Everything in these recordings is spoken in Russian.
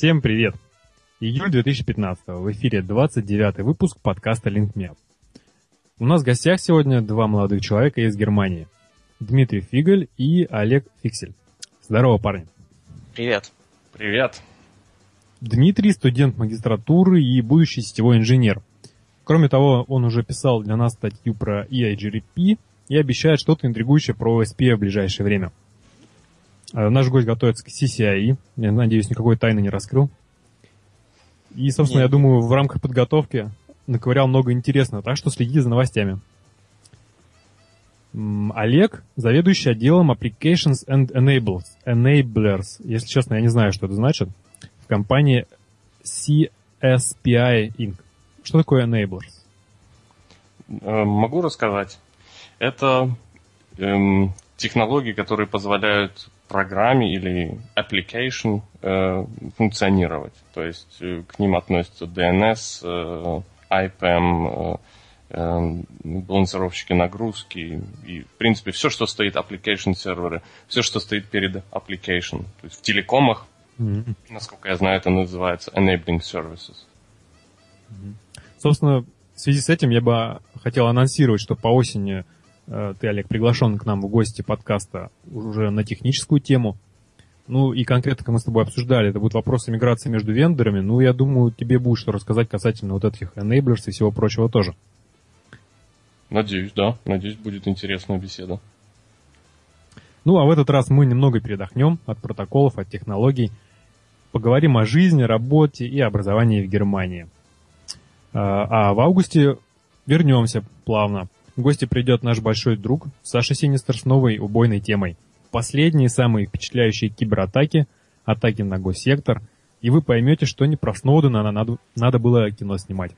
Всем привет! Июль 2015. В эфире 29 выпуск подкаста LinkMe. У нас в гостях сегодня два молодых человека из Германии. Дмитрий Фигаль и Олег Фиксель. Здорово, парни. Привет. Привет. Дмитрий – студент магистратуры и будущий сетевой инженер. Кроме того, он уже писал для нас статью про EIGRP и обещает что-то интригующее про OSP в ближайшее время – наш гость готовится к CCIE. Я надеюсь, никакой тайны не раскрыл. И, собственно, Нет. я думаю, в рамках подготовки наковырял много интересного, так что следи за новостями. Олег, заведующий отделом Applications and Enablers, Enablers. Если честно, я не знаю, что это значит. В компании CSPI Inc. Что такое Enablers? Э, могу рассказать. Это эм, технологии, которые позволяют программе или application э, функционировать. То есть э, к ним относятся DNS, э, IPM, э, э, балансировщики нагрузки и, в принципе, все, что стоит application серверы, все, что стоит перед application. То есть в телекомах, mm-hmm. насколько я знаю, это называется enabling services. Mm-hmm. Собственно, в связи с этим я бы хотел анонсировать, что по осени ты, Олег, приглашен к нам в гости подкаста уже на техническую тему. Ну и конкретно, как мы с тобой обсуждали, это будет вопрос миграции между вендорами. Ну, я думаю, тебе будет что рассказать касательно вот этих enablers и всего прочего тоже. Надеюсь, да. Надеюсь, будет интересная беседа. Ну, а в этот раз мы немного передохнем от протоколов, от технологий. Поговорим о жизни, работе и образовании в Германии. А, а в августе вернемся плавно в гости придет наш большой друг Саша Синистер с новой убойной темой. Последние самые впечатляющие кибератаки, атаки на госсектор, и вы поймете, что не про Сноудена надо, надо было кино снимать.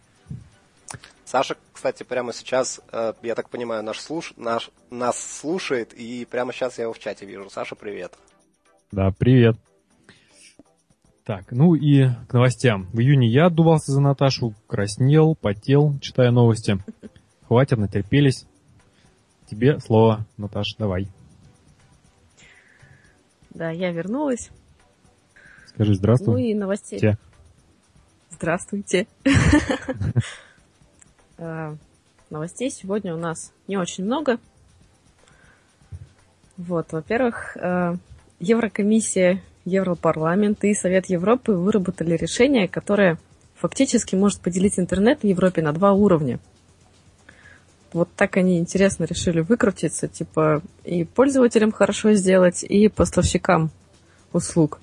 Саша, кстати, прямо сейчас, э, я так понимаю, наш слуш... наш... нас слушает, и прямо сейчас я его в чате вижу. Саша, привет. Да, привет. Так, ну и к новостям. В июне я отдувался за Наташу, краснел, потел, читая новости. Хватит, натерпелись. Тебе слово, Наташ, давай. Да, я вернулась. Скажи здравствуй. Ну и новостей. Те. Здравствуйте. А, новостей сегодня у нас не очень много. Вот, во-первых, а, Еврокомиссия, Европарламент и Совет Европы выработали решение, которое фактически может поделить интернет в Европе на два уровня – вот так они интересно решили выкрутиться, типа и пользователям хорошо сделать, и поставщикам услуг.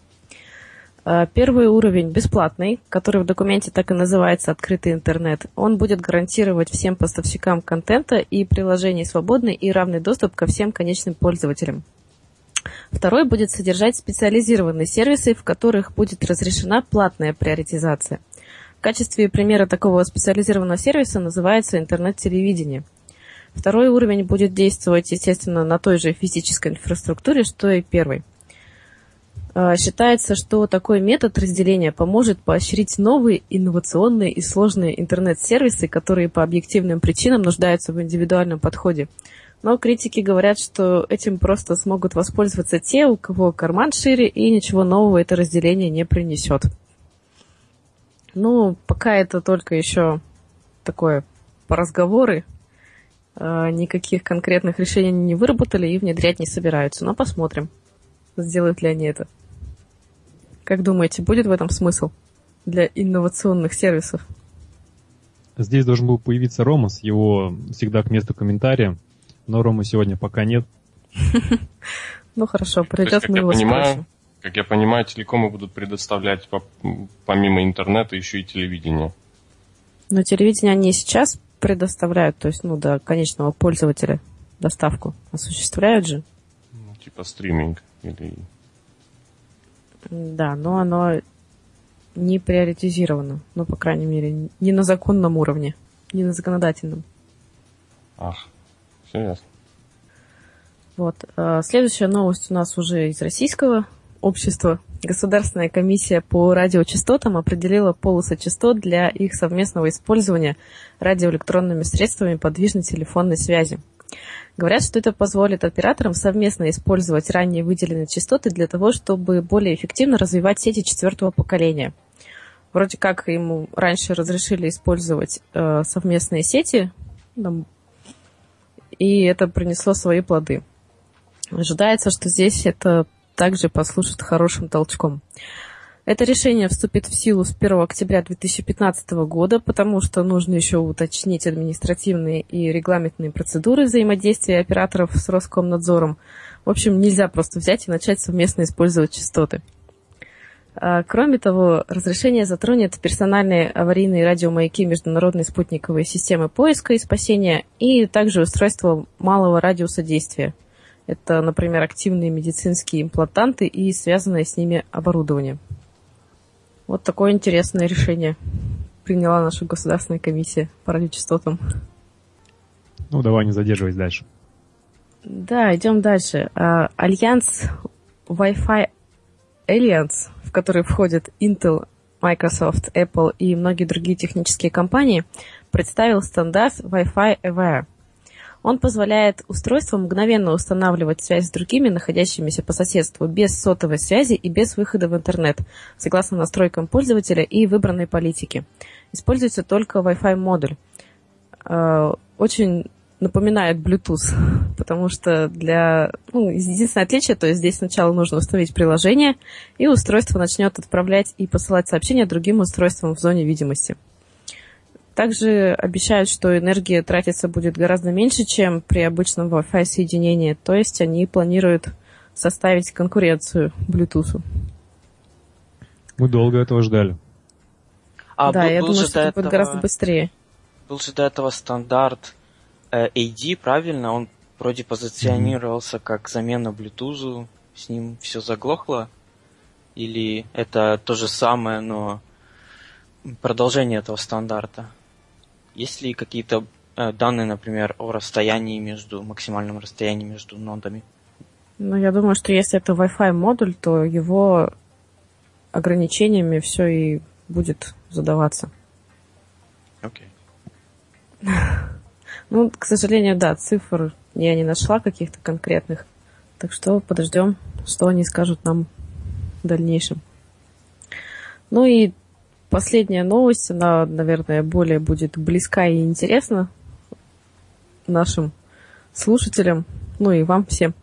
А, первый уровень бесплатный, который в документе так и называется «Открытый интернет». Он будет гарантировать всем поставщикам контента и приложений свободный и равный доступ ко всем конечным пользователям. Второй будет содержать специализированные сервисы, в которых будет разрешена платная приоритизация. В качестве примера такого специализированного сервиса называется интернет-телевидение – Второй уровень будет действовать, естественно, на той же физической инфраструктуре, что и первый. А, считается, что такой метод разделения поможет поощрить новые инновационные и сложные интернет-сервисы, которые по объективным причинам нуждаются в индивидуальном подходе. Но критики говорят, что этим просто смогут воспользоваться те, у кого карман шире, и ничего нового это разделение не принесет. Ну, пока это только еще такое по разговоры, никаких конкретных решений не выработали и внедрять не собираются. Но посмотрим, сделают ли они это. Как думаете, будет в этом смысл для инновационных сервисов? Здесь должен был появиться Рома с его всегда к месту комментария, но Рома сегодня пока нет. Ну хорошо, придет, мы его спросим. Как я понимаю, телекомы будут предоставлять помимо интернета еще и телевидение. Но телевидение они сейчас предоставляют, то есть, ну, до конечного пользователя доставку осуществляют же. Ну, типа стриминг или... Да, но оно не приоритизировано. Ну, по крайней мере, не на законном уровне, не на законодательном. Ах, все ясно. Вот. А, следующая новость у нас уже из российского общества. Государственная комиссия по радиочастотам определила полосы частот для их совместного использования радиоэлектронными средствами подвижной телефонной связи. Говорят, что это позволит операторам совместно использовать ранее выделенные частоты для того, чтобы более эффективно развивать сети четвертого поколения. Вроде как ему раньше разрешили использовать э, совместные сети, и это принесло свои плоды. Ожидается, что здесь это также послужит хорошим толчком. Это решение вступит в силу с 1 октября 2015 года, потому что нужно еще уточнить административные и регламентные процедуры взаимодействия операторов с Роскомнадзором. В общем, нельзя просто взять и начать совместно использовать частоты. А, кроме того, разрешение затронет персональные аварийные радиомаяки международной спутниковой системы поиска и спасения и также устройства малого радиуса действия. Это, например, активные медицинские имплантанты и связанное с ними оборудование. Вот такое интересное решение приняла наша государственная комиссия по радиочастотам. Ну, давай не задерживаясь дальше. Да, идем дальше. А, альянс Wi-Fi Alliance, в который входят Intel, Microsoft, Apple и многие другие технические компании, представил стандарт Wi-Fi Aware – он позволяет устройству мгновенно устанавливать связь с другими, находящимися по соседству, без сотовой связи и без выхода в интернет, согласно настройкам пользователя и выбранной политики. Используется только Wi-Fi модуль. Э, очень напоминает Bluetooth, потому что для... Ну, единственное отличие, то есть здесь сначала нужно установить приложение, и устройство начнет отправлять и посылать сообщения другим устройствам в зоне видимости. Также обещают, что энергия тратиться будет гораздо меньше, чем при обычном Wi-Fi соединении. То есть они планируют составить конкуренцию Bluetooth. Мы долго этого ждали. А да, был, я был думаю, что это этого, будет гораздо быстрее. Был же до этого стандарт э, AD, правильно? Он вроде позиционировался mm-hmm. как замена Bluetooth. С ним все заглохло? Или это то же самое, но продолжение этого стандарта? Есть ли какие-то э, данные, например, о расстоянии между, максимальном расстоянии между нодами? Ну, я думаю, что если это Wi-Fi модуль, то его ограничениями все и будет задаваться. Окей. Okay. ну, к сожалению, да, цифр я не нашла каких-то конкретных. Так что подождем, что они скажут нам в дальнейшем. Ну и последняя новость, она, наверное, более будет близка и интересна нашим слушателям, ну и вам всем.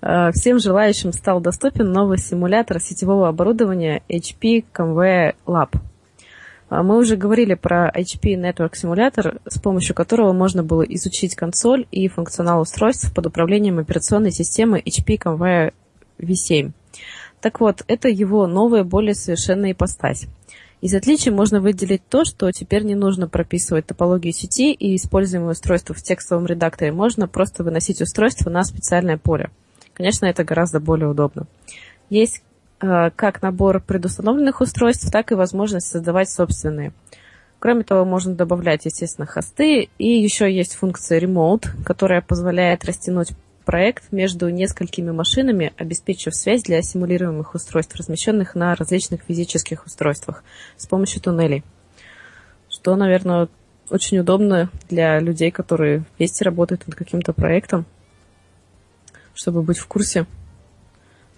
А, всем желающим стал доступен новый симулятор сетевого оборудования HP Conway Lab. А, мы уже говорили про HP Network Simulator, с помощью которого можно было изучить консоль и функционал устройств под управлением операционной системы HP Conway V7. Так вот, это его новая, более совершенная ипостась. Из отличий можно выделить то, что теперь не нужно прописывать топологию сети и используемое устройство в текстовом редакторе. Можно просто выносить устройство на специальное поле. Конечно, это гораздо более удобно. Есть э, как набор предустановленных устройств, так и возможность создавать собственные. Кроме того, можно добавлять, естественно, хосты. И еще есть функция Remote, которая позволяет растянуть проект между несколькими машинами, обеспечив связь для симулируемых устройств, размещенных на различных физических устройствах с помощью туннелей. Что, наверное, очень удобно для людей, которые вместе работают над каким-то проектом, чтобы быть в курсе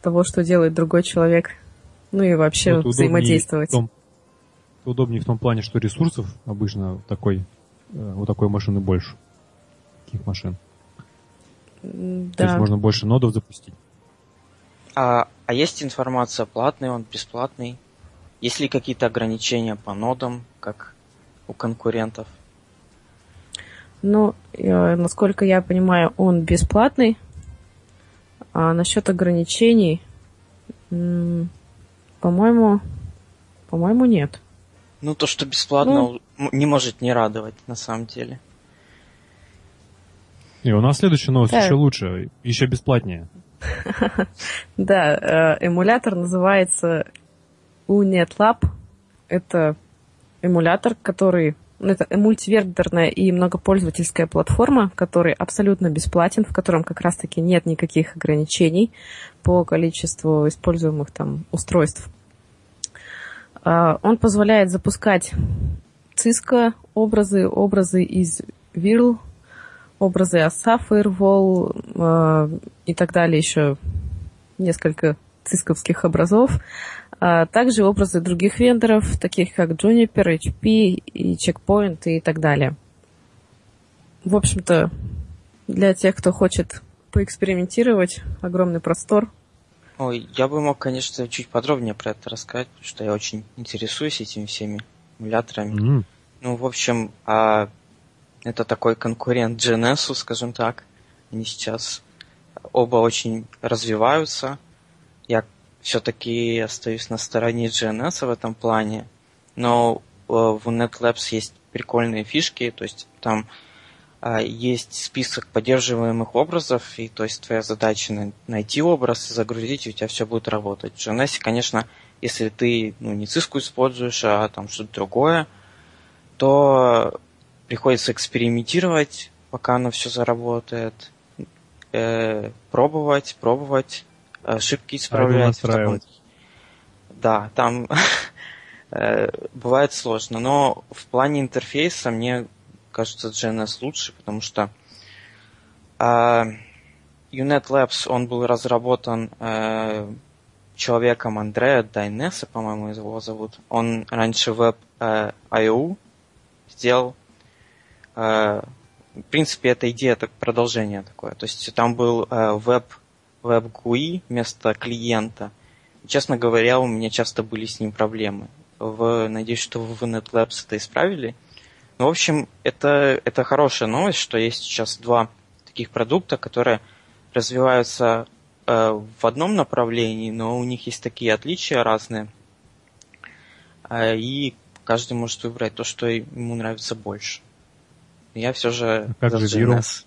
того, что делает другой человек, ну и вообще вот взаимодействовать. Том, удобнее в том плане, что ресурсов обычно такой, э, у такой машины больше. Таких машин. Да. То есть можно больше нодов запустить. А, а есть информация, платный он, бесплатный? Есть ли какие-то ограничения по нодам, как у конкурентов? Ну, э, насколько я понимаю, он бесплатный. А насчет ограничений, м- по-моему, по-моему, нет. Ну, то, что бесплатно, ну, не может не радовать, на самом деле. И у нас следующая новость да. еще лучше, еще бесплатнее. Да, э, эмулятор называется UNetLab. Это эмулятор, который ну, это мультивекторная и многопользовательская платформа, который абсолютно бесплатен, в котором как раз-таки нет никаких ограничений по количеству используемых там устройств. Э, он позволяет запускать Cisco образы, образы из Virl, образы оса, Firewall э, и так далее, еще несколько цисковских образов, а также образы других вендоров, таких как Juniper, HP и Checkpoint и так далее. В общем-то, для тех, кто хочет поэкспериментировать, огромный простор. Ой, я бы мог, конечно, чуть подробнее про это рассказать, потому что я очень интересуюсь этими всеми эмуляторами. Mm-hmm. Ну, в общем, а, это такой конкурент GNS, скажем так. Они сейчас оба очень развиваются. Я все-таки остаюсь на стороне GNS в этом плане. Но э, в NetLabs есть прикольные фишки, то есть там а, есть список поддерживаемых образов, и то есть твоя задача найти образ загрузить, и у тебя все будет работать. В GNS, конечно, если ты ну, не циску используешь, а там что-то другое, то приходится экспериментировать, пока оно все заработает, э, пробовать, пробовать, ошибки исправлять. Таком... Да, там э, бывает сложно, но в плане интерфейса мне кажется, GNS лучше, потому что э, Unet Labs, он был разработан э, человеком Андреа Дайнеса, по-моему, его зовут. Он раньше веб э, IO сделал. Э, в принципе, эта идея это продолжение такое. То есть там был э, веб, веб GUI вместо клиента. Честно говоря, у меня часто были с ним проблемы. В, надеюсь, что в NetLabs это исправили. Ну, в общем, это, это хорошая новость, что есть сейчас два таких продукта, которые развиваются э, в одном направлении, но у них есть такие отличия разные. Э, и каждый может выбрать то, что ему нравится больше. Я все же а как же GNS.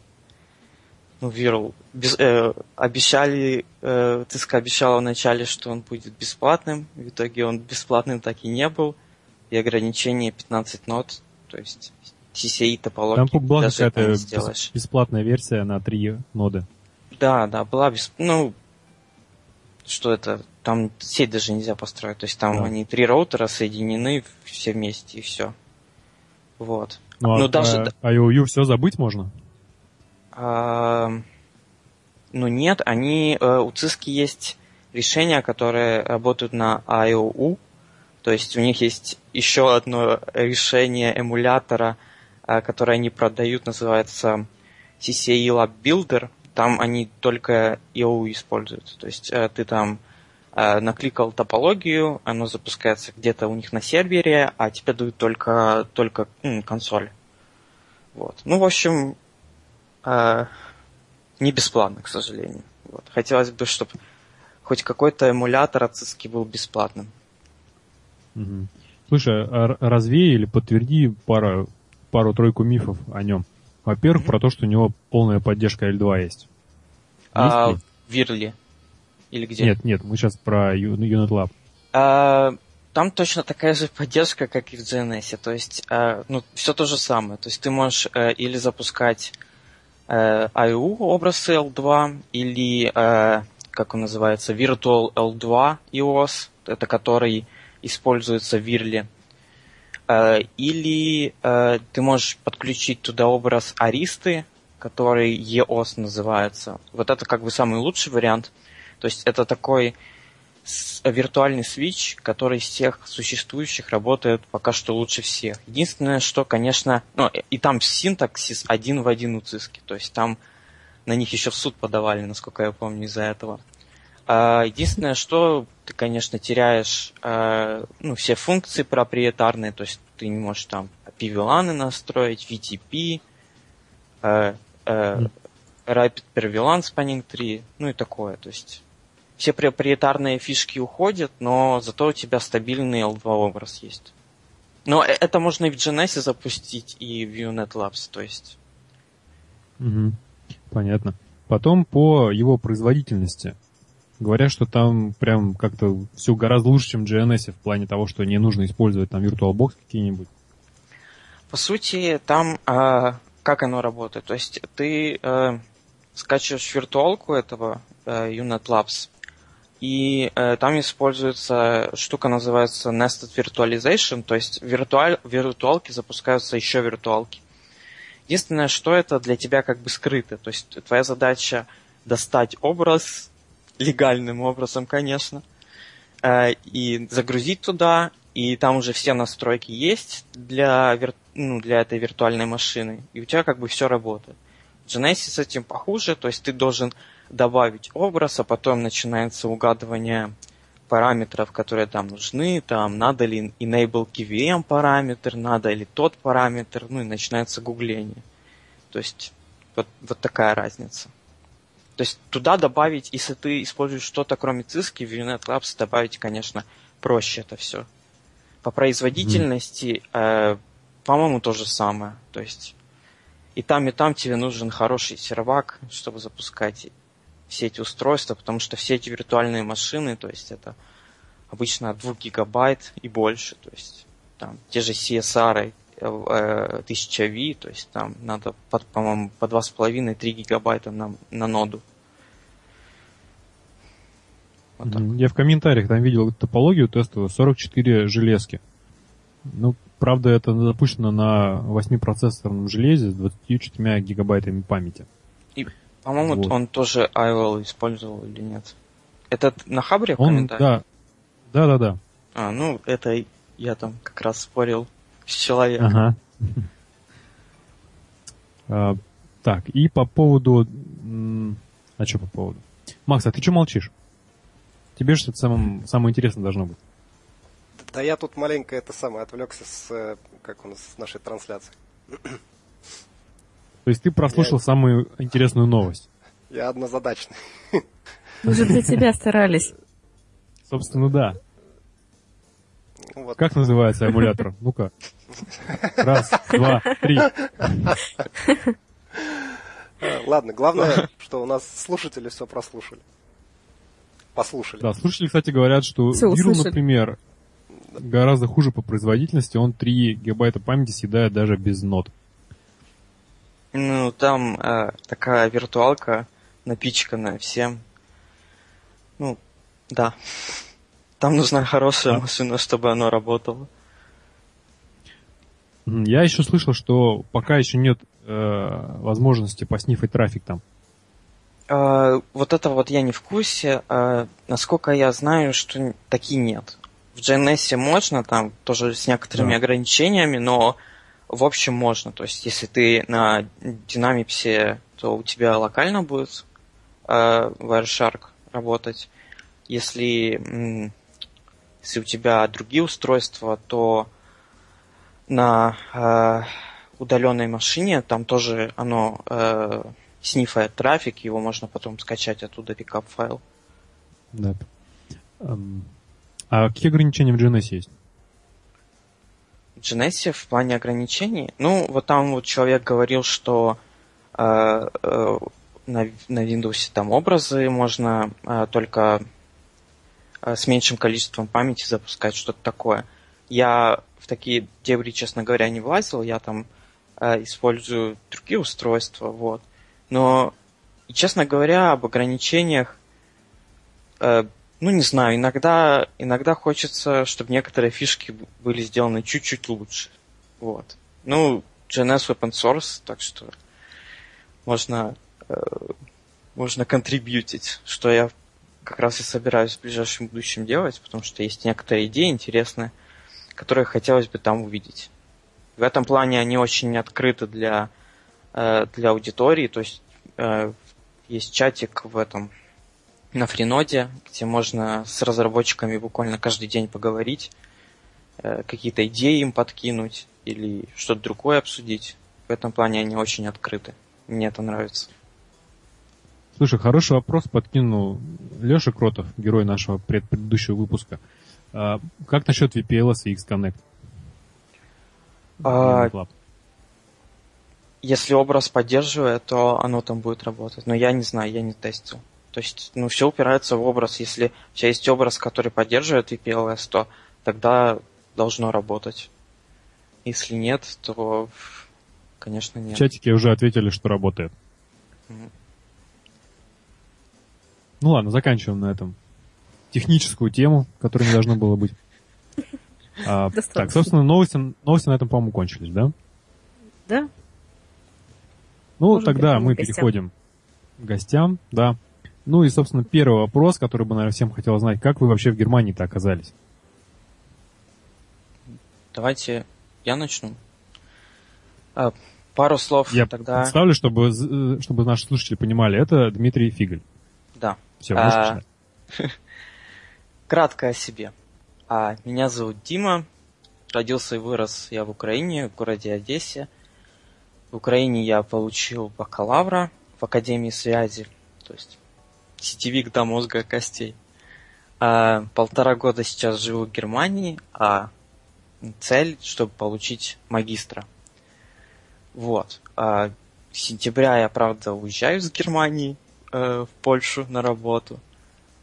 Ну. Без, э, обещали, э, Тиска обещала вначале, что он будет бесплатным. В итоге он бесплатным так и не был. И ограничение 15 нот то есть CCI топологии Там была какая-то бесплатная версия на три ноды. Да, да, была без... Ну, что это? Там сеть даже нельзя построить. То есть там да. они три роутера соединены все вместе и все. Вот. Ну, а, ну даже... А IOU все забыть можно? А, ну нет, они... Э, у Циски есть решения, которые работают на IOU, то есть у них есть еще одно решение эмулятора, а, которое они продают, называется CCI Lab Builder. Там они только EO используют. То есть э, ты там э, накликал топологию, оно запускается где-то у них на сервере, а тебе дают только, только м, консоль. Вот. Ну, в общем, э, не бесплатно, к сожалению. Вот. Хотелось бы, чтобы хоть какой-то эмулятор от Cisco был бесплатным. Угу. Слушай, а развей или подтверди пару, пару-тройку мифов о нем. Во-первых, про то, что у него полная поддержка L2 есть. А, в Вирли? Или где? Нет, нет, мы сейчас про Unit Lab. А, там точно такая же поддержка, как и в GNS. То есть, а, ну, все то же самое. То есть ты можешь а, или запускать а, э, IU образцы L2, или, а, как он называется, Virtual L2 EOS, это который используется в Вирле. Или ты можешь подключить туда образ Аристы, который EOS называется. Вот это как бы самый лучший вариант. То есть это такой виртуальный свич, который из всех существующих работает пока что лучше всех. Единственное, что, конечно, ну, и там синтаксис один в один у циски, то есть там на них еще в суд подавали, насколько я помню, из-за этого. А, единственное, что ты, конечно, теряешь а, ну, все функции проприетарные, то есть ты не можешь там PVLAN настроить, VTP, а, Rapid Per VLAN Spanning Tree, ну и такое. То есть все проприетарные фишки уходят, но зато у тебя стабильный L2 образ есть. Но э, это можно и в GNS запустить, и в Unet Labs, то есть. Угу. Понятно. Потом по его производительности. Говорят, что там прям как-то все гораздо лучше, чем в GNS в плане того, что не нужно использовать там VirtualBox какие-нибудь. По сути, там э, как оно работает? То есть ты э, скачиваешь виртуалку этого э, Unit Labs, и э, там используется штука, называется Nested Virtualization, то есть виртуаль, виртуалки запускаются еще виртуалки. Единственное, что это для тебя как бы скрыто. То есть твоя задача достать образ легальным образом, конечно, э, и загрузить туда, и там уже все настройки есть для, вир... ну, для этой виртуальной машины, и у тебя как бы все работает. Genesis с этим похуже, то есть ты должен добавить образ, а потом начинается угадывание параметров, которые там нужны, там надо ли enable KVM параметр, надо ли тот параметр, ну и начинается гугление. То есть вот, вот такая разница. То есть туда добавить, если ты используешь что-то кроме циски, в Unet Labs добавить, конечно, проще это все. По производительности, mm. э, по-моему, то же самое. То есть и там, и там тебе нужен хороший сервак, чтобы запускать все эти устройства, потому что все эти виртуальные машины, то есть это обычно 2 гигабайт и больше, то есть там те же CSR 1000V, э, то есть там надо, под, по-моему, по 2,5-3 гигабайта на, на ноду. Вот так. Я в комментариях там видел топологию тестовую 44 железки. Ну, правда, это запущено на 8-процессорном железе с 24 гигабайтами памяти. И, по-моему, вот. он тоже IOL использовал или нет? Это на Хабре он, Да, да, да, да. А, ну, это я там как раз спорил с человеком. Ага. А, так, и по поводу... А что по поводу? Макс, а ты что молчишь? Тебе же это самым, самое интересное должно быть. Да я тут маленько это самое отвлекся с, э, как у нас, с нашей трансляции. То есть ты прослушал я... самую интересную новость? Я однозадачный. Мы же для тебя старались. Собственно, да. Вот. Как называется эмулятор? Ну-ка. Раз, два, три. Ладно, главное, что у нас слушатели все прослушали. Послушали. Да, слушатели, кстати, говорят, что Виру, например, гораздо хуже по производительности. Он 3 гигабайта памяти съедает даже без нот. Ну, там э, такая виртуалка напичканная всем. Ну, да. Там нужна хорошая машина, чтобы оно работало. Я еще слышал, что пока еще нет э, возможности поснифать трафик там. Э, вот это вот я не в курсе. Э, насколько я знаю, что такие нет. В GNS можно, там тоже с некоторыми да. ограничениями, но в общем можно. То есть, если ты на динамипсе, то у тебя локально будет э, Wireshark работать. Если если у тебя другие устройства, то на э, удаленной машине там тоже оно э, снифает трафик, его можно потом скачать оттуда пикап файл. Да. Um, а какие ограничения в GNS есть? GNS в плане ограничений? Ну, вот там вот человек говорил, что э, э, на, на Windows там образы можно э, только Э, с меньшим количеством памяти запускать, что-то такое. Я в такие дебри, честно говоря, не влазил, я там э, использую другие устройства, вот. Но, честно говоря, об ограничениях, э, ну, не знаю, иногда, иногда хочется, чтобы некоторые фишки были сделаны чуть-чуть лучше, вот. Ну, GNS open source, так что можно, э, можно контрибьютить, что я как раз и собираюсь в ближайшем будущем делать, потому что есть некоторые идеи интересные, которые хотелось бы там увидеть. В этом плане они очень открыты для, э, для аудитории, то есть э, есть чатик в этом на Фриноде, где можно с разработчиками буквально каждый день поговорить, э, какие-то идеи им подкинуть или что-то другое обсудить. В этом плане они очень открыты. Мне это нравится. Слушай, хороший вопрос подкинул Леша Кротов, герой нашего пред предыдущего выпуска. А, как насчет VPLS и X-Connect? А, если образ поддерживает, то оно там будет работать. Но я не знаю, я не тестил. То есть, ну, все упирается в образ. Если у тебя есть образ, который поддерживает VPLS, то тогда должно работать. Если нет, то, конечно, нет. В чатике уже ответили, что работает. Mm-hmm. Ну ладно, заканчиваем на этом техническую тему, которая не должна была быть. А, так, собственно, новости, новости на этом, по-моему, кончились, да? Да. Ну, тогда мы переходим к гостям, да. Ну и, собственно, первый вопрос, который бы, наверное, всем хотел знать. Как вы вообще в Германии-то оказались? Давайте я начну. А, пару слов Я тогда. представлю, чтобы, э, чтобы наши слушатели понимали. Это Дмитрий Фигаль. Да. Все, А. Кратко о себе. А, меня зовут Дима. Родился и вырос я в Украине, в городе Одессе. В Украине я получил бакалавра в Академии связи, то есть сетевик до мозга костей. А, полтора года сейчас живу в Германии, а цель, чтобы получить магистра. Вот. А, с сентября я, правда, уезжаю из Германии э, в Польшу на работу.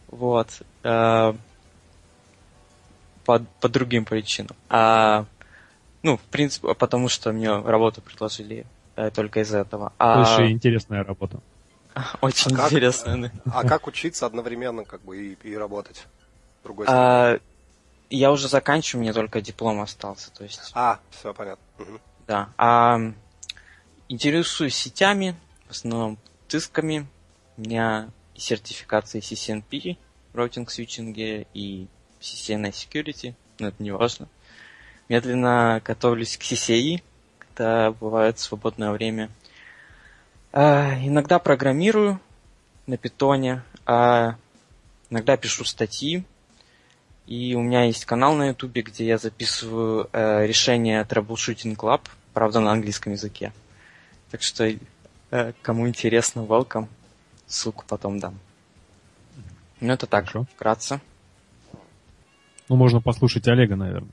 Вот. Э, по, по другим причинам. А, ну, в принципе, потому что мне работу предложили э, только из этого. А, Очень интересная работа. очень А как, интересно. да. А как учиться одновременно как бы и, и работать? Другой. А, я уже заканчиваю, мне только диплом остался. То есть, А, все понятно. Мгм. да. А, интересуюсь сетями, в основном тисками. У меня и сертификация CCNP, роутинг свитчинге и CCNA Security, но это не важно. Медленно готовлюсь к CCI, когда бывает свободное время. А, иногда программирую на питоне, а иногда пишу статьи. И у меня есть канал на ютубе, где я записываю э, решения Troubleshooting Lab, правда на английском языке. Так что, э, кому интересно, welcome. Ссылку потом дам. Ну, это так, Хорошо. вкратце. Ну, можно послушать Олега, наверное.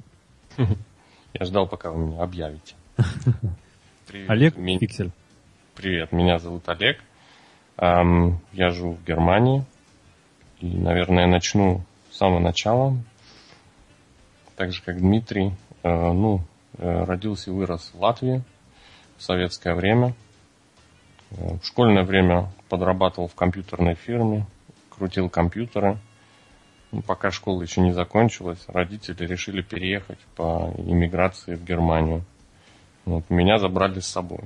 Я ждал, пока вы меня объявите. Привет, Олег Пиксель. Привет, меня зовут Олег. Я живу в Германии. И, наверное, начну с самого начала. Так же, как Дмитрий. Э, ну, э, родился и вырос в Латвии в советское время. Э, в школьное время подрабатывал в компьютерной фирме, крутил компьютеры. Ну, пока школа еще не закончилась, родители решили переехать по иммиграции в Германию. Вот, меня забрали с собой.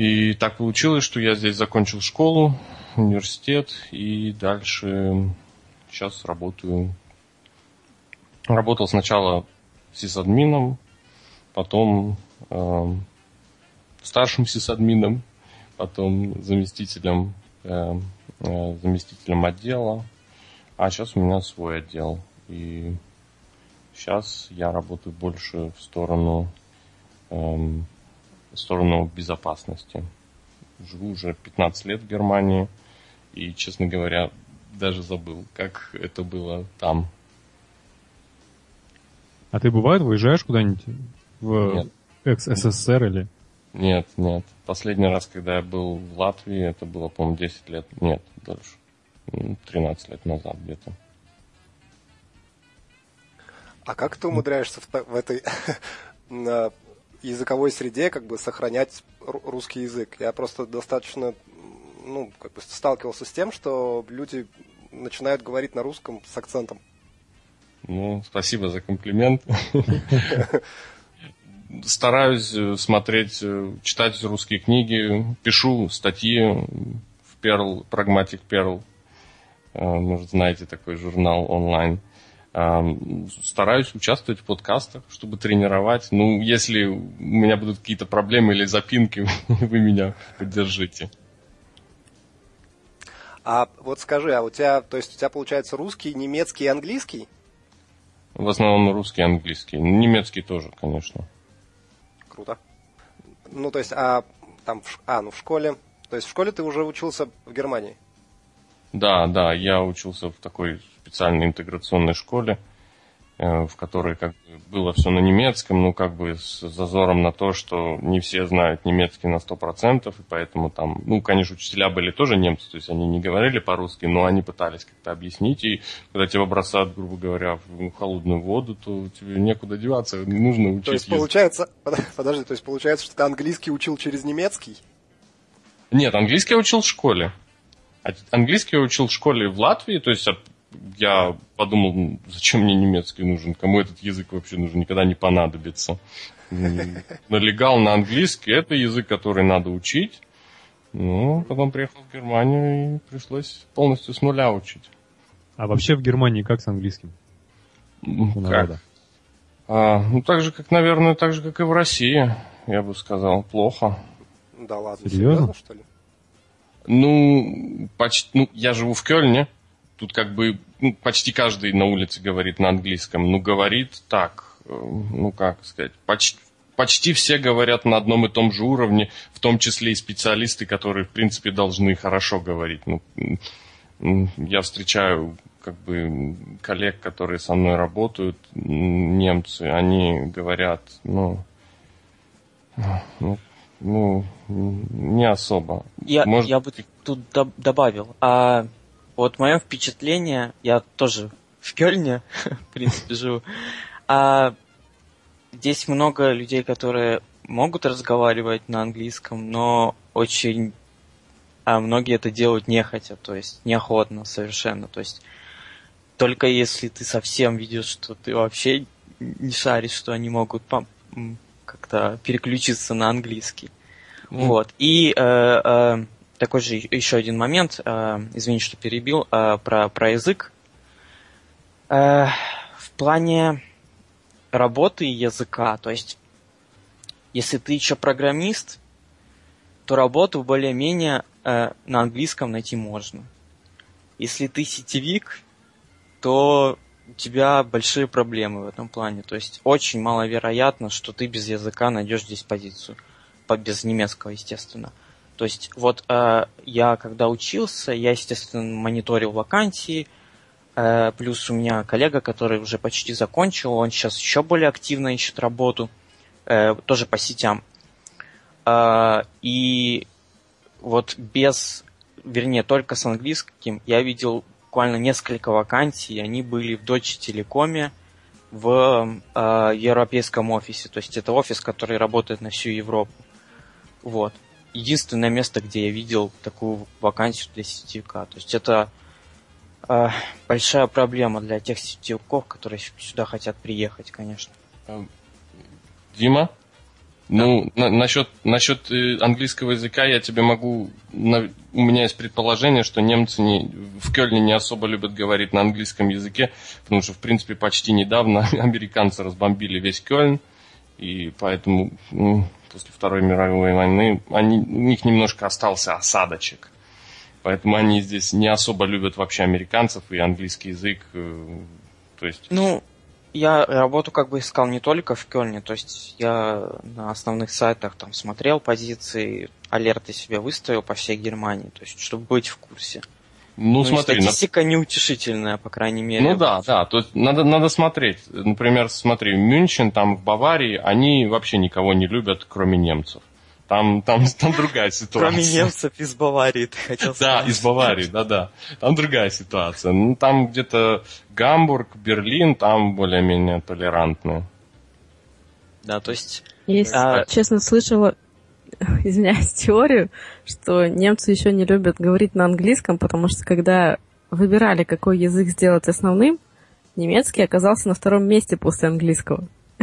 И так получилось, что я здесь закончил школу, университет, и дальше сейчас работаю. Работал сначала сисадмином, потом эм, старшим сисадмином, потом заместителем, эм, э, заместителем отдела, а сейчас у меня свой отдел. И сейчас я работаю больше в сторону эм, в сторону безопасности. Живу уже 15 лет в Германии и, честно говоря, даже забыл, как это было там. А ты бывает выезжаешь куда-нибудь в экс-СССР или... Нет, нет. Последний раз, когда я был в Латвии, это было, по-моему, 10 лет. Нет, дальше. М, 13 лет назад где-то. А как ты умудряешься в, в этой языковой среде как бы сохранять ру- русский язык? Я просто достаточно ну, как бы сталкивался с тем, что люди начинают говорить на русском с акцентом. Ну, спасибо за комплимент. Стараюсь э, смотреть, э, читать русские книги, пишу статьи в Perl, Pragmatic Perl. Э, Может, знаете такой журнал онлайн. Стараюсь участвовать в подкастах, чтобы тренировать. Ну, если у меня будут какие-то проблемы или запинки, вы меня поддержите. А вот скажи, а у тебя, то есть у тебя получается русский, немецкий и английский? В основном русский и английский. Немецкий тоже, конечно. Круто. Ну, то есть, а там, а, ну в школе, то есть в школе ты уже учился в Германии? Да, да, я учился в такой специальной интеграционной школе, э, в которой как бы было все на немецком, ну как бы с зазором на то, что не все знают немецкий на 100%, и поэтому там, ну, конечно, учителя были тоже немцы, то есть они не говорили по-русски, но они пытались как-то объяснить, и когда тебя бросают, грубо говоря, в холодную воду, то тебе некуда деваться, нужно учить То есть язык. получается, под- подожди, то есть получается, что ты английский учил через немецкий? Нет, английский я учил в школе. А Английский я учил в школе в Латвии, то есть я подумал, зачем мне немецкий нужен, кому этот язык вообще нужен, никогда не понадобится. Налегал на английский, это язык, который надо учить. Ну, потом приехал в Германию и пришлось полностью с нуля учить. А вообще в Германии как с английским? У как? А, ну, так же, как, наверное, так же, как и в России, я бы сказал, плохо. Да ладно, Серьезно? серьезно, что ли? Ну, почти, ну, я живу в Кёльне. Тут как бы ну, почти каждый на улице говорит на английском. Ну, говорит так, э, ну, как сказать, почти, почти все говорят на одном и том же уровне, в том числе и специалисты, которые, в принципе, должны хорошо говорить. Ну, я встречаю как бы коллег, которые со мной работают, немцы, они говорят, ну, ну, ну, не особо. Я, Может, я бы тут доб- добавил. А вот мое впечатление, я тоже в Кёльне, в принципе, живу. А здесь много людей, которые могут разговаривать на английском, но очень а многие это делают нехотя, то есть неохотно совершенно. То есть только если ты совсем видишь, что ты вообще не шаришь, что они могут как-то переключиться на английский. Ну, Вот. И э, э, такой же еще один момент, э, извини, что перебил, э, про, про язык. Э, в плане работы языка, то есть если ты еще программист, то работу более-менее э, на английском найти можно. Если ты сетевик, то у тебя большие проблемы в этом плане. То есть очень маловероятно, что ты без языка найдешь здесь позицию. По- Без немецкого, естественно. То есть вот э, я когда учился, я, естественно, мониторил вакансии, э, плюс у меня коллега, который уже почти закончил, он сейчас еще более активно ищет работу, э, тоже по сетям. Э, и вот без, вернее, только с английским я видел буквально несколько вакансий, они были в Deutsche Telekom, в э, европейском офисе. То есть это офис, который работает на всю Европу. Вот. Единственное место, где я видел такую вакансию для сетевика. То есть это э, большая проблема для тех сетевиков, которые сюда хотят приехать, конечно. Дима? Ну, на- насчет, насчет э, английского языка я тебе могу... на- у меня есть предположение, что немцы не, в Кёльне не особо любят говорить на английском языке, потому что, в принципе, почти недавно американцы разбомбили весь Кёльн, и поэтому ну, после Второй мировой войны они, у них немножко остался осадочек. Поэтому они здесь не особо любят вообще американцев и английский язык. э, То есть Ну, я работу как бы искал не только в Кёльне, то есть я на основных сайтах там смотрел позиции, алерты себе выставил по всей Германии, то есть чтобы быть в курсе. Ну, и смотри, на- статистика неутешительная, по крайней мере. Ну да, да, то есть надо, надо смотреть. Например, смотри, Мюнхен, там в Баварии, они вообще никого не любят, кроме немцев. Там, там, там другая ситуация. Кроме немцев из Баварии, ты хотел Да, сказать. из Баварии, да-да. Там другая ситуация. Ну, там где-то Гамбург, Берлин, там более-менее толерантные. Да, то есть, Я, А- честно, слышала, извиняюсь, теорию, что немцы еще не любят говорить на английском, потому что когда выбирали, какой язык сделать основным, немецкий оказался на втором месте после английского.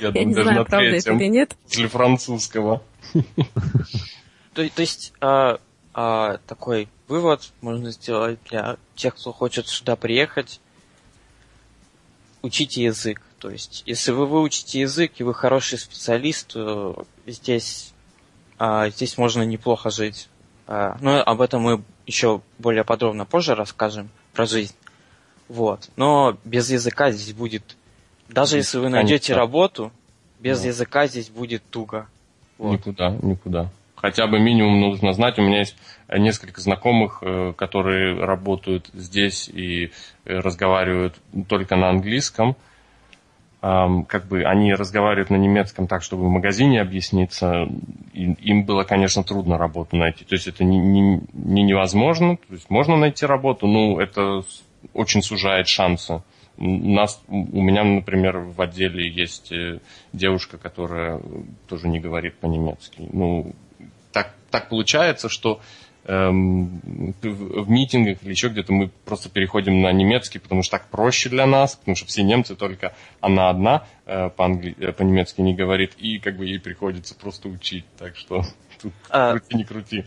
Я, Я думаю, не даже знаю, на правда это третьем, или нет. после французского. то, то есть а, а, такой вывод можно сделать для тех, кто хочет сюда приехать. Учите язык. То есть, если вы выучите язык и вы хороший специалист, то здесь, здесь можно неплохо жить. А, но об этом мы еще более подробно позже расскажем про жизнь. Вот. Но без языка здесь будет... Даже Без если вы найдете никак. работу, без Да. языка здесь будет туго. Вот. Никуда, никуда. Хотя бы минимум нужно знать. У меня есть несколько знакомых, э, которые работают здесь и э, разговаривают только на английском. Как бы они разговаривают на немецком так, чтобы в магазине объясниться. И Им было, конечно, трудно работу найти. То есть это не, не- не невозможно. То есть можно найти работу, но это очень сужает шансы. У нас, у меня, например, в отделе есть э, девушка, которая тоже не говорит по-немецки. Ну, так, так получается, что эм, в, митингах или еще где-то мы просто переходим на немецкий, потому что так проще для нас, потому что все немцы только она одна э, по-англи... Э, по-немецки не говорит, и как бы ей приходится просто учить, так что тут а, крути не крути.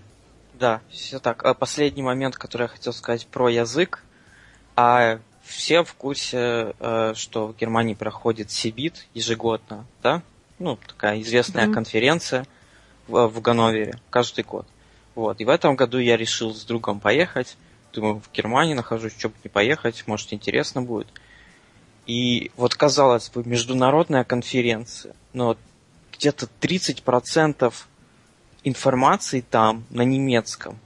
Да, все так. А последний момент, который я хотел сказать про язык. А все в курсе, э, что в Германии проходит Сибит ежегодно, да? Ну, такая известная mm-hmm. конференция в, в Ганновере каждый год. Вот. И в этом году я решил с другом поехать. Думаю, в Германии нахожусь, что бы не поехать, может интересно будет. И вот казалось бы, международная конференция, но где-то 30% информации там на немецком.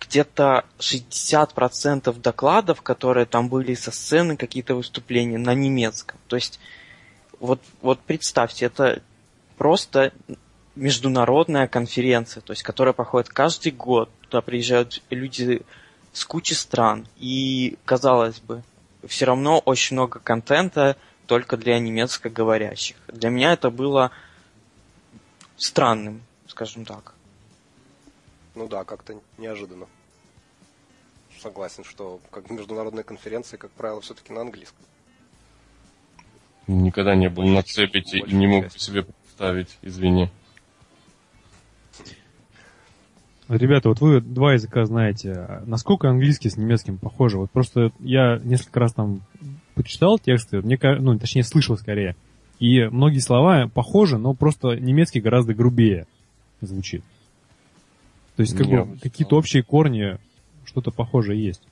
Где-то 60% докладов, которые там были со сцены, какие-то выступления на немецком. То есть, вот, вот представьте, это просто международная конференция, то есть, которая проходит каждый год. Туда приезжают люди с кучи стран. И, казалось бы, все равно очень много контента только для немецкоговорящих. Для меня это было странным, скажем так. Ну да, как-то неожиданно. Согласен, что как международные конференции, как правило, все-таки на английском. Никогда не был на цепите и не мог себе представить, извини. Ребята, вот вы два языка знаете. Насколько английский с немецким похожи? Вот просто я несколько раз там почитал тексты, мне, ну, точнее, слышал скорее. И многие слова похожи, но просто немецкий гораздо грубее звучит. То есть, как бы, какие-то общие корни, что-то похожее есть.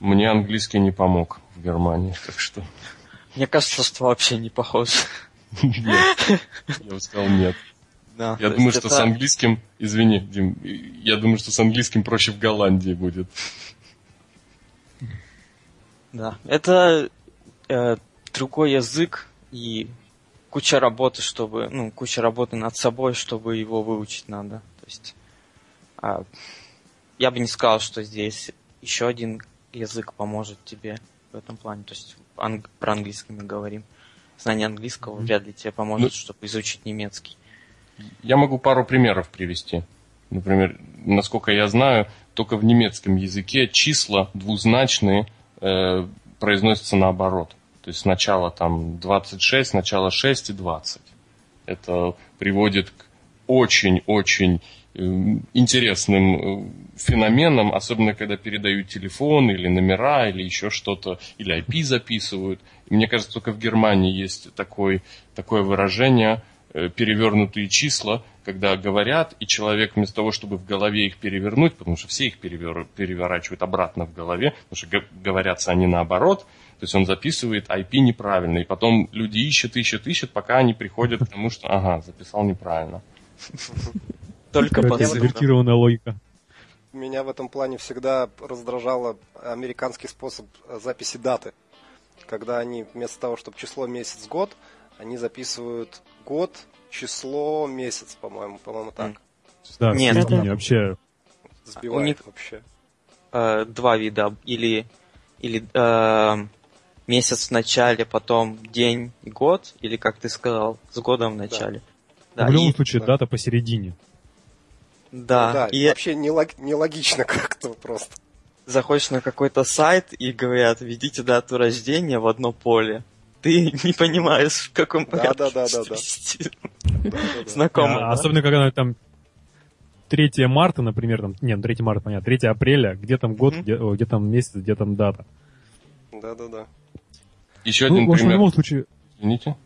Мне английский не помог в Германии, так что... Мне кажется, что вообще не похож. Нет, я бы сказал нет. Да, я думаю, что это... с английским, извини, Дим, я думаю, что с английским проще в Голландии будет. Да, это э, другой язык и куча работы, чтобы, ну, куча работы над собой, чтобы его выучить надо. То есть, э, я бы не сказал, что здесь еще один язык поможет тебе в этом плане. То есть, анг- про английский мы говорим. Знание английского вряд ли тебе поможет, ну, чтобы изучить немецкий. Я могу пару примеров привести. Например, насколько я знаю, только в немецком языке числа двузначные э, произносятся наоборот. То есть сначала там 26, сначала 6 и 20. Это приводит к очень-очень э, интересным э, феноменам, особенно когда передают телефон или номера, или еще что-то, или IP записывают. И мне кажется, только в Германии есть такой, такое выражение перевернутые числа, когда говорят, и человек вместо того, чтобы в голове их перевернуть, потому что все их перевер, переворачивают обратно в голове, потому что говорятся они наоборот, то есть он записывает IP неправильно, и потом люди ищут, ищут, ищут, пока они приходят к тому, что ага, записал неправильно. Только по завертированная логика. Меня в этом плане всегда раздражало американский способ записи даты. Когда они вместо того, чтобы число, месяц, год, они записывают год, число, месяц, по-моему, по-моему так. Да, Нет, это... вообще сбивает У них вообще. Э, два вида, или или э, месяц в начале, потом день и год, или как ты сказал, с годом в начале. Да. Да, в любом и... случае да. дата посередине. Да, да и вообще нелог... нелогично как-то просто. Заходишь на какой-то сайт и говорят, введите дату рождения в одно поле ты не понимаешь, в каком порядке да, да, да, да, да. Знакомо. Особенно, когда там 3 марта, например, там, не, 3 ну, марта, понятно, 3 апреля, где там год, где, где там месяц, где там дата. Да-да-да. Еще ну, один пример. В любом случае... Извините?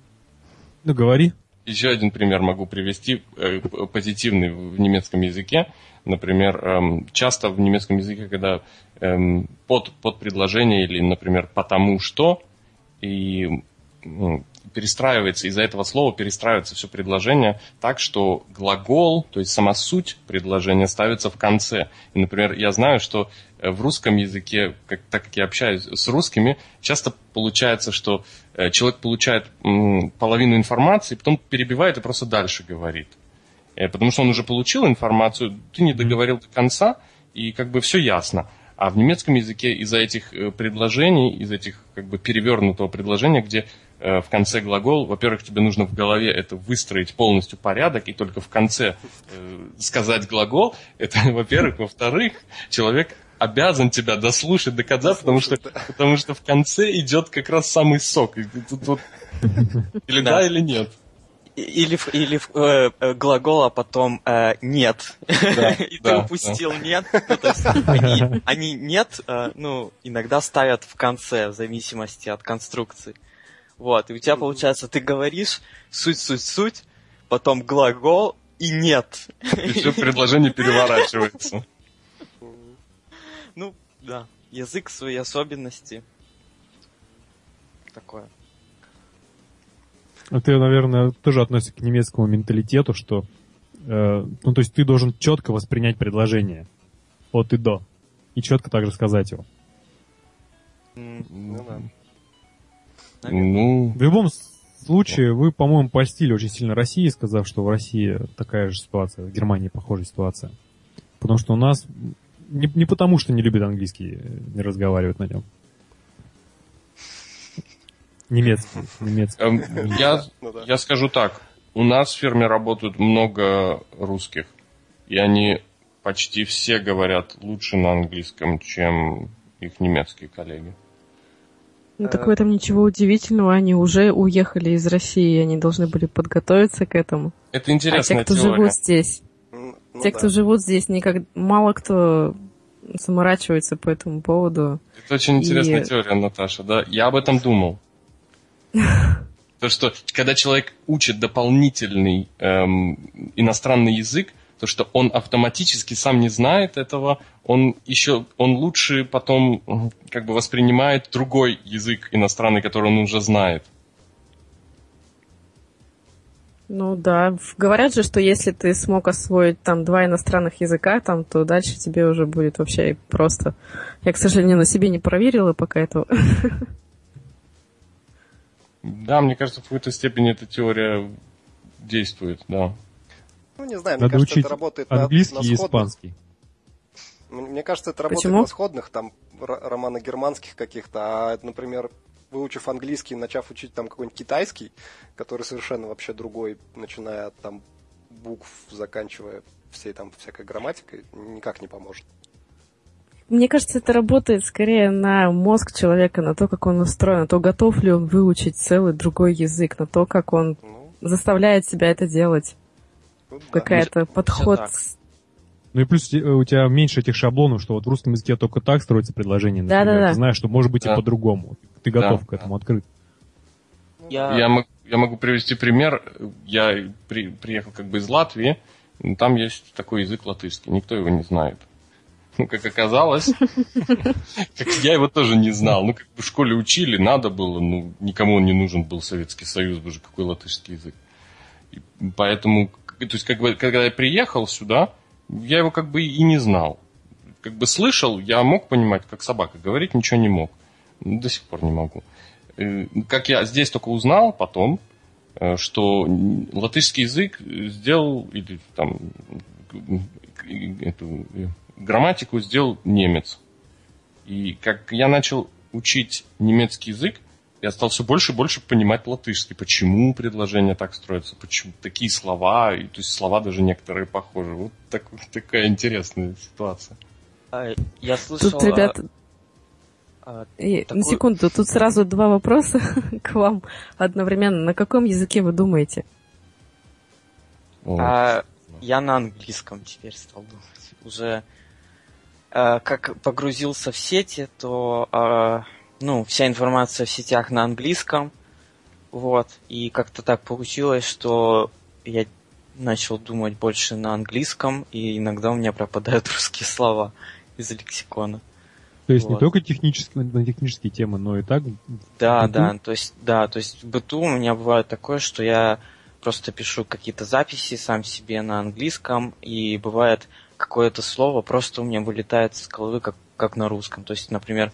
Ну, говори. Еще один пример могу привести, э, позитивный в немецком языке. Например, эм, часто в немецком языке, когда эм, под, под предложение или, например, потому что, и ну, перестраивается, из-за этого слова перестраивается все предложение так, что глагол, то есть сама суть предложения ставится в конце. И, например, я знаю, что э, в русском языке, как, так как я общаюсь с русскими, часто получается, что э, человек получает половину информации, потом перебивает и просто дальше говорит. Э, потому что он уже получил информацию, ты не договорил до конца, и как бы все ясно. А в немецком языке из-за этих э, предложений, из этих как бы перевернутого предложения, где э, в конце глагол, во-первых, тебе нужно в голове это выстроить полностью порядок, и только в конце э, сказать глагол, это, во-первых. Во-вторых, человек обязан тебя дослушать до конца, потому что, потому что в конце идет как раз самый сок. И тут вот или да, или нет. Или, или э, э, глагол, а потом э, нет. Да, и да, ты упустил да. нет. Ну, то есть они, они нет, э, ну, иногда ставят в конце, в зависимости от конструкции. Вот, и у тебя получается, ты говоришь суть, суть, суть, потом глагол и нет. И все предложение переворачивается. Ну, да. Язык, свои особенности. Такое. А ты, наверное, тоже относишься к немецкому менталитету, что, э, ну, то есть ты должен четко воспринять предложение от и до, и четко также сказать его. Ну да. Ну... В любом случае, вы, по-моему, польстили очень сильно России, сказав, что в России такая же ситуация, в Германии похожая ситуация. Потому что у нас не, не потому, что не любят английский, не разговаривают на нем. Немецкий. немецкий. Эм, я, ну я скажу так. У нас в фирме работают много русских. И они почти все говорят лучше на английском, чем их немецкие коллеги. Ну так в этом ничего удивительного, они уже уехали из России, они должны были подготовиться к этому. Это интересная А те, кто теория. живут здесь, ну, те, да. кто живут здесь, никак мало кто заморачивается по этому поводу. Это очень интересная и... теория, Наташа, да. Я об этом думал. То, что когда человек учит дополнительный эм, иностранный язык, то, что он автоматически сам не знает этого, он еще, он лучше потом как бы воспринимает другой язык иностранный, который он уже знает. Ну да, говорят же, что если ты смог освоить там два иностранных языка, там, то дальше тебе уже будет вообще просто. Я, к сожалению, на себе не проверила пока этого. Да, мне кажется, в какой-то степени эта теория действует, да. Ну, не знаю, мне Надо кажется, это работает английский на, на и испанский. Мне кажется, это работает Почему? на сходных, там, романо-германских каких-то, а, например, выучив английский, начав учить там какой-нибудь китайский, который совершенно вообще другой, начиная от там букв, заканчивая всей там всякой грамматикой, никак не поможет. Мне кажется, это работает скорее на мозг человека, на то, как он устроен, на то, готов ли он выучить целый другой язык, на то, как он ну, заставляет себя это делать. Ну, да. Какая-то подход. Ну и плюс у тебя меньше этих шаблонов, что вот в русском языке только так строится предложение. Например. Да, да, да. Ты знаешь, что может быть да. и по-другому. Ты готов да, к этому, да. открыт. Я... Я, могу, я могу привести пример. Я при, приехал как бы из Латвии. Там есть такой язык латышский. Никто его не знает. Ну, как оказалось, как я его тоже не знал. Ну, как бы в школе учили, надо было, ну, никому он не нужен был Советский Союз, боже, какой латышский язык. И поэтому, то есть, как бы, когда я приехал сюда, я его как бы и не знал. Как бы слышал, я мог понимать, как собака, говорить ничего не мог. До сих пор не могу. Э, как я здесь только узнал потом, э, что латышский язык сделал, или там, эту грамматику сделал немец. И как я начал учить немецкий язык, я стал все больше и больше понимать латышский. Почему предложения так строятся, почему такие слова, и, то есть слова даже некоторые похожи. Вот так, такая интересная ситуация. А, я слышал... Тут, ребята, а, и, такой... На секунду, тут сразу два вопроса к вам одновременно. На каком языке вы думаете? А, я на английском теперь стал думать. Уже Э, как погрузился в сети, то э, ну, вся информация в сетях на английском. Вот. И как-то так получилось, что я начал думать больше на английском, и иногда у меня пропадают русские слова из лексикона. То есть вот. не только технические, на технические темы, но и так. Да, да, то есть, да, то есть в быту у меня бывает такое, что я просто пишу какие-то записи сам себе на английском, и бывает какое-то слово просто у меня вылетает из головы, как, как на русском. То есть, например,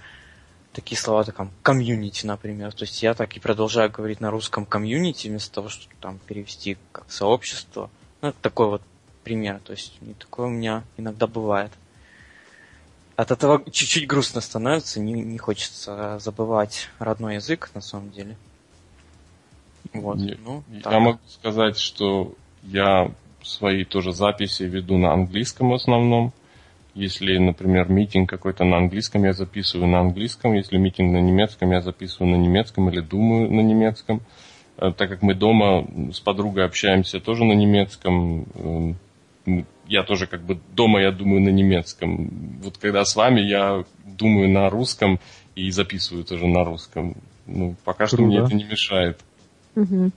такие слова, там, комьюнити, например. То есть я так и продолжаю говорить на русском комьюнити, вместо того, чтобы там перевести как сообщество. Ну, это такой вот пример. То есть такое у меня иногда бывает. От этого чуть-чуть грустно становится, не, не хочется забывать родной язык, на самом деле. Вот. Я, ну, я так. могу сказать, что я свои тоже записи веду на английском в основном. Если, например, митинг какой-то на английском, я записываю на английском. Если митинг на немецком, я записываю на немецком или думаю на немецком. Э, Так как мы дома с подругой общаемся тоже на немецком, э, м, я тоже как бы дома я думаю на немецком. Вот когда с вами я думаю на русском и записываю тоже на русском. Ну, пока что мне Круто. это не мешает. Мгм.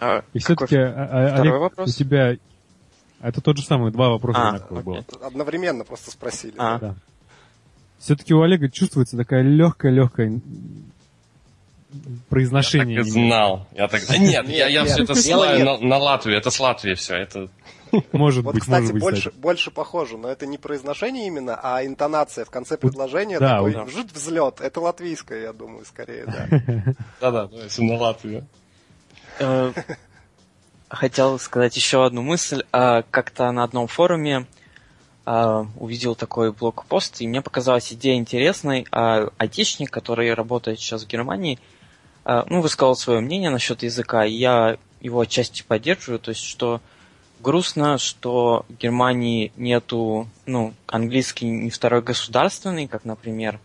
А И все-таки, а, второй Олег, вопрос? у тебя... Это тот же самый, два вопроса А, одинаковых было. Одновременно просто спросили. А, Да. Все-таки у Олега чувствуется такая легкая-легкая произношение. Так и знал. Я так... Да нет, я, я нет, все это нет. на, на Латвию. Это с Латвии все. Это... Может Вот, быть, кстати, может быть. больше, кстати. больше похоже, но это не произношение именно, а интонация в конце предложения да, такой жит взлет. Это латвийское, я думаю, скорее, да. Да-да, да, если на Латвию. Э, Хотел сказать еще одну мысль. А, Как-то на одном форуме а, увидел такой блокпост, и мне показалась идея интересной. А, Айтишник, который работает сейчас в Германии, ну, высказал свое мнение насчет языка, и я его отчасти поддерживаю, то есть, что грустно, что в Германии нету, ну, английский не второй государственный, как, например,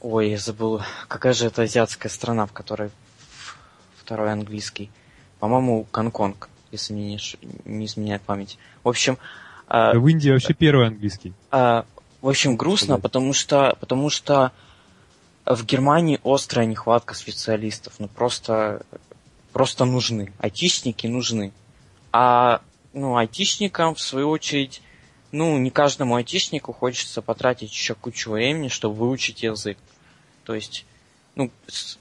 ой, я забыл, какая же это азиатская страна, в которой второй английский. По-моему, Гонконг, если мне не, изменяет память. В общем, а, В Индии вообще первый английский. а, в общем, грустно, потому что, потому что в Германии острая нехватка специалистов. Ну, просто, просто нужны. Айтишники нужны. А, ну, айтишникам, в свою очередь, ну, не каждому айтишнику хочется потратить еще кучу времени, чтобы выучить язык. То есть, ну,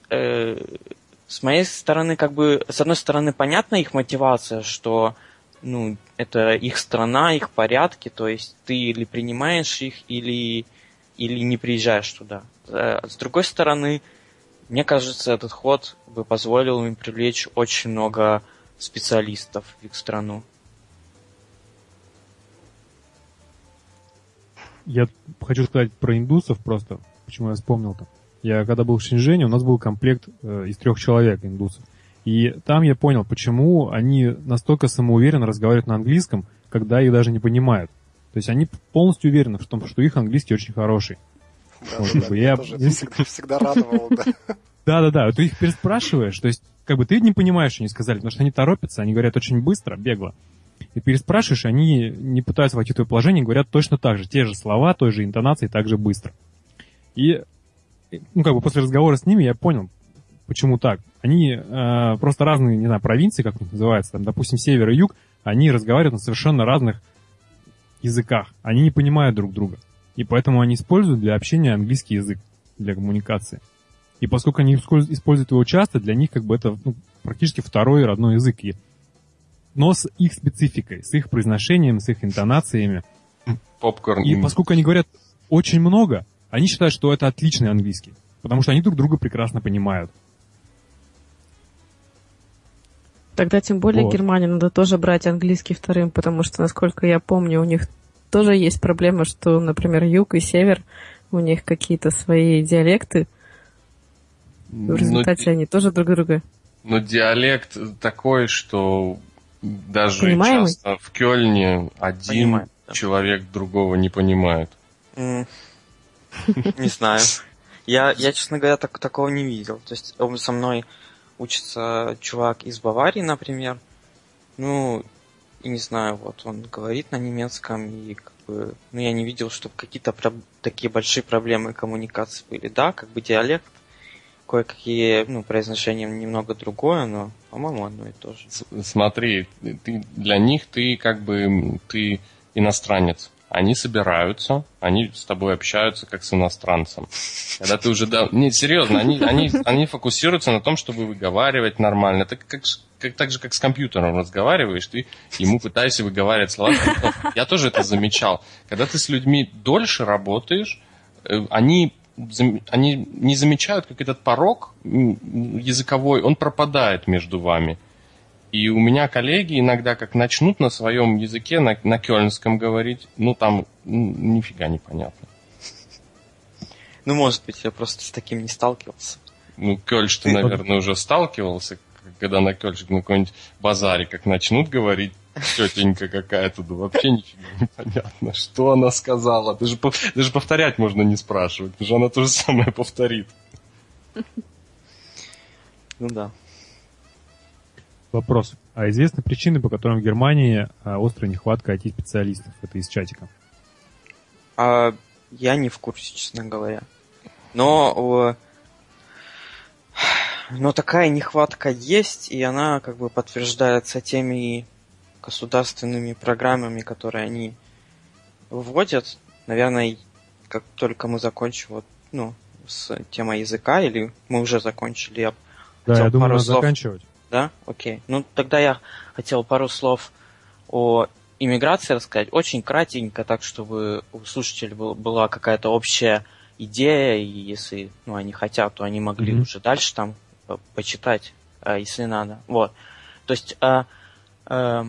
э, с моей стороны, как бы, с одной стороны, понятна их мотивация, что, ну, это их страна, их порядки, то есть ты или принимаешь их, или, или не приезжаешь туда. Э, С другой стороны, мне кажется, этот ход бы позволил им привлечь очень много специалистов в их страну. Я хочу сказать про индусов просто, почему я вспомнил-то. Я когда был в Шэньчжэне, у нас был комплект э, из трех человек индусов. И там я понял, почему они настолько самоуверенно разговаривают на английском, когда их даже не понимают. То есть они полностью уверены в том, что их английский очень хороший. Да, Вот, да, бы да, я- тоже всегда, всегда радовало, да. Да-да-да, ты их переспрашиваешь, то есть как бы ты не понимаешь, что они сказали, потому что они торопятся, они говорят очень быстро, бегло. И переспрашиваешь, они не пытаются войти в твое положение, говорят точно так же, те же слова, той же интонации, так же быстро. И, ну, как бы после разговора с ними я понял, почему так. Они э, просто разные, не знаю, провинции, как у них называется, там, допустим, север и юг, они разговаривают на совершенно разных языках. Они не понимают друг друга. И поэтому они используют для общения английский язык, для коммуникации. И поскольку они использ- используют его часто, для них как бы это ну, практически второй родной язык. И- Но с их спецификой, с их произношением, с их интонациями. Попкорн. И поскольку они говорят очень много, они считают, что это отличный английский. Потому что они друг друга прекрасно понимают. Тогда тем более Вот. Германии надо тоже брать английский вторым, потому что, насколько я помню, у них тоже есть проблема, что, например, юг и север, у них какие-то свои диалекты, в результате они тоже друг друга. Но диалект такой, что даже Понимаемый? часто в Кёльне один Понимаю, да. человек другого не понимает. М, Не знаю. Я, я, честно говоря, так, такого не видел. То есть он со мной учится чувак из Баварии, например. Ну, и не знаю, вот он говорит на немецком, и как бы, ну, я не видел, чтобы какие-то проб- такие большие проблемы коммуникации были. Да, как бы диалект, кое-какие, ну, произношение немного другое, но, по-моему, одно и то же. Смотри, ты, для них ты как бы ты иностранец. Они собираются, они с тобой общаются как с иностранцем. Когда ты уже... Да, не, серьезно, они, они, они фокусируются на том, чтобы выговаривать нормально. Это как, как, так же, как с компьютером разговариваешь, ты ему пытаешься выговаривать слова. Я тоже это замечал. Когда ты с людьми дольше работаешь, э, они, они не замечают, как этот порог языковой, он пропадает между вами. И у меня коллеги иногда как начнут на своем языке, на, на кёльнском говорить, ну там м, нифига не понятно. Ну, может быть, я просто с таким не сталкивался. Ну, Кёльш ты, наверное, уже сталкивался, когда на Кёльш на какой-нибудь базаре как начнут говорить тетенька какая-то, да вообще ничего не понятно, что она сказала. Даже, даже повторять можно не спрашивать, потому что она то же самое повторит. Ну да. Вопрос. А известны причины, по которым в Германии а, острая нехватка IT-специалистов? Это из чатика. А, я не в курсе, честно говоря. Но, но такая нехватка есть, и она как бы подтверждается теми государственными программами, которые они вводят. Наверное, как только мы закончим вот, ну, с темой языка, или мы уже закончили, я да, я думаю, надо слов... заканчивать. Да? Окей. Ну, тогда я хотел пару слов о иммиграции рассказать. Очень кратенько, так, чтобы у слушателей был, была какая-то общая идея, и если ну, они хотят, то они могли mm-hmm. уже дальше там почитать, а, если надо. Вот. То есть а, а,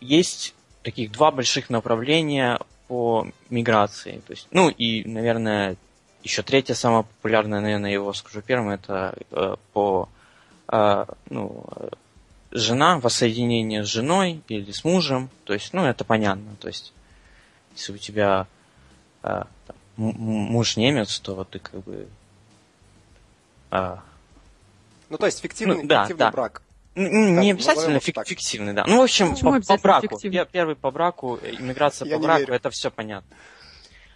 есть таких два больших направления по миграции. То есть, ну и, наверное, еще третье самое популярное, наверное, его скажу первым, это э, по ну, жена, воссоединение с женой или с мужем. То есть, ну, это понятно. То есть, если у тебя э, там, муж немец, то ты как бы... Э, ну, то есть фиктивный, ну, да, фиктивный да. брак. Не обязательно фик- фиктивный, да. Ну, в общем, по, по браку. Фиктивный? Первый по браку, иммиграция Я по браку, верю. это все понятно.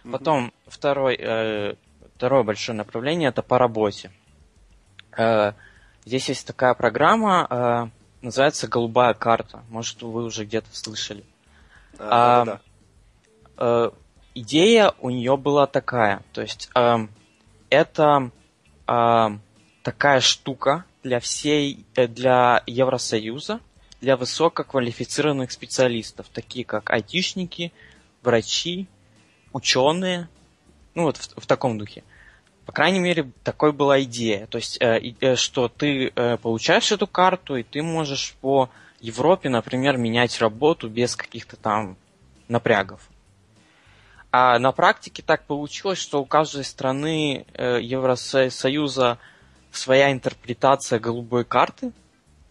Потом второй, э, второе большое направление это по работе. Э, здесь есть такая программа, э, называется «Голубая карта». Может, вы уже где-то слышали. А, да, да. Идея у нее была такая, то есть это такая штука, для всей, э, для Евросоюза, для высококвалифицированных специалистов, такие как айтишники, врачи, ученые, ну вот в, в таком духе. По крайней мере, такой была идея. То есть, э, э, что ты э, получаешь эту карту, и ты можешь по Европе, например, менять работу без каких-то там напрягов. А на практике так получилось, что у каждой страны Евросоюза своя интерпретация голубой карты,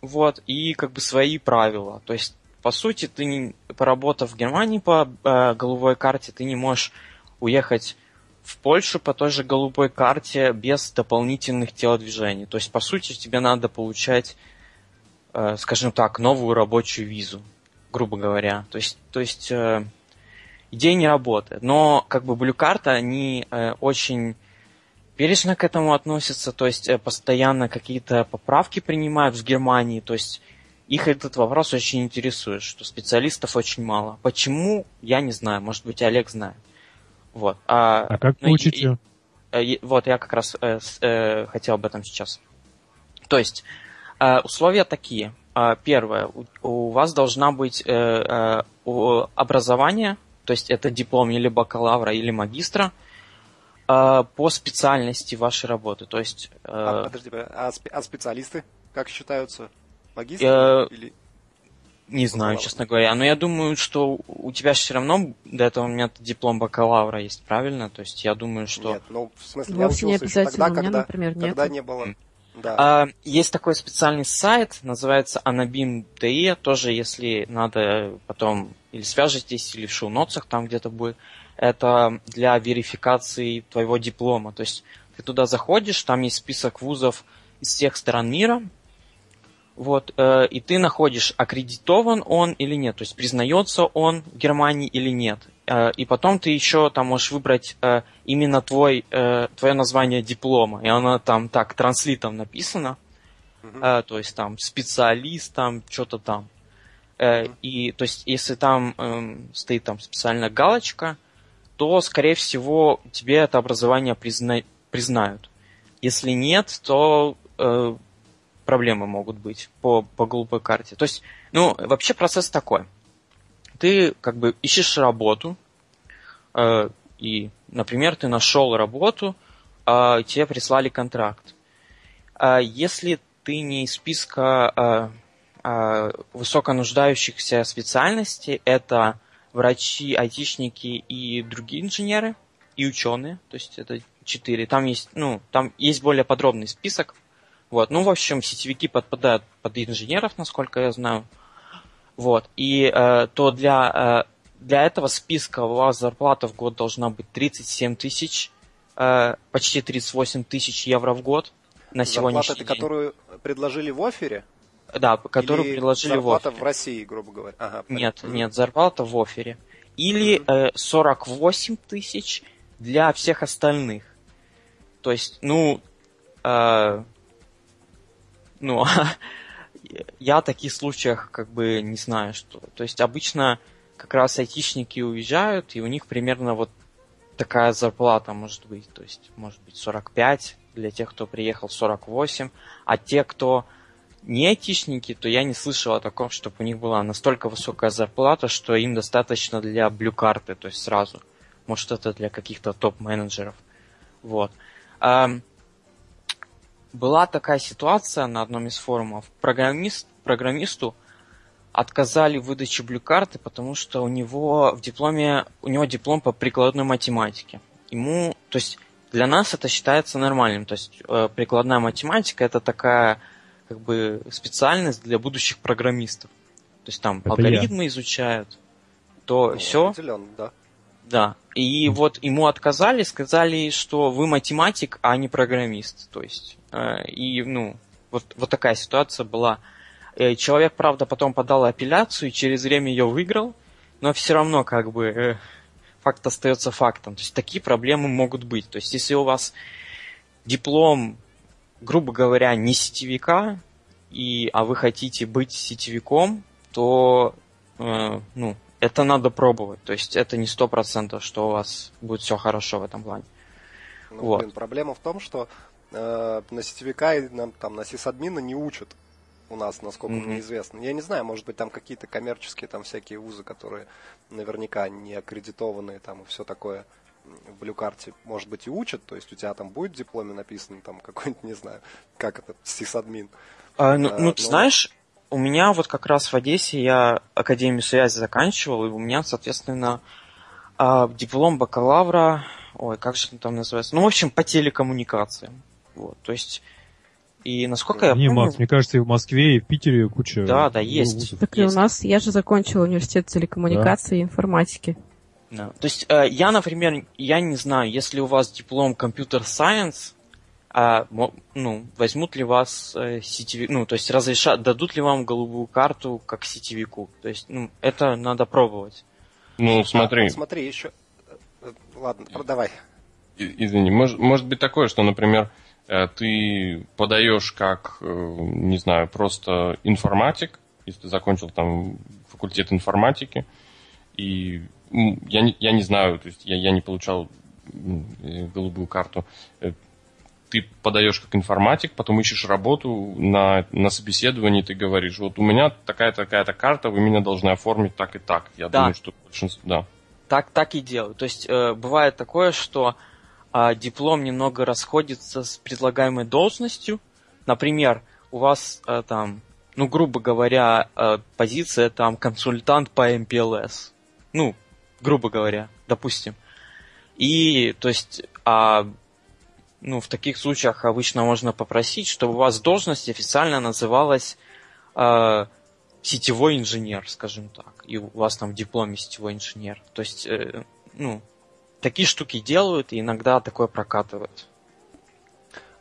вот, и как бы свои правила. То есть, по сути, ты, поработав в Германии по э, голубой карте, ты не можешь уехать в Польшу по той же голубой карте без дополнительных телодвижений. То есть, по сути, тебе надо получать, э, скажем так, новую рабочую визу, грубо говоря. То есть, то есть э, идея не работает. Но как бы блюкарта, они э, очень бережно к этому относятся, то есть э, постоянно какие-то поправки принимают в Германии, то есть их этот вопрос очень интересует, что специалистов очень мало. Почему, я не знаю, может быть, Олег знает. Вот. А, а как ну, учите? И, и, вот, я как раз э, э, хотел об этом сейчас. То есть, э, условия такие. Э, первое, у, у вас должна быть э, э, образование, то есть это диплом или бакалавра, или магистра – а, по специальности вашей работы. То есть, э, а, подожди, а, а специалисты как считаются? Магистры э, или... Не знаю, честно говоря. Но я думаю, что у тебя же все равно до этого у меня диплом бакалавра есть, правильно? То есть я думаю, что... Нет, ну, в смысле, я учился еще тогда, меня, когда, например, когда не было... Да. А, есть такой специальный сайт, называется anabim.de, тоже если надо потом или свяжетесь, или в шоу-нотсах там где-то будет это для верификации твоего диплома. То есть ты туда заходишь, там есть список вузов из всех стран мира, вот, э, и ты находишь, аккредитован он или нет, то есть признается он в Германии или нет. Э, и потом ты еще там можешь выбрать э, именно твой, э, твое название диплома, и оно там так транслитом написано, mm-hmm. э, то есть там специалист, там что-то там. Э, mm-hmm. И то есть если там э, стоит там специальная галочка, то, скорее всего, тебе это образование призна... признают. Если нет, то э, проблемы могут быть по, по глупой карте. То есть, ну, вообще процесс такой. Ты как бы ищешь работу, э, и, например, ты нашел работу, э, тебе прислали контракт. Э, если ты не из списка э, э, высоконуждающихся специальностей, это врачи, айтишники и другие инженеры, и ученые, то есть это четыре. Там есть, ну, там есть более подробный список. Вот, ну, в общем, сетевики подпадают под инженеров, насколько я знаю. Вот, и э, то для, э, для этого списка у вас зарплата в год должна быть 37 тысяч, э, почти 38 тысяч евро в год на сегодняшний Зарплата, день. которую предложили в офере? Да, которую Или предложили в зарплата офере. в России, грубо говоря? Ага, Нет, понятно. нет, зарплата в офере. Или э, 48 тысяч для всех остальных. То есть, ну, э, ну, я о таких случаях как бы не знаю, что. То есть обычно как раз айтишники уезжают, и у них примерно вот такая зарплата может быть. То есть, может быть, 45 для тех, кто приехал, 48. А те, кто не айтишники, то я не слышал о таком, чтобы у них была настолько высокая зарплата, что им достаточно для блю-карты, то есть сразу. Может, это для каких-то топ-менеджеров. Вот. Была такая ситуация на одном из форумов. Программист, программисту отказали в выдаче блю-карты, потому что у него в дипломе, у него диплом по прикладной математике. Ему, то есть для нас это считается нормальным. То есть э, прикладная математика это такая как бы специальность для будущих программистов. То есть там Это алгоритмы изучают, то Ну, все. Да. Да. И вот ему отказали, сказали, что вы математик, а не программист. То есть, и, ну, вот, вот такая ситуация была. Э, человек, правда, потом подал апелляцию и через время ее выиграл, но все равно, как бы, э, факт остается фактом. То есть, такие проблемы могут быть. То есть, если у вас диплом, грубо говоря, не сетевика, и, а вы хотите быть сетевиком, то, э, ну, это надо пробовать. То есть это не сто процентов, что у вас будет все хорошо в этом плане. Ну, Вот. блин, проблема в том, что э, на сетевика и на, там, на сисадмина не учат у нас, насколько Мгм. мне известно. Я не знаю, может быть, там какие-то коммерческие там всякие вузы, которые наверняка не аккредитованные там и все такое в блюкарте, может быть, и учат, то есть у тебя там будет в дипломе написано там какой-нибудь, не знаю, как это, сисадмин. А, ну, А, ну, ты ну- знаешь, у меня вот как раз в Одессе я Академию связи заканчивал, и у меня, соответственно, а, диплом бакалавра, ой, как же он там называется, ну, в общем, по телекоммуникациям. Вот, то есть, и насколько я Не, помню... Макс, мне кажется, и в Москве, и в Питере куча... Да, да, есть. вузов. Так и у нас, я же закончила университет телекоммуникации и информатики. Да. То есть э, я, например, я не знаю, если у вас диплом компьютер сайенс, а, ну, возьмут ли вас э, сетеви- ну, то есть разрешат, дадут ли вам голубую карту как сетевику. То есть, ну, это надо пробовать. Ну, смотри, Вот смотри, еще... э, Ладно, продавай. Извини, может, может быть такое, что, например, э, ты подаешь как, э, не знаю, просто информатик, если ты закончил там факультет информатики, и я не, я не знаю, то есть я, я не получал э, голубую карту. Э, Ты подаешь как информатик, потом ищешь работу на, на собеседовании, ты говоришь, вот у меня такая-то такая-то карта, вы меня должны оформить так и так. Я Да. думаю, что большинство, да. Так, так и делают. То есть э, бывает такое, что а, диплом немного расходится с предлагаемой должностью. Например, у вас э, там, ну, грубо говоря, э, позиция там консультант по MPLS. Ну, грубо говоря, допустим. И, то есть, а, ну, в таких случаях обычно можно попросить, чтобы у вас должность официально называлась э, сетевой инженер, скажем так, и у вас там в дипломе сетевой инженер. То есть, э, ну, такие штуки делают, и иногда такое прокатывают.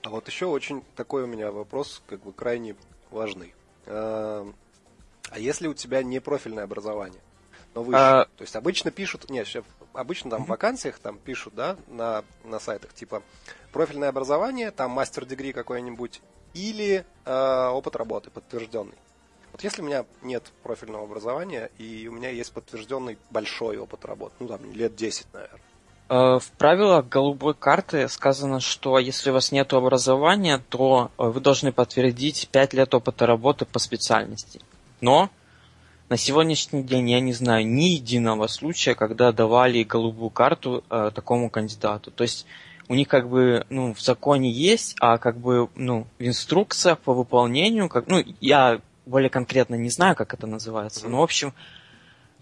А вот еще очень такой у меня вопрос, как бы крайне важный. А а если у тебя не профильное образование, но высшее? А- То есть обычно пишут, нет, обычно там в вакансиях там пишут, да, на, на сайтах, типа профильное образование, там мастер-дегри какой-нибудь, или э, опыт работы подтвержденный. Вот если у меня нет профильного образования, и у меня есть подтвержденный большой опыт работы, ну там лет 10, наверное. Э, В правилах голубой карты сказано, что если у вас нет образования, то э, вы должны подтвердить 5 лет опыта работы по специальности. Но на сегодняшний день я не знаю ни единого случая, когда давали голубую карту э, такому кандидату. То есть у них как бы ну, в законе есть, а как бы ну, в инструкциях по выполнению, как, ну, я более конкретно не знаю, как это называется, но в общем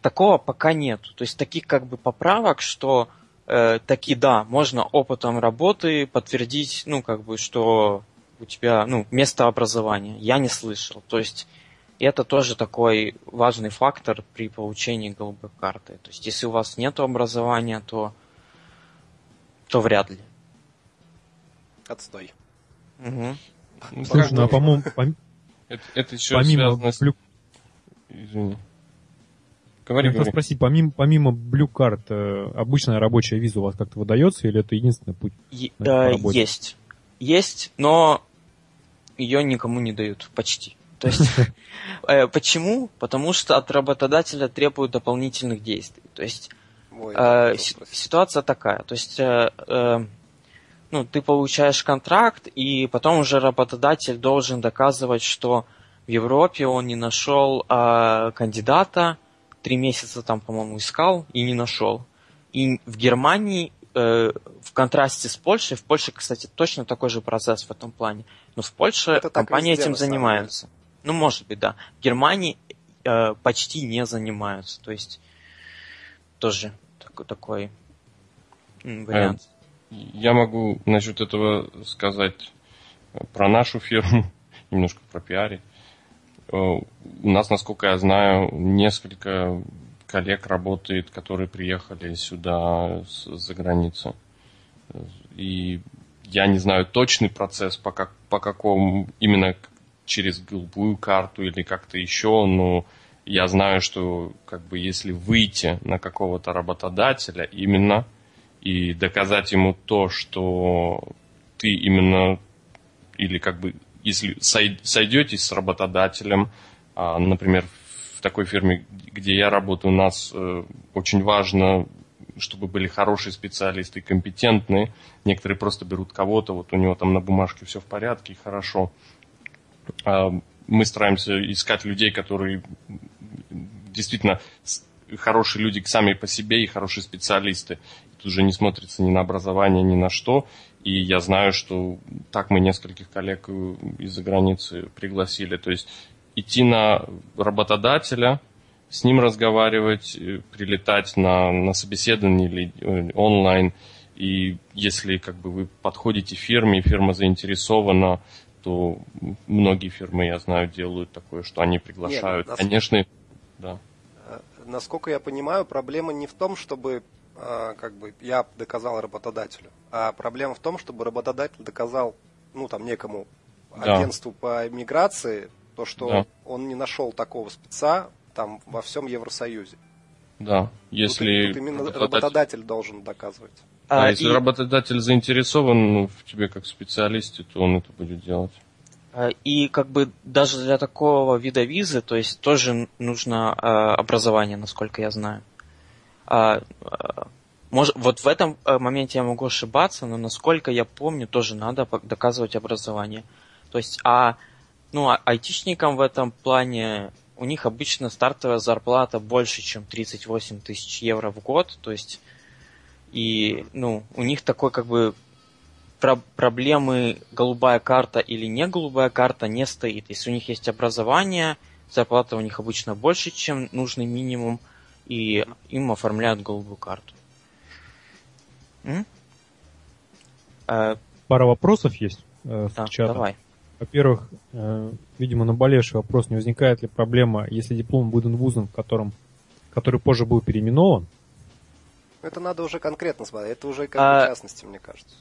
такого пока нет. То есть таких как бы поправок, что э, таки да, можно опытом работы подтвердить, ну, как бы, что у тебя, ну, место образования. Я не слышал. То есть это тоже такой важный фактор при получении голубой карты. То есть если у вас нет образования, то, то вряд ли. Отстой. Угу. Ну, Слушай, ну а по-моему, пом... это, это еще помимо связано с... Извини. Говори, Я говори. спросить, помимо, помимо Blue Card, э, обычная рабочая виза у вас как-то выдается, или это единственный путь? Е- э, есть. Есть, но ее никому не дают. Почти. То есть, э, почему? Потому что от работодателя требуют дополнительных действий. То есть, Ой, Э, вопрос. ситуация такая. То есть, э, э, ну, ты получаешь контракт, и потом уже работодатель должен доказывать, что в Европе он не нашел э, кандидата, три месяца там, по-моему, искал и не нашел. И в Германии, э, в контрасте с Польшей, в Польше, кстати, точно такой же процесс в этом плане, но в Польше Это компании этим занимаются. Ну, может быть, да. В Германии э, почти не занимаются. То есть тоже такой, такой м, вариант. Я могу насчет этого сказать э, про нашу фирму, немножко про пиаре. Э, У нас, насколько я знаю, несколько коллег работает, которые приехали сюда с- за границы. И я не знаю точный процесс, по, как, по какому именно через голубую карту или как-то еще, но я знаю, что как бы если выйти на какого-то работодателя именно и доказать ему то, что ты именно или как бы если сой- сойдетесь с работодателем, а, например, в такой фирме, где я работаю, у нас э, очень важно, чтобы были хорошие специалисты, компетентные. Некоторые просто берут кого-то, вот у него там на бумажке все в порядке, и хорошо. А, Мы стараемся искать людей, которые действительно хорошие люди сами по себе и хорошие специалисты. Тут уже не смотрится ни на образование, ни на что. И я знаю, что так мы нескольких коллег э, из-за границы пригласили. То есть идти на работодателя, с ним разговаривать, э, прилетать на, на собеседование или э, онлайн. И если как бы вы подходите фирме, и фирма заинтересована, то многие фирмы, я знаю, делают такое, что они приглашают. нас- Конечно, да. Насколько я понимаю, проблема не в том, чтобы как бы я доказал работодателю, а проблема в том, чтобы работодатель доказал, ну там некому Да. агентству по миграции, то, что Да. он не нашел такого спеца там во всем Евросоюзе. Да, Тут- если тут, именно работодатель- работодатель должен доказывать. Да, А, если и- работодатель заинтересован ну, в тебе как специалисте, то он это будет делать. А, И как бы даже для такого вида визы, то есть тоже нужно а, образование, насколько я знаю. А, а, мож- вот в этом а, моменте я могу ошибаться, но насколько я помню, тоже надо доказывать образование. То есть, а ну, а- айтишникам в этом плане у них обычно стартовая зарплата больше, чем 38 тысяч евро в год, то есть и ну, у них такой как бы про- проблемы голубая карта или не голубая карта не стоит. Если у них есть образование, зарплата у них обычно больше, чем нужный минимум, и им оформляют голубую карту. М? Э, Пара вопросов есть э, да, в чате. давай. Во-первых, э, видимо, наболевший вопрос, не возникает ли проблема, если диплом выдан вузом, в котором, который позже был переименован, Это надо уже конкретно смотреть, это уже как А- бы частности, мне кажется.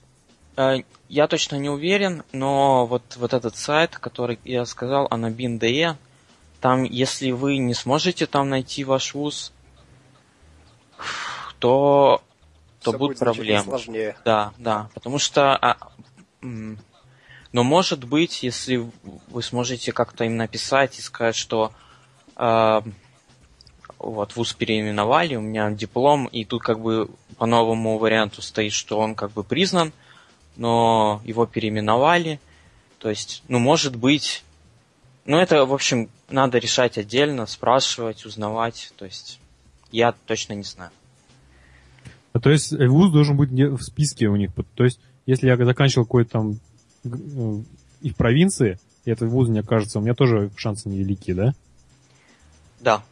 Э, Я точно не уверен, но вот, вот этот сайт, который я сказал, anabin.de, там, если вы не сможете там найти ваш вуз, то, то будут будет проблемы. сложнее. Да, да, потому что... а, но может быть, если вы сможете как-то им написать и сказать, что а, вот вуз переименовали, у меня диплом, и тут как бы по новому варианту стоит, что он как бы признан, но его переименовали. То есть, ну, может быть... Ну, это, в общем, надо решать отдельно, спрашивать, узнавать. То есть, я точно не знаю. А То есть э, вуз должен быть в списке у них. То есть, если я заканчивал какой-то там э, и в провинции, и этот вуз мне кажется, у меня тоже шансы невелики, да? Да,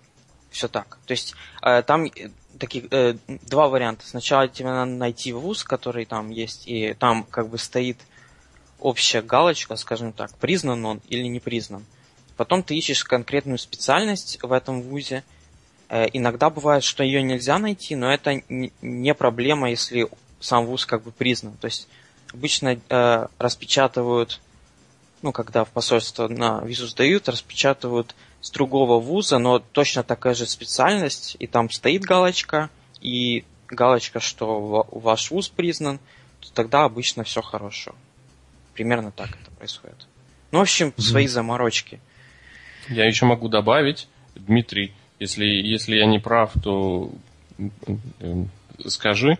все так. То есть э, там э, таких, э, два варианта. Сначала тебе надо найти вуз, который там есть, и там как бы стоит общая галочка, скажем так, признан он или не признан. Потом ты ищешь конкретную специальность в этом вузе. Э, иногда бывает, что ее нельзя найти, но это не проблема, если сам вуз как бы признан. То есть обычно э, распечатывают, ну, когда в посольство на визу сдают, распечатывают с другого вуза, но точно такая же специальность, и там стоит галочка, и галочка, что ваш вуз признан, то тогда обычно все хорошо. Примерно так это происходит. Ну, в общем, mm-hmm. свои заморочки. Я еще могу добавить, Дмитрий, если, если я не прав, то скажи.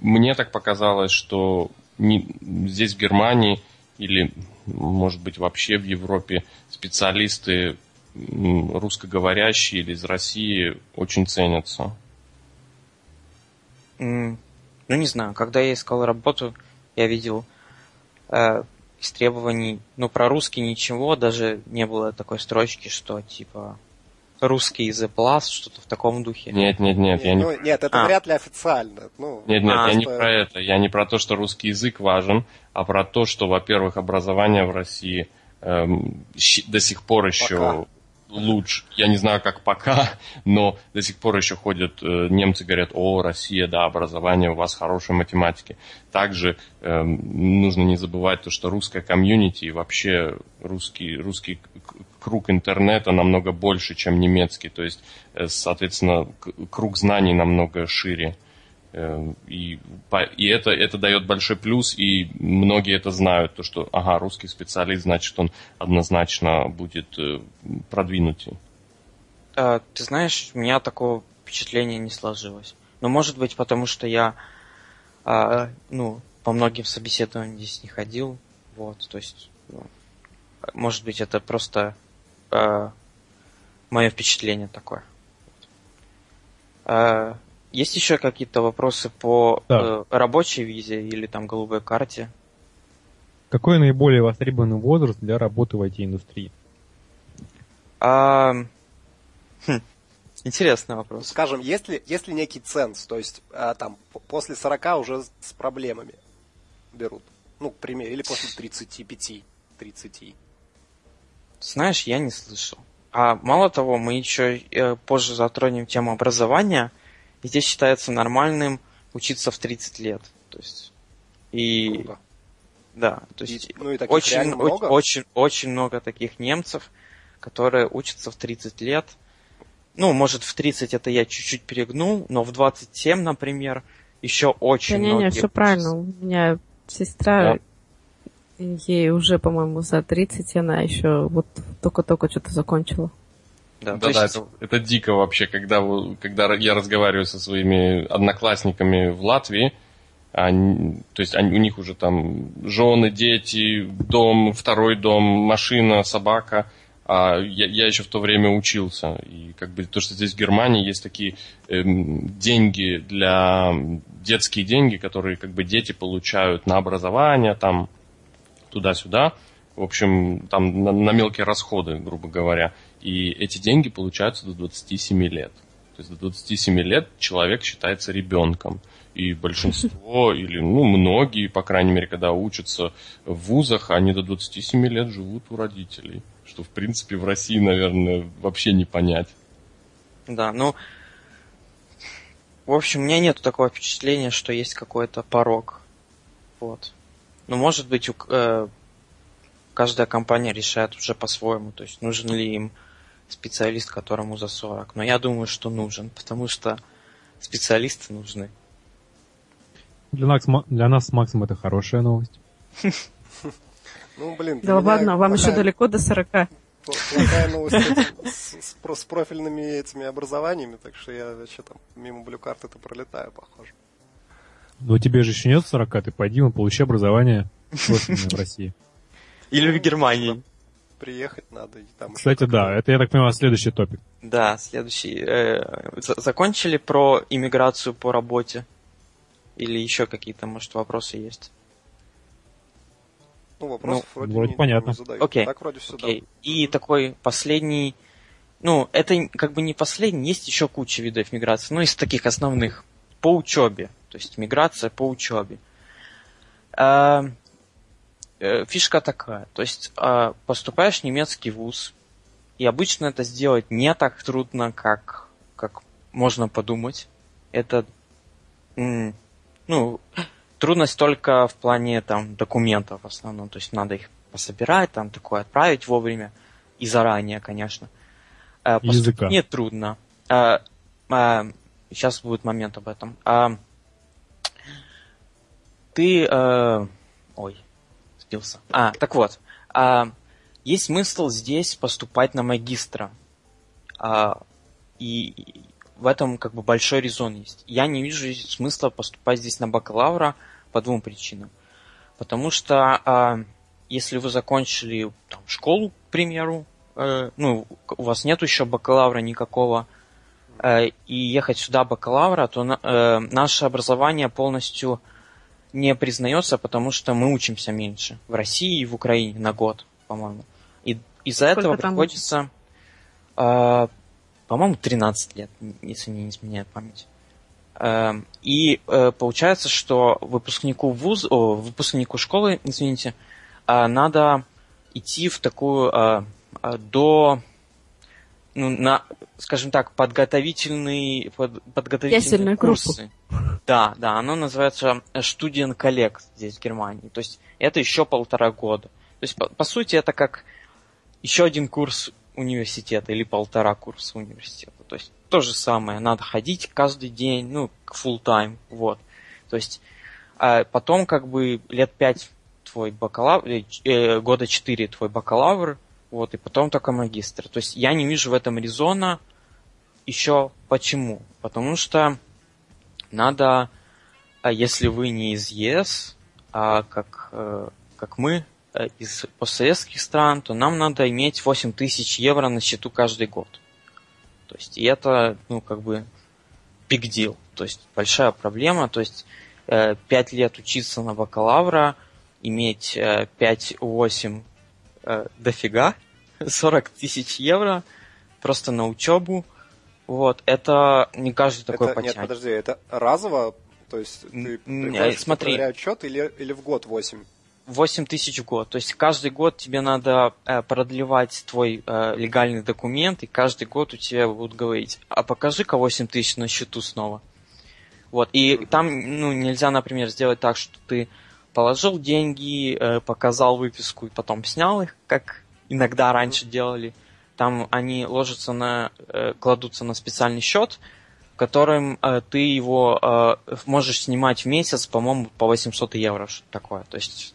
Мне так показалось, что не, здесь в Германии или, может быть, вообще в Европе специалисты русскоговорящие или из России очень ценятся? Ну, не знаю. Когда я искал работу, я видел э, из требований, ну, про русский ничего, даже не было такой строчки, что, типа, русский The Plus, что-то в таком духе. Нет, нет, нет. Я ну, не... Нет, это а. вряд ли официально. Ну, нет, нет, а, я что... не про это. Я не про то, что русский язык важен, а про то, что, во-первых, образование в России эм, до сих пор еще Пока лучше. Я не знаю, как пока, но до сих пор еще ходят э, немцы, говорят, о, Россия, да, образование, у вас хорошая математики. Также э, нужно не забывать то, что русская комьюнити и вообще русский, русский круг интернета намного больше, чем немецкий. То есть, э, соответственно, круг знаний намного шире. Эм, и, и это, это дает большой плюс, и многие это знают, то, что, ага, русский специалист, значит, он однозначно будет э, продвинутый. А, ты знаешь, у меня такого впечатления не сложилось. Но может быть, потому что я, а, ну, по многим собеседованиям здесь не ходил, вот, то есть, ну, может быть, это просто а, мое впечатление такое. А, есть еще какие-то вопросы по да. э, рабочей визе или там голубой карте? Какой наиболее востребованный возраст для работы в IT-индустрии? А... Хм. Интересный вопрос. Скажем, есть ли, есть ли некий ценз, то есть а, там после 40 уже с проблемами берут? Ну, к примеру, или после 35, 30. Знаешь, я не слышал. А мало того, мы еще э, позже затронем тему образования – и здесь считается нормальным учиться в 30 лет. То есть, и... Круто. Да, то есть и, ну, и очень, много? очень, очень много таких немцев, которые учатся в 30 лет. Ну, может, в 30 это я чуть-чуть перегнул, но в 27, например, еще очень да, много. Не, не, все правильно. У меня сестра, да. Ей уже, по-моему, за 30, она еще вот только-только что-то закончила. Да, да, есть... да это, это дико вообще, когда, когда я разговариваю со своими одноклассниками в Латвии, они, то есть они, у них уже там жены, дети, дом, второй дом, машина, собака, а я, я еще в то время учился. И как бы то, что здесь в Германии есть такие эм, деньги для детские деньги, которые как бы дети получают на образование, там туда-сюда. В общем, там на, на мелкие расходы, грубо говоря. И эти деньги получаются до 27 лет. То есть до 27 лет человек считается ребенком. И большинство, или ну, многие, по крайней мере, когда учатся в вузах, они до 27 лет живут у родителей. Что, в принципе, в России, наверное, вообще не понять. Да, ну, в общем, у меня нет такого впечатления, что есть какой-то порог. Вот. Ну, может быть, у, э, каждая компания решает уже по-своему, то есть нужен ли им специалист, которому за 40. Но я думаю, что нужен, потому что специалисты нужны. Для нас, для нас с Максом это хорошая новость. Ну, блин. Да ладно, вам еще далеко до 40. Плохая новость с, с, профильными этими образованиями, так что я вообще там мимо блюкарт это пролетаю, похоже. Но тебе же еще нет 40, ты пойди, получи образование в России. Или в Германии приехать надо. И там Кстати, да, это, я так понимаю, следующий топик. Да, следующий. Э, закончили про иммиграцию по работе? Или еще какие-то, может, вопросы есть? Ну, вопросов ну, вроде, вроде не, понятно. Не Окей. Так вроде все Окей. Да. И такой последний ну, это как бы не последний, есть еще куча видов миграции, ну, из таких основных. По учебе, то есть миграция по учебе. А, э, фишка такая, то есть а, поступаешь в немецкий вуз, и обычно это сделать не так трудно, как, как можно подумать. Это, ну, трудность только в плане там документов в основном, то есть надо их пособирать, там такое отправить вовремя и заранее, конечно. Э, Языка. Не трудно. Сейчас будет момент об этом. А, ты... А, ой, сбился. А, так вот. А, есть смысл здесь поступать на магистра. А, и в этом как бы большой резон есть. Я не вижу смысла поступать здесь на бакалавра по двум причинам. Потому что а, если вы закончили там, школу, к примеру, э, ну, у вас нет еще бакалавра никакого, э, и ехать сюда бакалавра, то на, э, наше образование полностью не признается, потому что мы учимся меньше в России и в Украине на год, по-моему. И из-за этого там приходится, э, по-моему, 13 лет, если не изменяет память. Э, и э, получается, что выпускнику вуз, о, выпускнику школы, извините, э, надо идти в такую э, а, до, ну, на, скажем так, подготовительные, под, подготовительные курсы. Группу. Да, да, оно называется Student Collect здесь, в Германии. То есть это еще полтора года. То есть, по, по сути, это как еще один курс университета или полтора курса университета. То есть то же самое, надо ходить каждый день, ну, full time, вот. То есть а потом как бы лет пять твой бакалавр, э года четыре твой бакалавр, вот, и потом только магистр. То есть я не вижу в этом резона еще почему. Потому что надо, а если вы не из ЕС, а как, э, как мы, э, из постсоветских стран, то нам надо иметь 8 тысяч евро на счету каждый год. То есть, и это, ну, как бы, big deal. То есть, большая проблема. То есть, 5 лет учиться на бакалавра, иметь 5-8 э, дофига, 40 тысяч евро просто на учебу. Вот, это не каждый такой это, потянет. Нет, подожди, это разово? То есть ты смотри, счет или, или в год 8? 8 тысяч в год. То есть каждый год тебе надо э, продлевать твой э, легальный документ, и каждый год у тебя будут говорить, а покажи-ка 8 тысяч на счету снова. Вот, и mm-hmm. там, ну, нельзя, например, сделать так, что ты положил деньги, э, показал выписку и потом снял их, как иногда раньше делали. Там они ложатся на, э, кладутся на специальный счет, которым э, ты его можешь снимать в месяц, по-моему, по 800 евро, что такое. То есть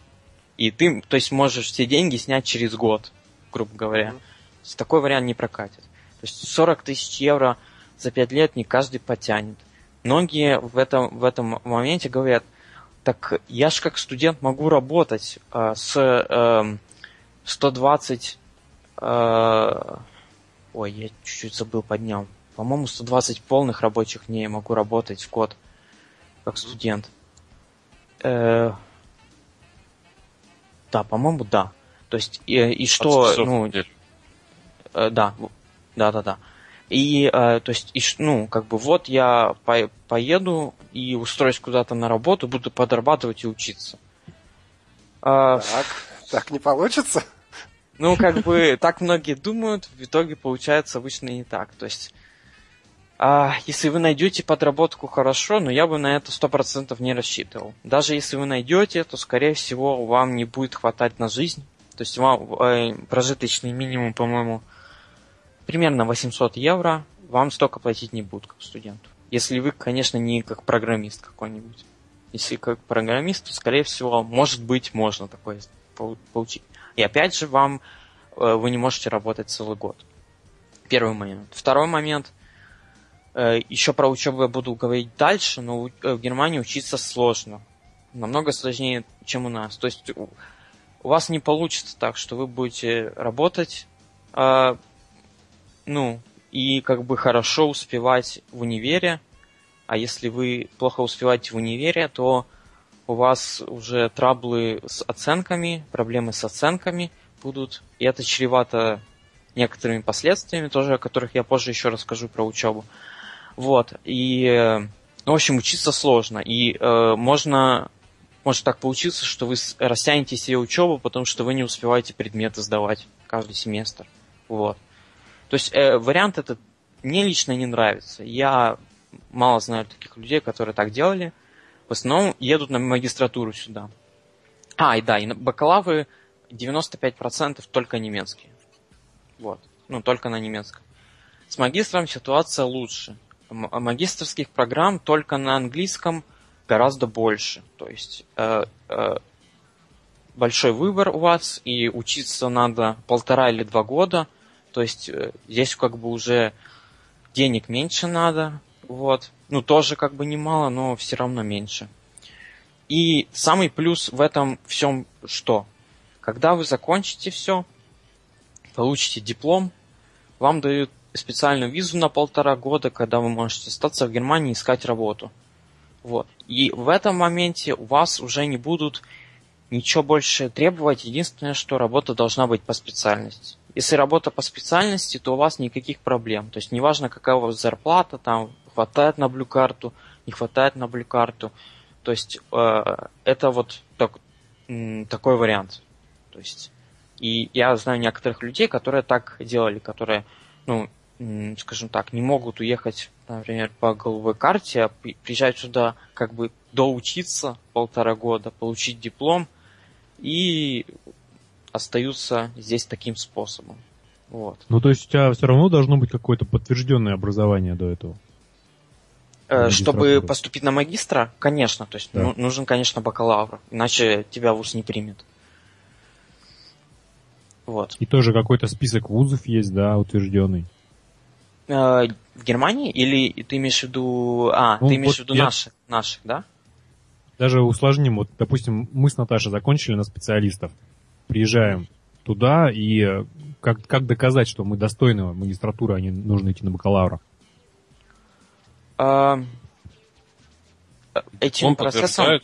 и ты, то есть можешь все деньги снять через год, грубо говоря. Mm-hmm. Такой вариант не прокатит. То есть 40 тысяч евро за 5 лет не каждый потянет. Многие в этом, в этом моменте говорят, так я же как студент могу работать э, с э, 120... Э, ой, я чуть-чуть забыл, поднял. По-моему, 120 полных рабочих дней могу работать в год как студент. Э, да, по-моему, да. То есть, и, и что, ну... Э, да, да, да, да. И, э, то есть, и, ну, как бы, вот я по поеду и устроюсь куда-то на работу, буду подрабатывать и учиться. А, так, так не получится? Ну, как бы, так многие думают, в итоге получается обычно не так. То есть, а, если вы найдете подработку хорошо, но я бы на это сто процентов не рассчитывал. Даже если вы найдете, то, скорее всего, вам не будет хватать на жизнь. То есть вам э, прожиточный минимум, по-моему, примерно 800 евро, вам столько платить не будут как студенту. Если вы, конечно, не как программист какой-нибудь. Если как программист, то, скорее всего, может быть, можно такое получить. И опять же, вам э, вы не можете работать целый год. Первый момент. Второй момент. Э, еще про учебу я буду говорить дальше, но э, в Германии учиться сложно. Намного сложнее, чем у нас. То есть у вас не получится так, что вы будете работать ну, и как бы хорошо успевать в универе, а если вы плохо успеваете в универе, то у вас уже траблы с оценками, проблемы с оценками будут, и это чревато некоторыми последствиями, тоже о которых я позже еще расскажу про учебу. Вот. И, э, ну, в общем, учиться сложно. И э, можно, может так получиться, что вы растянете себе учебу, потому что вы не успеваете предметы сдавать каждый семестр. Вот. То есть э, вариант этот мне лично не нравится. Я мало знаю таких людей, которые так делали. В основном едут на магистратуру сюда. А, и да, и бакалавры 95% только немецкие. Вот. Ну, только на немецком. С магистром ситуация лучше. Магистрских программ только на английском гораздо больше. То есть э, э, большой выбор у вас, и учиться надо полтора или два года. То есть э, здесь как бы уже денег меньше надо. Вот. Ну, тоже как бы немало, но все равно меньше. И самый плюс в этом всем что? Когда вы закончите все, получите диплом, вам дают специальную визу на полтора года, когда вы можете остаться в Германии и искать работу. Вот. И в этом моменте у вас уже не будут ничего больше требовать. Единственное, что работа должна быть по специальности. Если работа по специальности, то у вас никаких проблем. То есть неважно, какая у вас зарплата, там хватает на блю-карту, не хватает на блю-карту. То есть э, это вот так, такой вариант. То есть и я знаю некоторых людей, которые так делали, которые, ну, скажем так, не могут уехать, например, по голубой карте, а приезжать сюда как бы доучиться полтора года, получить диплом и остаются здесь таким способом. Вот. Ну, то есть у тебя все равно должно быть какое-то подтвержденное образование до этого? Э, чтобы поступить на магистра, конечно, то есть да. ну, нужен, конечно, бакалавр, иначе тебя вуз не примет. Вот. И тоже какой-то список вузов есть, да, утвержденный. Э, в Германии или ты имеешь в виду... А, ну, ты имеешь вот в виду я... наших, наших, да? Даже усложним. Вот, допустим, мы с Наташей закончили на специалистов. Приезжаем туда, и э, как, как доказать, что мы достойны магистратуры, а не нужно идти на бакалавра? А, этим Он процессом...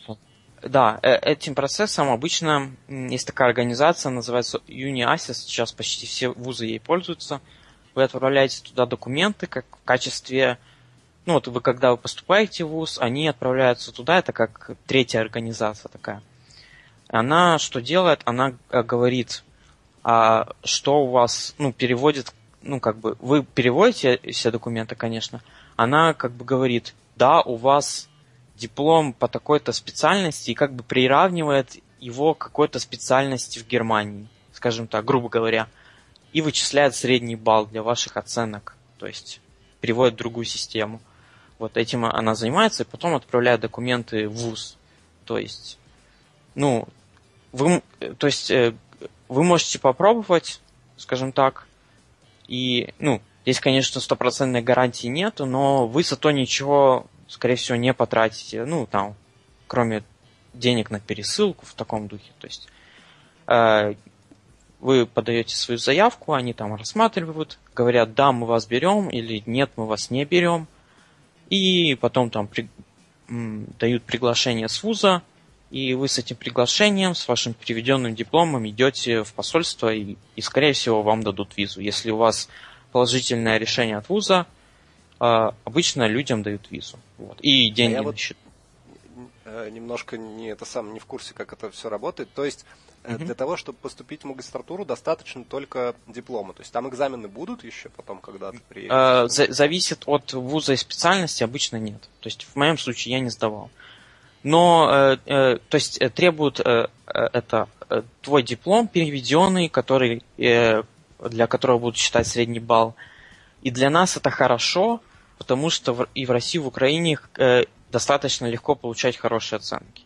Да, э, этим процессом обычно есть такая организация, называется UniAssist, сейчас почти все вузы ей пользуются. Вы отправляете туда документы как в качестве... Ну вот вы когда вы поступаете в вуз, они отправляются туда, это как третья организация такая. Она что делает? Она э, говорит, а, что у вас, ну, переводит, ну, как бы, вы переводите все документы, конечно, она как бы говорит, да, у вас диплом по такой-то специальности и как бы приравнивает его к какой-то специальности в Германии, скажем так, грубо говоря, и вычисляет средний балл для ваших оценок, то есть переводит в другую систему. Вот этим она занимается и потом отправляет документы в ВУЗ. То есть, ну, вы, то есть, э, вы можете попробовать, скажем так, и, ну, здесь, конечно, стопроцентной гарантии нету, но вы зато ничего скорее всего, не потратите, ну, там, кроме денег на пересылку в таком духе. То есть э, вы подаете свою заявку, они там рассматривают, говорят, да, мы вас берем, или нет, мы вас не берем. И потом там при, м, дают приглашение с вуза, и вы с этим приглашением, с вашим переведенным дипломом идете в посольство, и, и скорее всего, вам дадут визу. Если у вас положительное решение от вуза, а, обычно людям дают визу. Вот. И деньги а я вот э, немножко не это сам не в курсе, как это все работает. То есть угу. для того, чтобы поступить в магистратуру, достаточно только диплома. То есть там экзамены будут еще потом, когда ты приедешь? А, за- зависит от вуза и специальности, обычно нет. То есть в моем случае я не сдавал. Но, э, э, то есть э, требуют э, это э, твой диплом переведенный, который, э, для которого будут считать средний балл. И для нас это хорошо, потому что и в России, и в Украине э, достаточно легко получать хорошие оценки.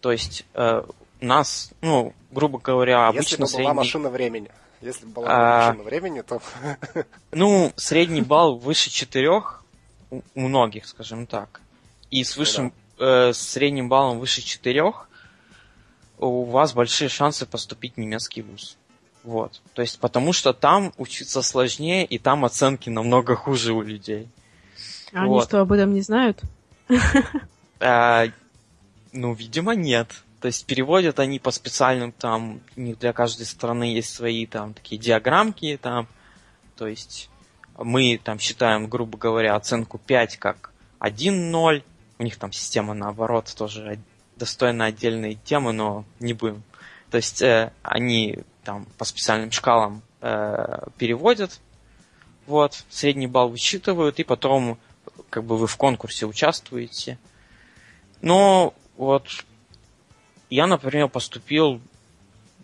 То есть э, нас, ну, грубо говоря, обычно Если бы была машина времени. Если бы была а, машина времени, то... Ну, средний балл выше четырех у, многих, скажем так. И с высшим. Э, с средним баллом выше четырех у вас большие шансы поступить в немецкий вуз. Вот. То есть, потому что там учиться сложнее, и там оценки намного хуже у людей. А вот. они что, об этом не знают? А, ну, видимо, нет. То есть переводят они по специальным там, них для каждой страны есть свои там такие диаграммки, там То есть мы там считаем, грубо говоря, оценку 5 как 1-0. У них там система наоборот тоже достойна отдельной темы, но не будем. То есть э, они там по специальным шкалам э, переводят, вот, средний балл высчитывают, и потом как бы вы в конкурсе участвуете. Но вот я, например, поступил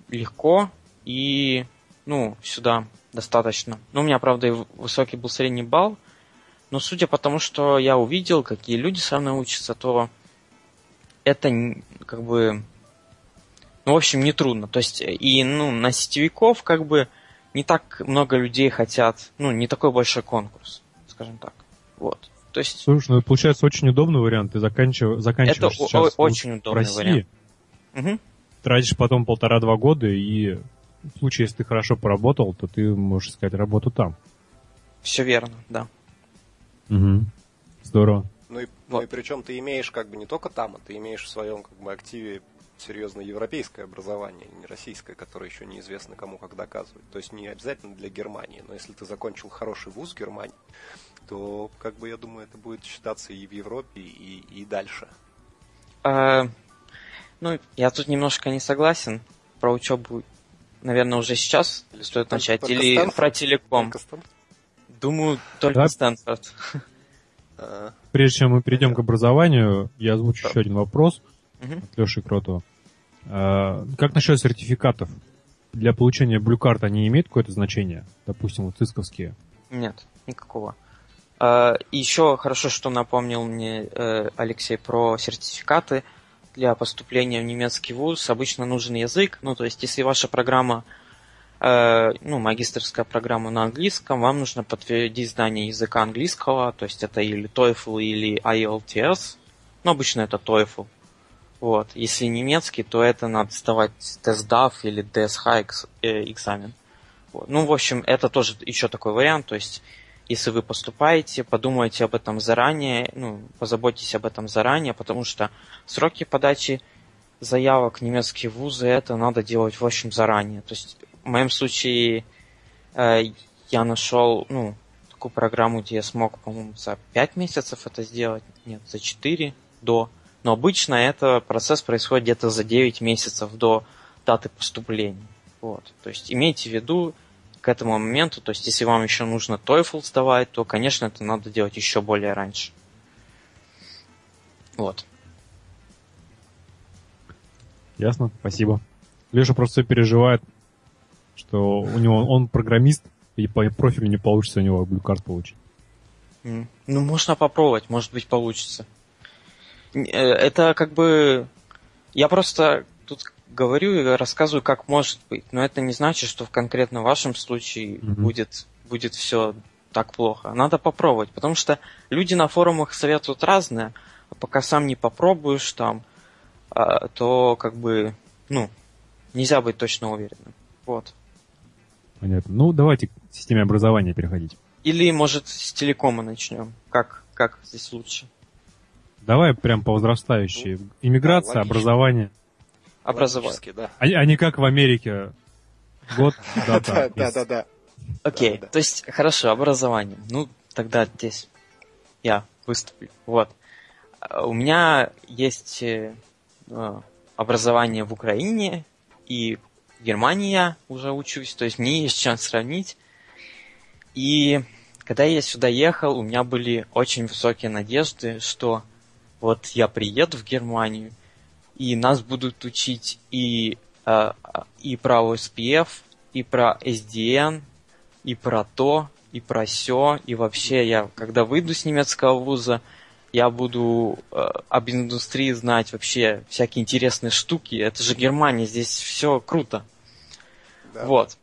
легко и, ну, сюда достаточно. Ну, у меня, правда, и высокий был средний балл, но судя по тому, что я увидел, какие люди со мной учатся, то это как бы, ну, в общем, не трудно. То есть, и, ну, на сетевиков, как бы, не так много людей хотят, ну, не такой большой конкурс, скажем так. Вот. То есть... Слушай, ну, получается очень удобный вариант. Ты заканчиваешь, заканчиваешь это сейчас очень удобный в России, вариант. Угу. тратишь потом полтора-два года, и в случае, если ты хорошо поработал, то ты можешь искать работу там. Все верно, да. Угу. Здорово. Ну и, ну и причем ты имеешь как бы не только там, а ты имеешь в своем как бы активе серьезное европейское образование, не российское, которое еще неизвестно кому как доказывать. То есть не обязательно для Германии, но если ты закончил хороший вуз в Германии, то, как бы, я думаю, это будет считаться и в Европе, и, и дальше. А, ну, я тут немножко не согласен. Про учебу, наверное, уже сейчас или стоит начать, только или про телеком. Только Думаю, только да? Стэнфорд. Прежде чем мы перейдем к образованию, я озвучу еще один вопрос угу. от Леши Кротова. А, как насчет сертификатов? Для получения Blue Card они имеют какое-то значение? Допустим, вот цисковские? Нет, никакого. А, еще хорошо, что напомнил мне э, Алексей про сертификаты. Для поступления в немецкий вуз обычно нужен язык. Ну, то есть, если ваша программа, ну, магистрская программа на английском, вам нужно подтвердить знание языка английского, то есть это или TOEFL, или IELTS. Ну, обычно это TOEFL. Вот. Если немецкий, то это надо сдавать TestDAF или DSH э, экзамен. Вот. Ну, в общем, это тоже еще такой вариант. То есть, если вы поступаете, подумайте об этом заранее, ну, позаботьтесь об этом заранее, потому что сроки подачи заявок немецкие вузы, это надо делать, в общем, заранее. То есть, в моем случае, э, я нашел, ну, такую программу, где я смог, по-моему, за 5 месяцев это сделать, нет, за 4 до но обычно это процесс происходит где-то за 9 месяцев до даты поступления. Вот. То есть имейте в виду к этому моменту, то есть если вам еще нужно TOEFL сдавать, то, конечно, это надо делать еще более раньше. Вот. Ясно, спасибо. Леша просто переживает, что у него он программист, и по профилю не получится у него Card получить. Ну, можно попробовать, может быть, получится. Э, это как бы... Я просто тут говорю и рассказываю, как может быть. Но это не значит, что в конкретно вашем случае mm-hmm. будет, будет все так плохо. Надо попробовать, потому что люди на форумах советуют разное, а пока сам не попробуешь там, а, то как бы, ну, нельзя быть точно уверенным. Вот. Понятно. Ну, давайте к системе образования переходить. Или, может, с телекома начнем. Как, как здесь лучше? Давай прям по возрастающей. Иммиграция, да, образование. Образование. Да. А, а не как в Америке. Год, дата. Да, да, да. Окей, то есть, хорошо, образование. Ну, тогда здесь я выступлю. Вот. У меня есть э, образование в Украине и в Германии я уже учусь, то есть мне есть чем сравнить. И когда я сюда ехал, у меня были очень высокие надежды, что вот я приеду в Германию, и нас будут учить и, э, и про OSPF, и про SDN, и про то, и про все, и вообще я, когда выйду с немецкого вуза, я буду э, об индустрии знать вообще всякие интересные штуки. Это же Германия, здесь все круто. Да. Вот.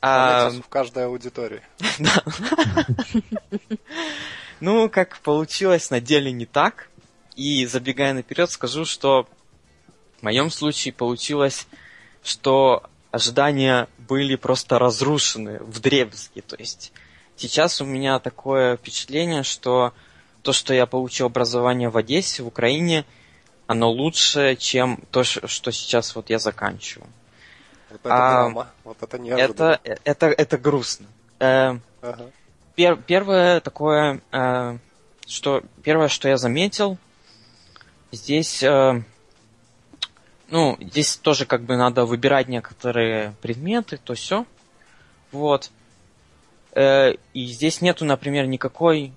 А... В каждой аудитории. Ну, как получилось, на деле не так. И забегая наперед, скажу, что в моем случае получилось, что ожидания были просто разрушены в дребезги. То есть сейчас у меня такое впечатление, что то, что я получил образование в Одессе, в Украине, оно лучше, чем то, что сейчас вот я заканчиваю. Вот это а, драма, вот это неожиданно. Это, это, это грустно. э, ага. пер, первое такое, э, что первое, что я заметил, здесь, э, ну, здесь тоже как бы надо выбирать некоторые предметы, то все, вот. Э, и здесь нету, например, никакой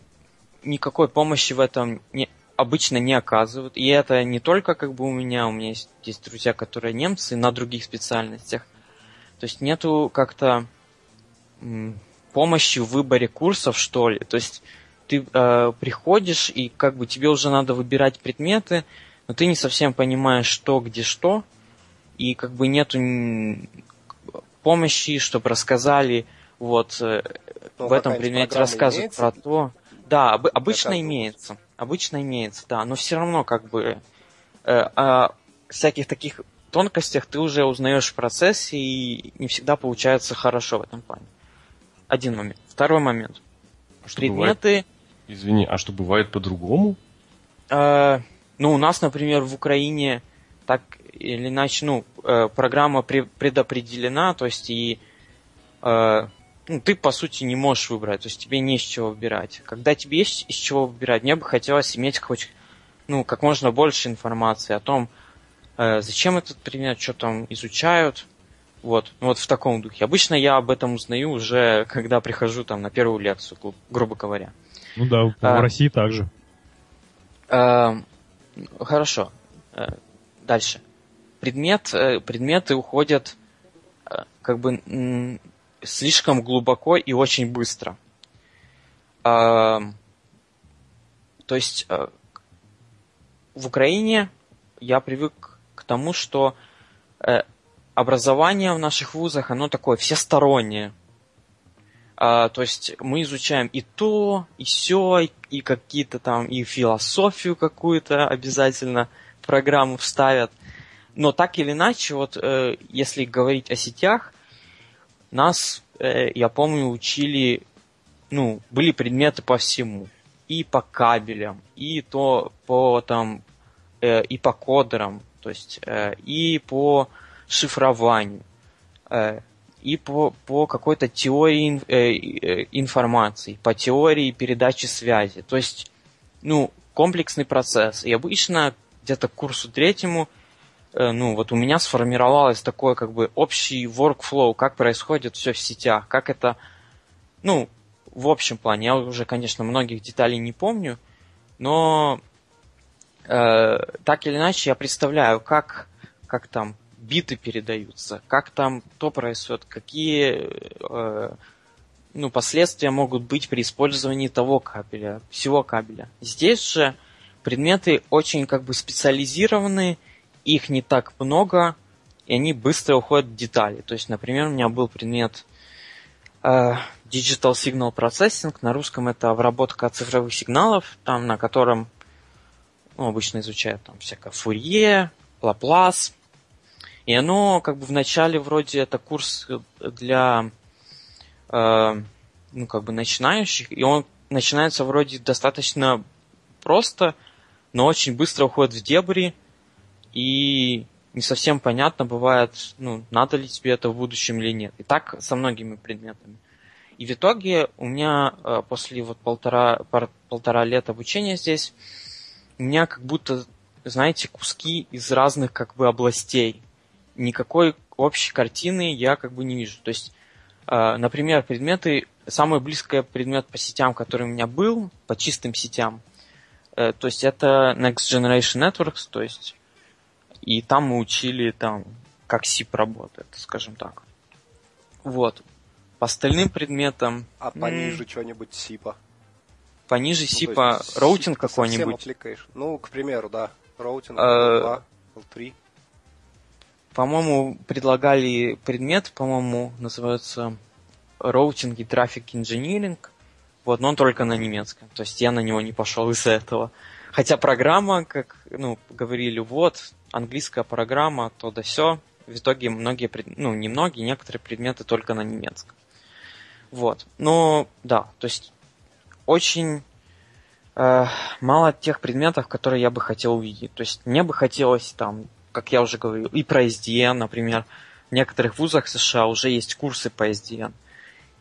никакой помощи в этом не, обычно не оказывают. И это не только как бы у меня, у меня есть, есть друзья, которые немцы на других специальностях. То есть нету как-то помощи в выборе курсов, что ли. То есть ты э, приходишь, и как бы тебе уже надо выбирать предметы, но ты не совсем понимаешь, что, где, что, и как бы нету помощи, чтобы рассказали, вот э, ну, в этом предмете рассказывают про то. Да, об, обычно имеется. Обычно имеется, да. Но все равно как бы э, о всяких таких тонкостях ты уже узнаешь в процессе и не всегда получается хорошо в этом плане. Один момент. Второй момент. А что Предметы... Бывает? Извини, а что бывает по-другому? Э, ну, у нас, например, в Украине так или иначе, ну, э, программа предопределена, то есть и э, ну, ты, по сути, не можешь выбрать, то есть тебе не из чего выбирать. Когда тебе есть из чего выбирать, мне бы хотелось иметь хоть, ну, как можно больше информации о том, э, зачем этот предмет, что там изучают, вот, ну, вот в таком духе. Обычно я об этом узнаю уже, когда прихожу там на первую лекцию, гру- грубо говоря. Ну да, в а, России также. Э, хорошо. Э, дальше. Предмет, э, предметы уходят э, как бы слишком глубоко и очень быстро. А, то есть а, в Украине я привык к тому, что э, образование в наших вузах, оно такое всестороннее. А, то есть мы изучаем и то, и все, и, и какие-то там, и философию какую-то обязательно в программу вставят. Но так или иначе, вот э, если говорить о сетях, нас, э, я помню, учили, ну, были предметы по всему. И по кабелям, и то по там, э, и по кодерам, то есть, э, и по шифрованию, и по, по какой-то теории информации, по теории передачи связи. То есть, ну, комплексный процесс. И обычно где-то к курсу третьему – ну, вот у меня сформировалось такое, как бы, общий workflow, как происходит все в сетях, как это, ну, в общем плане. Я уже, конечно, многих деталей не помню, но э, так или иначе я представляю, как, как там биты передаются, как там то происходит, какие э, ну, последствия могут быть при использовании того кабеля, всего кабеля. Здесь же предметы очень как бы специализированные, их не так много, и они быстро уходят в детали. То есть, например, у меня был предмет э, Digital Signal Processing, на русском это обработка цифровых сигналов, там, на котором ну, обычно изучают там всякое Фурье, Лаплас. И оно как бы вначале вроде это курс для э, ну, как бы начинающих, и он начинается вроде достаточно просто, но очень быстро уходит в дебри, и не совсем понятно бывает, ну, надо ли тебе это в будущем или нет. И так со многими предметами. И в итоге у меня э, после вот полтора, полтора лет обучения здесь, у меня как будто, знаете, куски из разных как бы областей. Никакой общей картины я как бы не вижу. То есть, э, например, предметы, самый близкий предмет по сетям, который у меня был, по чистым сетям, э, то есть это Next Generation Networks, то есть и там мы учили там, как СИП работает, скажем так. Вот. По остальным предметам... А пониже м- что-нибудь типа? Пониже ну, типа routing какой-нибудь? Ну, к примеру, да. Routing L2, э, L3. По-моему, предлагали предмет, по-моему, называется routing и traffic engineering. Вот, но он только на немецком. То есть я на него не пошел из-за этого. Хотя программа, как ну, говорили, вот, английская программа, то да все. В итоге многие, ну, не многие, некоторые предметы только на немецком. Вот. Но, да, то есть очень э, мало тех предметов, которые я бы хотел увидеть. То есть мне бы хотелось там, как я уже говорил, и про SDN, например. В некоторых вузах США уже есть курсы по SDN.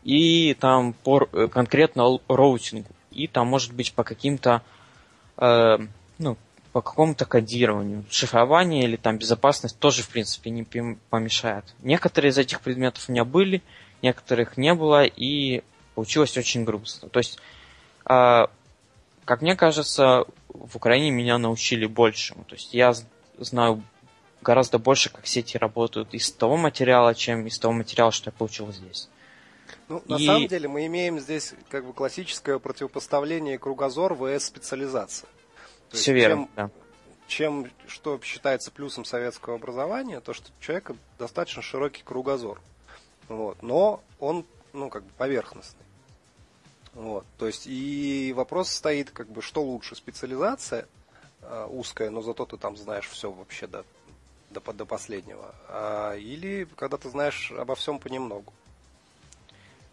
и там по э, конкретно роутингу, и там может быть по каким-то, э, ну, по какому-то кодированию. Шифрование или там безопасность тоже, в принципе, не помешает. Некоторые из этих предметов у меня были, некоторых не было, и получилось очень грустно. То есть, э, как мне кажется, в Украине меня научили большему. То есть я знаю гораздо больше, как сети работают из того материала, чем из того материала, что я получил здесь. Ну, на и... самом деле мы имеем здесь как бы классическое противопоставление кругозор vs специализация. То Все есть, верно, чем, да. Чем, что считается плюсом советского образования, то, что у человека достаточно широкий кругозор. Вот. Но он, ну, как бы поверхностный. Вот. То есть, и вопрос стоит, как бы, что лучше, специализация э, узкая, но зато ты там знаешь все вообще до, до, до последнего, а, или когда ты знаешь обо всем понемногу.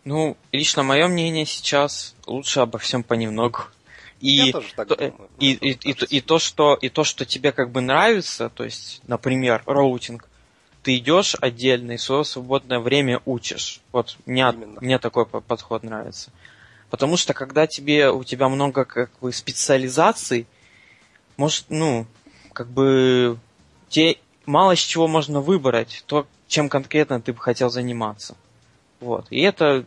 Ну, лично мое мнение сейчас лучше обо всем понемногу. И, то, и, и, и, то, что, и то, что тебе как бы нравится, то есть, например, роутинг, ты идешь отдельно и свое свободное время учишь. Вот мне, мне такой подход нравится. Потому что когда тебе, у тебя много как бы специализаций, может, ну, как бы тебе мало с чего можно выбрать, то, чем конкретно ты бы хотел заниматься. Вот. И это,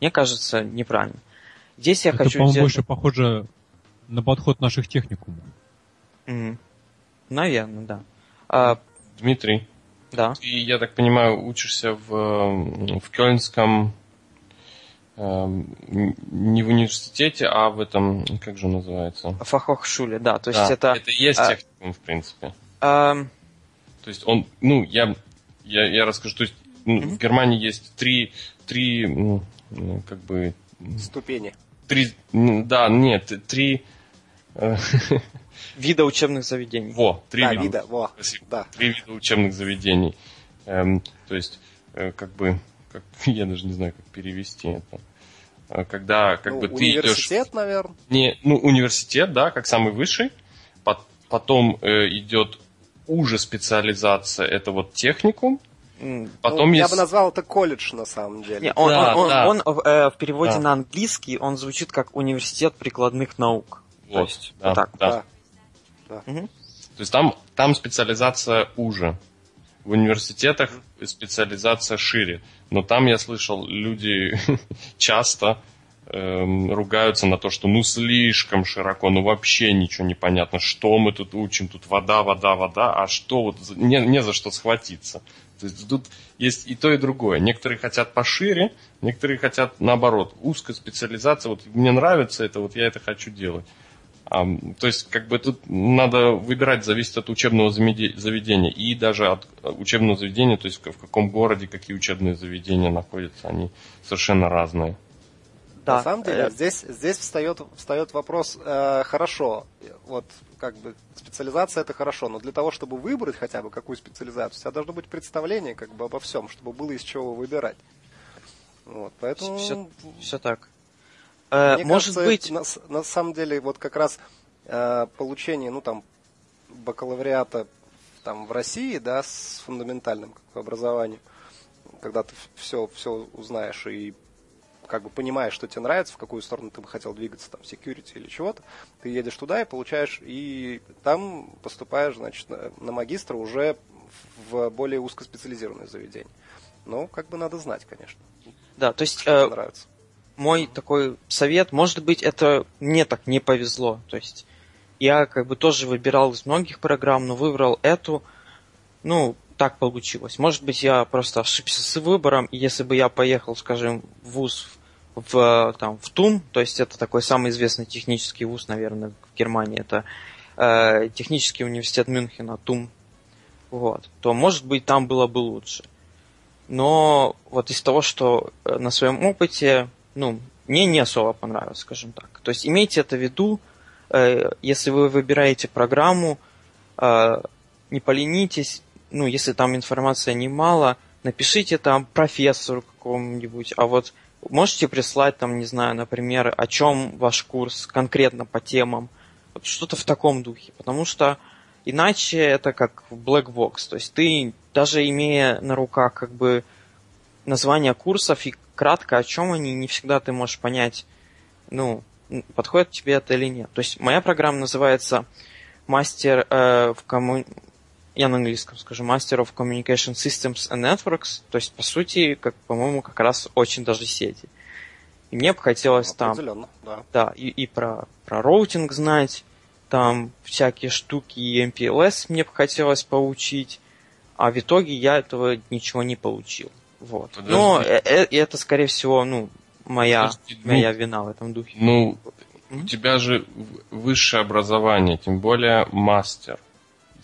мне кажется, неправильно. Здесь я это, хочу... по-моему, больше похоже на подход наших техникумов. Mm. Наверное, да. А... Дмитрий. Да. Ты, я так понимаю, учишься в, в Кёльнском Эм, не в университете, а в этом, как же называется? Фахохшуле, да. То есть да, это... Это и есть а, техникум, в принципе. А, то есть он, ну, я, я, я расскажу, то есть mm-hmm. в Германии есть три, три, ну, как бы... Ступени. Три, да, нет, три... Э, вида учебных заведений. Во, три да, вида. вида во, Спасибо. Да. Три вида учебных заведений. Эм, то есть, э, как бы как, я даже не знаю, как перевести это. А когда как ну, бы ты идешь... Университет, наверное? Не, ну, университет, да, как самый высший. Потом э, идет уже специализация, это вот техникум. Потом ну, есть... Я бы назвал это колледж на самом деле. Не, он, да, он, да. он, он э, в переводе да. на английский он звучит как университет прикладных наук. Вот, То есть, да, вот так. Да. Да. Угу. То есть там, там специализация уже. В университетах специализация шире. Но там я слышал, люди часто эм, ругаются на то, что ну слишком широко, ну вообще ничего не понятно, что мы тут учим, тут вода, вода, вода, а что вот, не, не за что схватиться. То есть тут есть и то, и другое. Некоторые хотят пошире, некоторые хотят наоборот, узкая специализация, вот мне нравится это, вот я это хочу делать. А, то есть, как бы тут надо выбирать, зависит от учебного заведения и даже от э, учебного заведения, то есть в каком городе какие учебные заведения находятся, они совершенно разные. Да. На самом деле, э, здесь, здесь встает, встает вопрос, э, хорошо, вот как бы специализация это хорошо, но для того, чтобы выбрать хотя бы какую специализацию, у тебя должно быть представление как бы обо всем, чтобы было из чего выбирать. Вот, поэтому... Все, все так. Э, Мне Может кажется, быть... На, на самом деле, вот как раз э, получение, ну там, бакалавриата там в России, да, с фундаментальным как образованием, когда ты все, все узнаешь и как бы понимаешь, что тебе нравится, в какую сторону ты бы хотел двигаться, там, security или чего-то, ты едешь туда и получаешь, и там поступаешь, значит, на, магистра уже в более узкоспециализированное заведение. Ну, как бы надо знать, конечно. Да, то есть э, нравится мой такой совет, может быть, это мне так не повезло. То есть я как бы тоже выбирал из многих программ, но выбрал эту. Ну, так получилось. Может быть, я просто ошибся с выбором, и если бы я поехал, скажем, в ВУЗ в, там, в ТУМ, то есть это такой самый известный технический вуз, наверное, в Германии, это э, технический университет Мюнхена, ТУМ, вот, то, может быть, там было бы лучше. Но вот из того, что э, на своем опыте ну, мне не особо понравилось, скажем так. То есть имейте это в виду, э, если вы выбираете программу, э, не поленитесь, ну, если там информация немало, напишите там профессору какому-нибудь, а вот можете прислать там, не знаю, например, о чем ваш курс конкретно по темам, вот что-то в таком духе, потому что иначе это как black box, то есть ты даже имея на руках как бы названия курсов и кратко, о чем они, не всегда ты можешь понять, ну, подходит тебе это или нет. То есть моя программа называется мастер э, в комму... я на английском скажу, Master of Communication Systems and Networks, то есть, по сути, как, по-моему, как раз очень даже сети. И мне бы хотелось там... Да, да и, и про, про routing знать, там всякие штуки и MPLS мне бы хотелось поучить, а в итоге я этого ничего не получил. Вот. Подожди. Но э, э, это, скорее всего, ну, моя, Подожди, ну, моя вина в этом духе. Ну, у тебя же высшее образование, тем более мастер.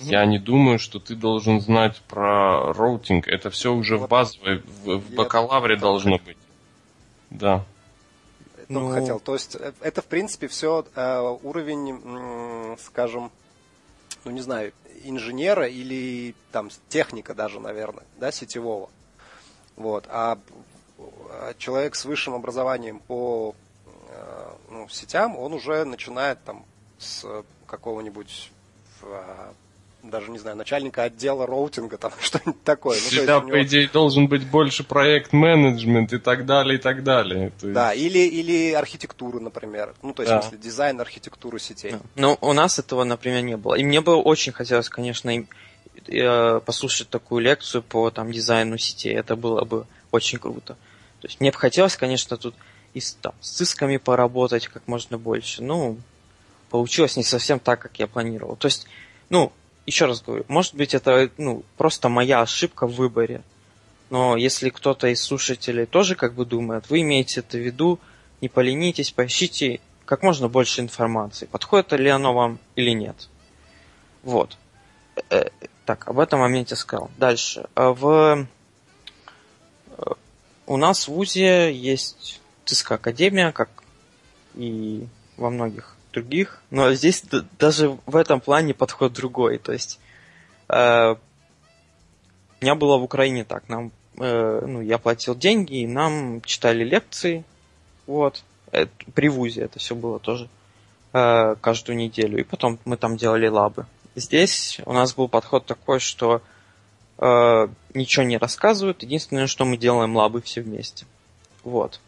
Я не думаю, что ты должен знать про routing. Это все уже вот. в базовой, в, в бакалавре Я должно быть. Да. Ну, хотел. То есть э, это, в принципе, все э, уровень, скажем, ну не знаю, инженера или там техника даже, наверное, да, сетевого. Вот. А, а человек с высшим образованием по э, ну, сетям, он уже начинает там с какого-нибудь а, даже, не знаю, начальника отдела роутинга, там что-нибудь такое. Ну, Всегда, него... по идее, должен быть больше проект-менеджмент и так далее, и так далее. есть... Да, или, или архитектуру, например. Ну, то есть, да. в смысле, дизайн архитектуры сетей. Ну, у нас этого, например, не было. И мне бы очень хотелось, конечно, э, послушать такую лекцию по там, дизайну сетей. Это было бы очень круто. То есть, мне бы хотелось, конечно, тут и с, там, с цисками поработать как можно больше. Ну, получилось не совсем так, как я планировал. То есть, ну, еще раз говорю, может быть это ну, просто моя ошибка в выборе. Но если кто-то из слушателей тоже как бы думает, вы имеете это в виду, не поленитесь, поищите как можно больше информации, подходит ли оно вам или нет. Вот. Э, так, об этом моменте сказал. Дальше. А в... Э, у нас в ВУЗе есть ЦИСКО Академия, как и во многих других, но здесь даже в этом плане подход другой. То есть э, у меня было в Украине так, нам, э, ну, я платил деньги, и нам читали лекции, вот, это, при ВУЗе это все было тоже э, каждую неделю, и потом мы там делали лабы. Здесь у нас был подход такой, что э, ничего не рассказывают, единственное, что мы делаем лабы все вместе. Вот.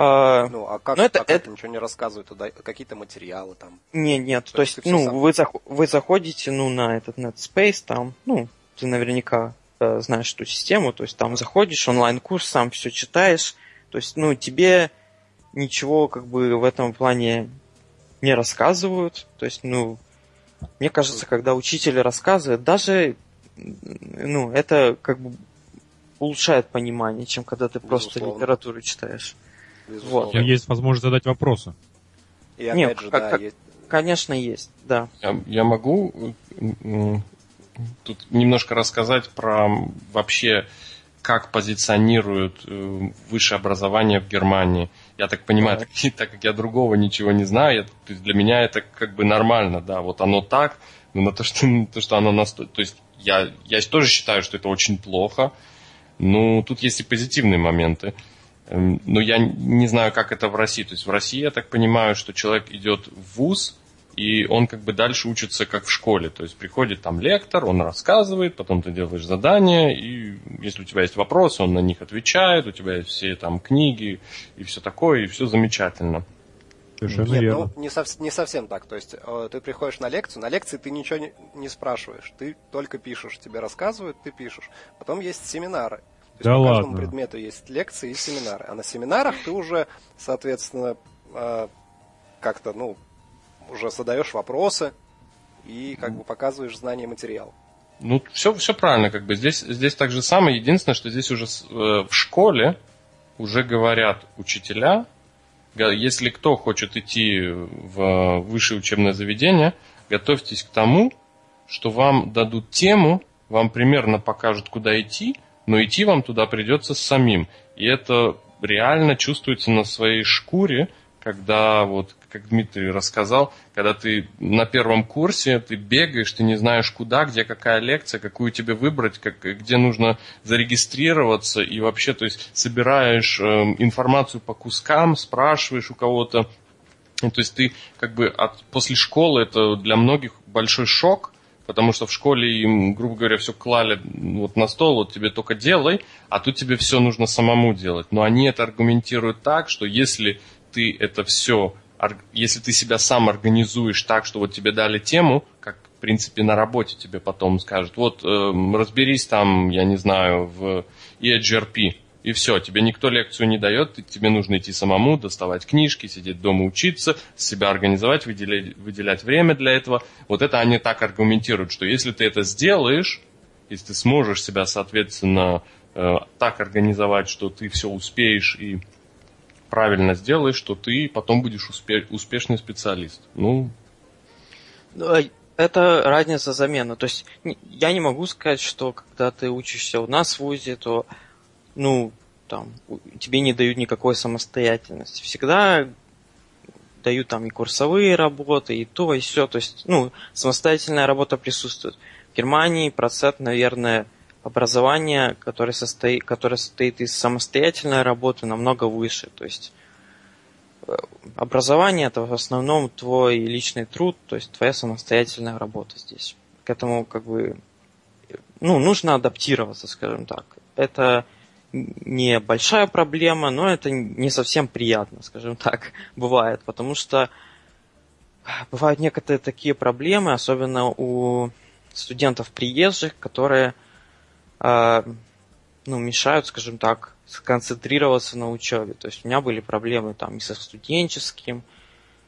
А, ну, а как, ну, это, а как это... ничего не рассказывают? Туда какие-то материалы там? Не, нет, то, то есть, ну, сам... вы, зах... вы заходите, ну, на этот NetSpace, там, ну, ты наверняка э, знаешь эту систему, то есть там заходишь, онлайн-курс, сам все читаешь, то есть, ну, тебе ничего, как бы, в этом плане не рассказывают, то есть, ну, мне кажется, когда учитель рассказывает, даже, ну, это, как бы, улучшает понимание, чем когда ты Безусловно. просто литературу читаешь. Вот. Есть возможность задать вопросы. И опять Нет, же, как, да, есть... конечно, есть, да. Я, я могу тут немножко рассказать про вообще как позиционируют э, высшее образование в Германии. Я так понимаю, так, так как я другого ничего не знаю, я, то есть для меня это как бы нормально, да, вот оно так, но на то, что, то, что оно настолько... То есть я, я тоже считаю, что это очень плохо, но тут есть и позитивные моменты. Эм, но я не знаю, как это в России. То есть в России, я так понимаю, что человек идет в ВУЗ, и он как бы дальше учится как в школе. То есть приходит там лектор, он рассказывает, потом ты делаешь задания, и если у тебя есть вопросы, он на них отвечает, у тебя есть все там книги и все такое, и все замечательно. Совершенно Нет, верно. ну не, сов- не совсем так. То есть э, ты приходишь на лекцию, на лекции ты ничего не, не спрашиваешь, ты только пишешь, тебе рассказывают, ты пишешь. Потом есть семинары. То да есть по каждому предмету есть лекции и семинары. А на семинарах ты уже, соответственно, э, как-то, ну, уже задаешь вопросы и как бы показываешь знание материала. Ну, все, все правильно, как бы здесь, здесь так же самое. Единственное, что здесь уже э, в школе уже говорят учителя, если кто хочет идти в высшее учебное заведение, готовьтесь к тому, что вам дадут тему, вам примерно покажут, куда идти, но идти вам туда придется самим. И это реально чувствуется на своей шкуре, когда, вот, как Дмитрий рассказал, когда ты на первом курсе, ты бегаешь, ты не знаешь куда, где какая лекция, какую тебе выбрать, как, где нужно зарегистрироваться, и вообще, то есть, собираешь э, информацию по кускам, спрашиваешь у кого-то. То есть ты как бы от, после школы это для многих большой шок, Потому что в школе им, грубо говоря, все клали вот на стол, вот тебе только делай, а тут тебе все нужно самому делать. Но они это аргументируют так, что если ты это все, если ты себя сам организуешь так, что вот тебе дали тему, как в принципе на работе тебе потом скажут, вот э, разберись там, я не знаю, в EHRP, и все, тебе никто лекцию не дает, тебе нужно идти самому, доставать книжки, сидеть дома учиться, себя организовать, выделять, выделять время для этого. Вот это они так аргументируют, что если ты это сделаешь, если ты сможешь себя, соответственно, э, так организовать, что ты все успеешь и правильно сделаешь, что ты потом будешь успе- успешный специалист. Ну, ну а это разница замена. То есть я не могу сказать, что когда ты учишься у нас в ВУЗе, то ну, там, тебе не дают никакой самостоятельности. Всегда дают там и курсовые работы, и то, и все. То есть, ну, самостоятельная работа присутствует. В Германии процент, наверное, образования, которое состоит, которое состоит из самостоятельной работы, намного выше. То есть э, образование это в основном твой личный труд, то есть твоя самостоятельная работа здесь. К этому как бы ну, нужно адаптироваться, скажем так. Это не большая проблема, но это не совсем приятно, скажем так, бывает, потому что бывают некоторые такие проблемы, особенно у студентов приезжих, которые э, ну, мешают, скажем так, сконцентрироваться на учебе. То есть у меня были проблемы там и со студенческим,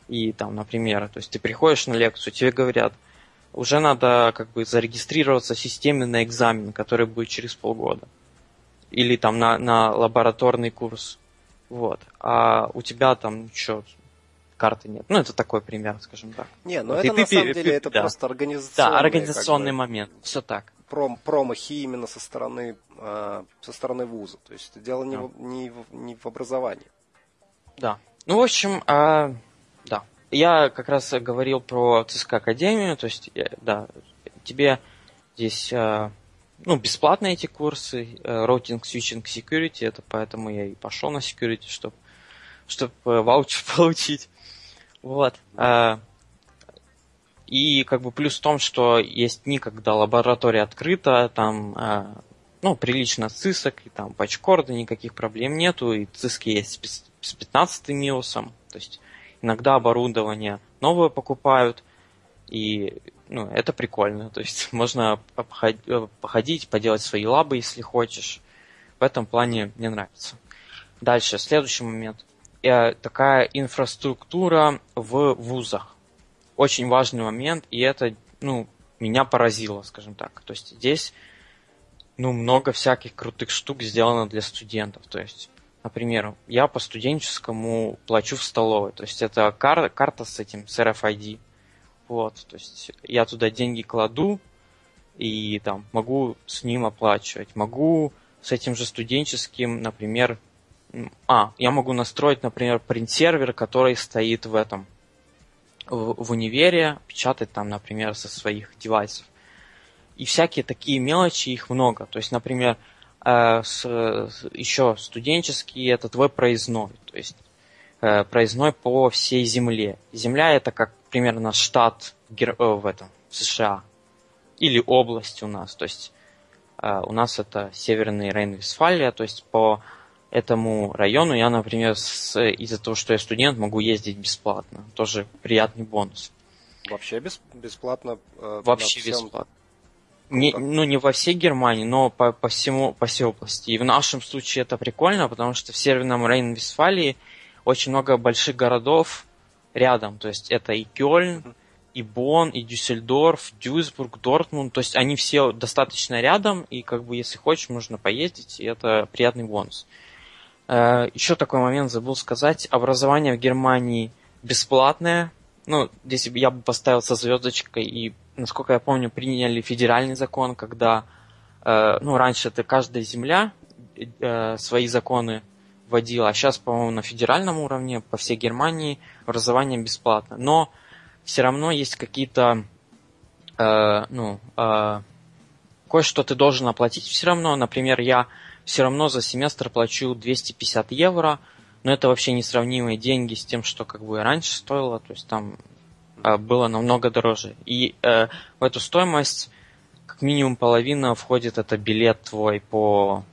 и там, например, то есть ты приходишь на лекцию, тебе говорят, уже надо как бы зарегистрироваться в системе на экзамен, который будет через полгода или там на, на лабораторный курс. Вот. А у тебя там что, карты нет. Ну, это такой пример, скажем так. Не, ну вот. это и на ты, самом деле это да. просто организационный. Да, организационный как бы, момент. Все так. Пром, промахи именно со стороны, э, со стороны вуза. То есть дело не, да. в, не, в, не в образовании. Да. Ну, в общем, э, да. Я как раз говорил про ЦСКА Академию, то есть, да, тебе здесь э, ну, бесплатные эти курсы, э, Routing, Switching, Security, это поэтому я и пошел на Security, чтобы чтоб э, ваучер получить. Вот. Э, и как бы плюс в том, что есть дни, когда лаборатория открыта, там ну, прилично цисок, и там патчкорда, никаких проблем нету, и циски есть с 15 миусом, то есть иногда оборудование новое покупают, и ну, это прикольно. То есть можно э, походить, поделать свои лабы, если хочешь. В этом плане мне нравится. Дальше, следующий момент. Э, такая инфраструктура в вузах. Очень важный момент, и это, ну, меня поразило, скажем так. То есть здесь, ну, много всяких крутых штук сделано для студентов. То есть, например, я по студенческому плачу в столовой. То есть это кар- карта с этим, с RFID вот, то есть я туда деньги кладу и там могу с ним оплачивать. Могу с этим же студенческим, например, а, я могу настроить, например, принт-сервер, который стоит в этом, в, в универе, печатать там, например, со своих девайсов. И всякие такие мелочи, их много. То есть, например, э, с, еще студенческий это твой проездной. То есть э, проездной по всей земле. Земля это как примерно штат э, в этом, в США. Или область у нас. То есть э, у нас это Северный Рейн-Вестфалия. То есть по этому району я, например, из-за того, что я студент, могу ездить бесплатно. Тоже приятный бонус. Вообще без, бесплатно? Э, Вообще всем... бесплатно. Не, ну, не во всей Германии, но по, по, всему, по всей области. И в нашем случае это прикольно, потому что в Северном Рейн-Вестфалии очень много больших городов, рядом. То есть это и Кёльн, и Бонн, и Дюссельдорф, Дюйсбург, Дортмунд. То есть они все достаточно рядом, и как бы если хочешь, можно поездить, и это приятный бонус. Э, Еще такой момент забыл сказать. Образование в Германии бесплатное. Ну, здесь я бы поставил со звездочкой, и, насколько я помню, приняли федеральный закон, когда, э, ну, раньше это каждая земля э, свои законы вводила, а сейчас, по-моему, на федеральном уровне по всей Германии образование бесплатно. Но все равно есть какие-то, э, ну, э, кое-что ты должен оплатить все равно. Например, я все равно за семестр плачу 250 евро, но это вообще несравнимые деньги с тем, что как бы раньше стоило. То есть там а, было намного дороже. И э, в эту стоимость как минимум половина входит это билет твой по,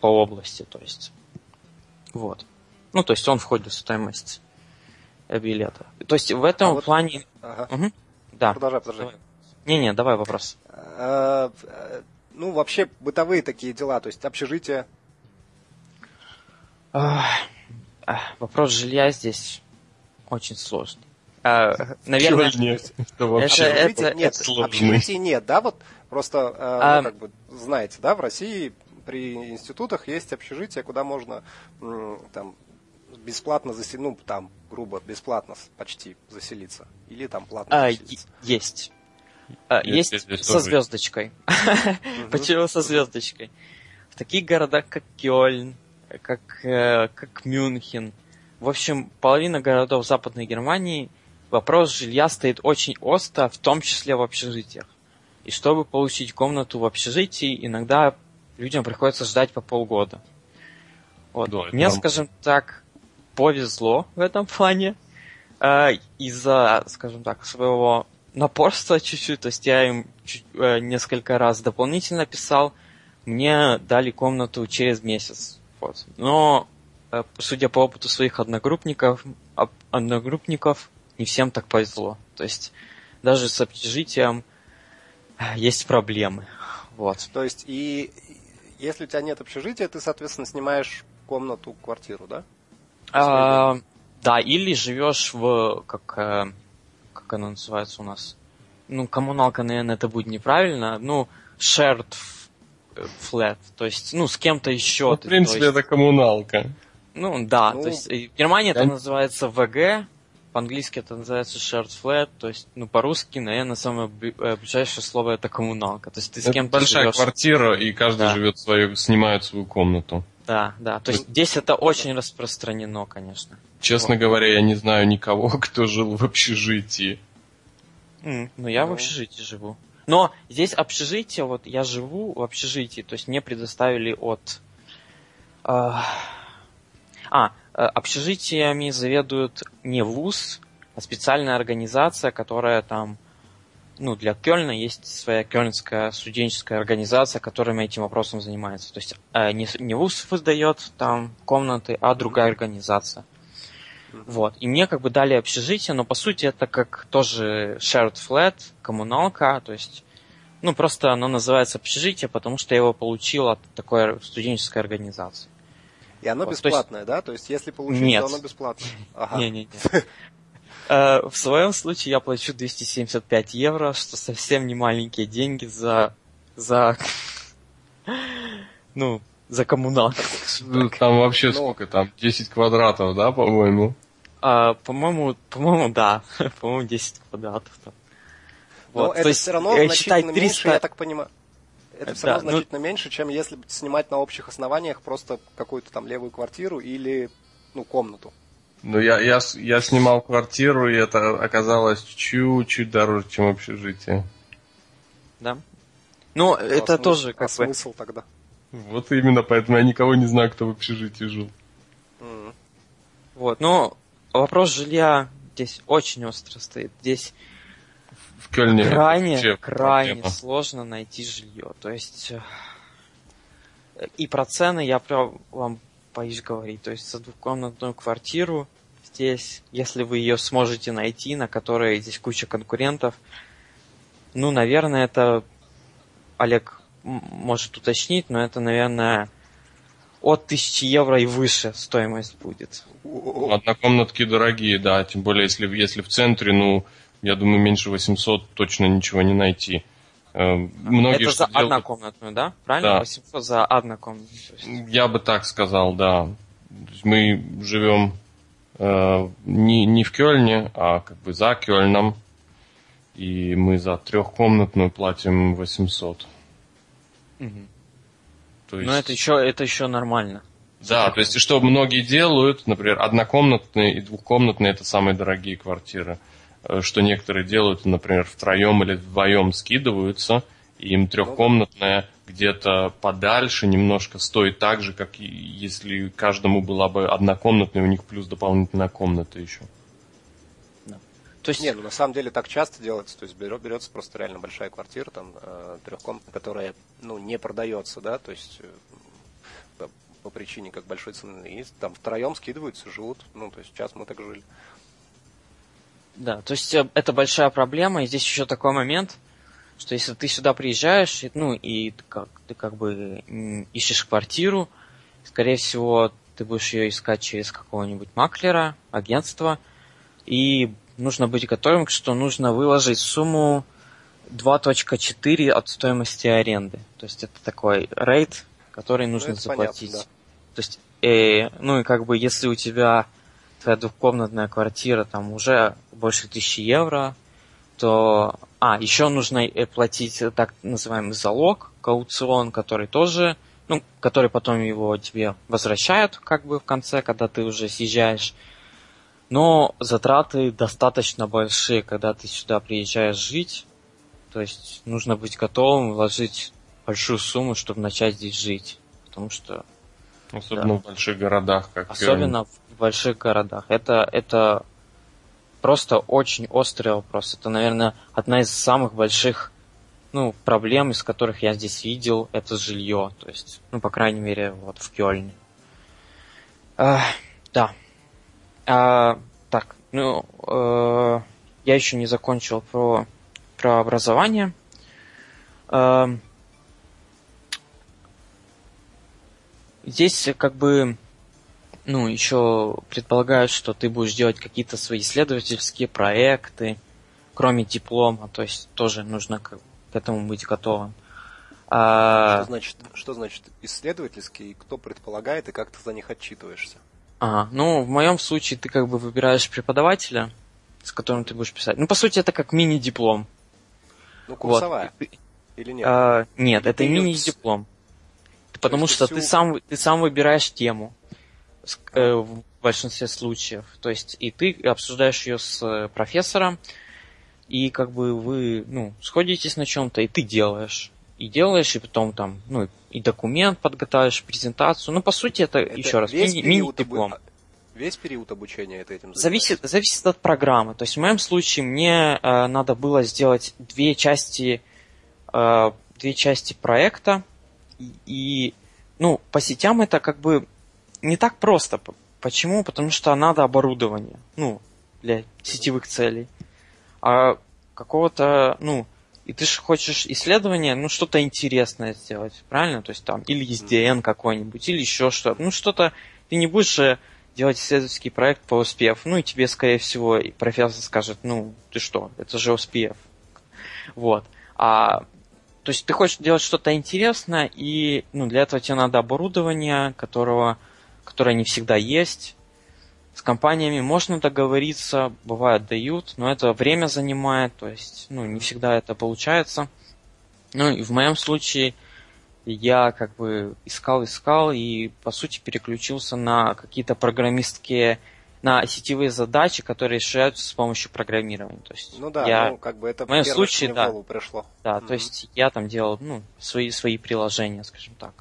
по области, то есть. Вот. Ну, то есть он входит в стоимость билета. То есть в этом А вот- плане... Ага. Мгм. Да. Продолжай, продолжай. Давай. Не-не, давай вопрос. Э, э, Ну, вообще, бытовые такие дела, то есть общежитие. Вопрос жилья здесь очень сложный. А, Наверное, Чё нет? Это вообще Это- это- нет, это сложный. общежитий нет, да, вот просто, э, А- ну, как бы, знаете, да, в России при институтах есть общежития, куда можно там бесплатно заселиться, ну, там, грубо, бесплатно почти заселиться. Или там платно а, заселиться. есть. А, Есть, Есть со звездочкой. Почему со звездочкой? В таких городах, как Кёльн, как, э, как Мюнхен, в общем, половина городов Западной Германии вопрос жилья стоит очень остро, в том числе в общежитиях. И чтобы получить комнату в общежитии, иногда людям приходится ждать по полгода. Вот. Да, Мне, нормально. скажем так, повезло в этом плане. э, из-за, скажем так, своего напорства чуть-чуть, то есть я им чуть- э, несколько раз дополнительно писал, мне дали комнату через месяц. Вот. Но, э, судя по опыту своих одногруппников, об- одногруппников, не всем так повезло. То есть даже с общежитием э, есть проблемы. Вот. То есть, и если у тебя нет общежития, ты, соответственно, снимаешь комнату, квартиру, да? А, да, или живешь в как э, как она называется у нас? Ну, коммуналка, наверное, это будет неправильно. Ну, shared э, flat, то есть, ну, с кем-то еще. Ну, в принципе, есть- это коммуналка. Ну, да, Ну, то есть э, в Германии это я- называется ВГ, по-английски это называется shared flat, то есть, ну, по-русски, наверное, самое э, ближайшее слово это коммуналка. То есть ты с кем-то большая живешь. квартира, и каждый Да. живет свою, снимает свою комнату. Да, да. То есть здесь это очень распространено, конечно. Честно говоря, я не знаю никого, кто жил в общежитии. М, Ну, я в Ну. общежитии живу. Но здесь общежитие, вот я живу в общежитии, то есть мне предоставили от... а, А, э, общежитиями заведует не ВУЗ, а специальная организация, которая там... Ну, для Кёльна есть своя кёльнская студенческая организация, которая этим вопросом занимается. То есть э, не, не ВУЗ выдает там комнаты, а другая организация. Вот. И мне как бы дали общежитие, но по сути это как тоже shared flat, коммуналка, то есть, ну просто оно называется общежитие, потому что я его получил от такой студенческой организации. И оно Вот, то есть- бесплатное, да? То есть, если получить, Нет. то оно бесплатное. Ага. Не-не-не. Э, В своем случае я плачу 275 евро, что совсем не маленькие деньги за... за... ну, за коммуналку. так. Там вообще Ну. сколько там? 10 квадратов, да, по-моему? А, по-моему, по-моему, да. по-моему, 10 квадратов там. Но Вот, это то есть, все равно э, значительно считай, меньше, 300 я так понимаю. Это все равно Да, ну- значительно меньше, чем если снимать на общих основаниях просто какую-то там левую квартиру или ну, комнату. Ну, я, я, я снимал квартиру, и это оказалось чуть-чуть дороже, чем общежитие. Да. Ну, а это смысл- тоже а как бы... смысл тогда? Вот именно, поэтому я никого не знаю, кто в общежитии жил. М. Вот, но вопрос жилья здесь очень остро стоит. Здесь В Кёльне это крайне, крайне проблема. сложно найти жилье. То есть э, и про цены я прям вам боюсь говорить. То есть за двухкомнатную квартиру здесь, если вы ее сможете найти, на которой здесь куча конкурентов, ну, наверное, это Олег может уточнить, но это, наверное, от 1000 евро и выше стоимость будет. Однокомнатки дорогие, да, тем более если, если в центре, ну, я думаю, меньше 800 точно ничего не найти. Э, Многие это за делают- однокомнатную, да? Правильно? Да. 800 за однокомнатную. есть. Я бы так сказал, да. Мы живем э, не, не в Кёльне, а как бы за Кёльном. И мы за трехкомнатную платим 800. Мгм. То есть, Но это еще, это еще нормально. Да, то есть что многие делают, например, однокомнатные и двухкомнатные это самые дорогие квартиры. Что некоторые делают, например, втроем или вдвоем скидываются, и им трехкомнатная где-то подальше немножко стоит так же, как и если каждому была бы однокомнатная, у них плюс дополнительная комната еще. То есть... Не, ну на самом деле так часто делается, то есть берется просто реально большая квартира, там, э, трехкомнатная, которая, ну, не продается, да, то есть э, по причине как большой цены, и там втроем скидываются, живут, ну, то есть сейчас мы так жили. Да, то есть э, это большая проблема, и здесь еще такой момент, что если ты сюда приезжаешь, ну, и ты как, ты как бы ищешь квартиру, скорее всего, ты будешь ее искать через какого-нибудь маклера, агентство, и нужно быть готовым, что нужно выложить сумму 2.4 от стоимости аренды. То есть это такой рейд, который ну, нужно ну, заплатить. Понятно, да. То есть, э, ну и как бы если у тебя твоя двухкомнатная квартира там уже больше тысячи евро, то... А, еще нужно э, платить так называемый залог, кауцион, который тоже, ну, который потом его тебе возвращают, как бы в конце, когда ты уже съезжаешь. Но затраты достаточно большие, когда ты сюда приезжаешь жить. То есть нужно быть готовым вложить большую сумму, чтобы начать здесь жить. Потому что... Особенно да, в больших городах, как Особенно в больших городах. Это, это просто очень острый вопрос. Это, наверное, одна из самых больших ну, проблем, из которых я здесь видел, это жилье. То есть, ну, по крайней мере, вот в Кёльне. А, да. А, так, ну, э, я еще не закончил про, про образование. Э, здесь как бы, ну, еще предполагают, что ты будешь делать какие-то свои исследовательские проекты, кроме диплома, то есть тоже нужно к, к этому быть готовым. А... Что значит, что значит исследовательский, кто предполагает и как ты за них отчитываешься? Ага, ну, в моем случае ты как бы выбираешь преподавателя, с которым ты будешь писать. Ну, по сути, это как мини-диплом. Ну, курсовая. Вот. Или нет? А, нет, Или это мини-диплом. Потому что ты, сам, ты сам выбираешь тему в большинстве случаев. То есть, и ты обсуждаешь ее с э, профессором, и как бы вы, ну, сходитесь на чем-то, и ты делаешь и делаешь, и потом там, ну, и документ подготовишь, презентацию. Ну, по сути, это, это еще раз, мини, мини-диплом. Весь период обучения это этим зависит, зависит от программы. То есть в моем случае мне э, надо было сделать две части, э, две части проекта. И, и, ну, по сетям это как бы не так просто. Почему? Потому что надо оборудование, ну, для сетевых целей. А какого-то, ну, и ты же хочешь исследование, ну, что-то интересное сделать, правильно? То есть там или SDN какой-нибудь, или еще что-то. Ну, что-то... Ты не будешь же делать исследовательский проект по SPF, ну, и тебе, скорее всего, и профессор скажет, ну, ты что, это же SPF. Вот. А, то есть ты хочешь делать что-то интересное, и ну, для этого тебе надо оборудование, которого, которое не всегда есть, с компаниями можно договориться, бывает дают, но это время занимает, то есть, ну, не всегда это получается. Ну, и в моем случае я как бы искал, искал и, по сути, переключился на какие-то программистские, на сетевые задачи, которые решаются с помощью программирования. То есть ну да, я, ну, как бы это в моем случае, да, пришло. Да, mm-hmm. то есть я там делал, ну, свои, свои приложения, скажем так.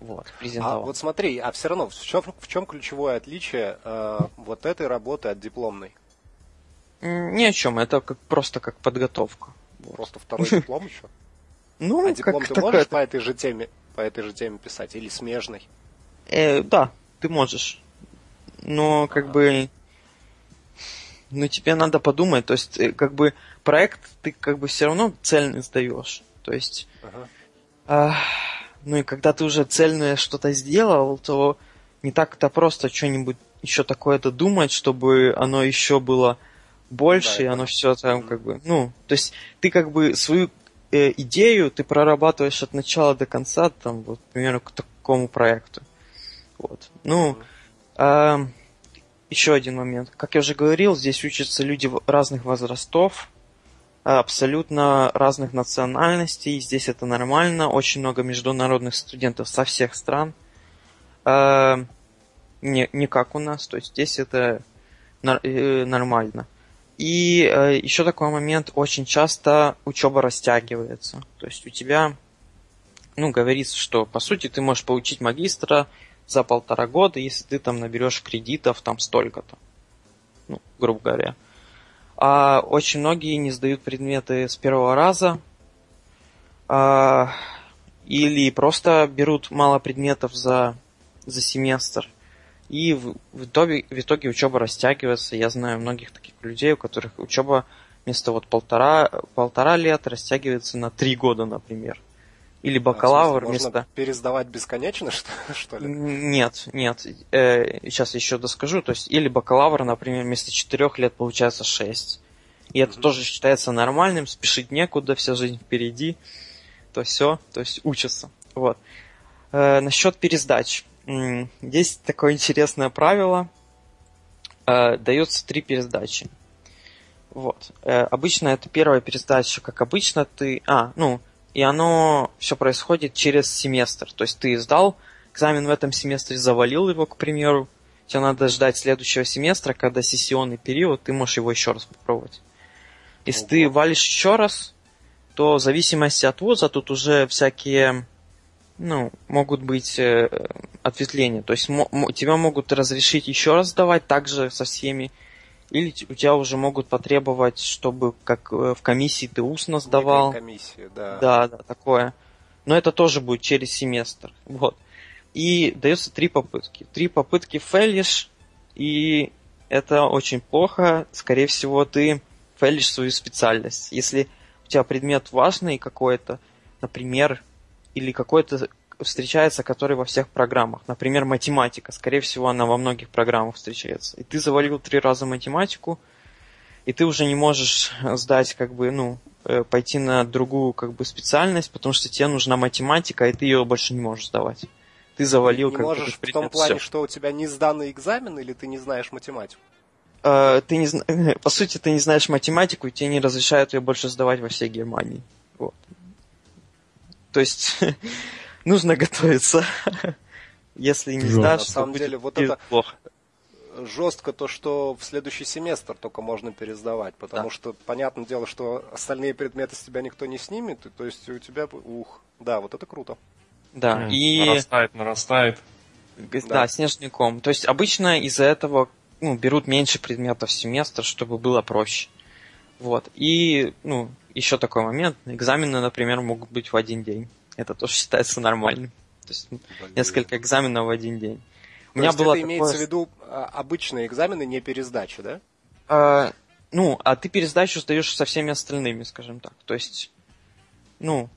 Вот, А вот смотри, а все равно, в чем, в чем ключевое отличие э, вот этой работы от дипломной? Ни о чем, это как, просто как подготовка. Просто второй диплом еще? Ну, а диплом ты можешь по этой же теме, по этой же теме писать или смежной? Э, да, ты можешь. Но как бы ну, тебе надо подумать, то есть, э, как бы, проект ты как бы все равно цельный сдаешь. То есть, ага. э, ну и когда ты уже цельное что-то сделал, то не так-то просто что-нибудь еще такое-то думать, чтобы оно еще было больше, да, и оно все там как бы, ну, то есть ты как бы свою э, идею ты прорабатываешь от начала до конца, там, вот, примерно к такому проекту. Вот. Ну, э, еще один момент. Как я уже говорил, здесь учатся люди разных возрастов, абсолютно разных национальностей. Здесь это нормально. Очень много международных студентов со всех стран. Э, не, не как у нас. То есть здесь это э, нормально. И э, еще такой момент. Очень часто учеба растягивается. То есть у тебя, ну, говорится, что по сути ты можешь получить магистра за полтора года, если ты там наберешь кредитов там столько-то. Ну, грубо говоря. А очень многие не сдают предметы с первого раза. А, или просто берут мало предметов за, за семестр. И в, в, итоге, в итоге учеба растягивается. Я знаю многих таких людей, у которых учеба вместо вот полтора, полтора лет растягивается на три года, например. Или а, бакалавр а, смысле, вместо... пересдавать бесконечно, что, что ли? Нет, нет. Э, сейчас еще доскажу. То есть, или бакалавр, например, вместо четырех лет получается шесть. И это mm-hmm. тоже считается нормальным, спешить некуда, вся жизнь впереди. То все, то есть учатся. Вот. Э, насчет пересдач. Есть такое интересное правило. Э, дается три пересдачи. Вот. Э, обычно это первая пересдача, как обычно ты... А, ну, и оно все происходит через семестр. То есть ты сдал экзамен в этом семестре, завалил его, к примеру. Тебе надо ждать следующего семестра, когда сессионный период, ты можешь его еще раз попробовать. Если Ого. ты валишь еще раз, то в зависимости от вуза тут уже всякие ну, могут быть э, ответвления. То есть тебя могут разрешить еще раз сдавать также со всеми или у тебя уже могут потребовать, чтобы как э, в комиссии ты устно сдавал. комиссия, да. Да, да, такое. Но это тоже будет через семестр. Вот. И дается три попытки. Три попытки фейлишь, и это очень плохо. Скорее всего, ты фейлишь свою специальность. Если у тебя предмет важный какой-то, например, или какой-то встречается, который во всех программах. Например, математика. Скорее всего, она во многих программах встречается. И ты завалил три раза математику, и ты уже не можешь сдать, как бы, ну, э, пойти на другую, как бы, специальность, потому что тебе нужна математика, и ты ее больше не можешь сдавать. Ты завалил, не как можешь бы, в том плане, все. что у тебя не сданный экзамен, или ты не знаешь математику? Uh, ты не, по сути, ты не знаешь математику, и тебе не разрешают ее больше сдавать во всей Германии. Вот. То есть нужно готовиться. Если не сдашь, На самом деле, вот это плохо. жестко то, что в следующий семестр только можно пересдавать, потому да. что понятное дело, что остальные предметы с тебя никто не снимет, то есть у тебя, ух, да, вот это круто. Да, и... Нарастает, нарастает. Да, да снежный ком. То есть обычно из-за этого ну, берут меньше предметов в семестр, чтобы было проще. Вот. И, ну, еще такой момент. Экзамены, например, могут быть в один день. Это тоже считается нормальным. То есть Блин. несколько экзаменов в один день. У меня было это такое... имеется в виду а, обычные экзамены, не пересдача, да? А, ну, а ты пересдачу сдаешь со всеми остальными, скажем так. То есть, ну,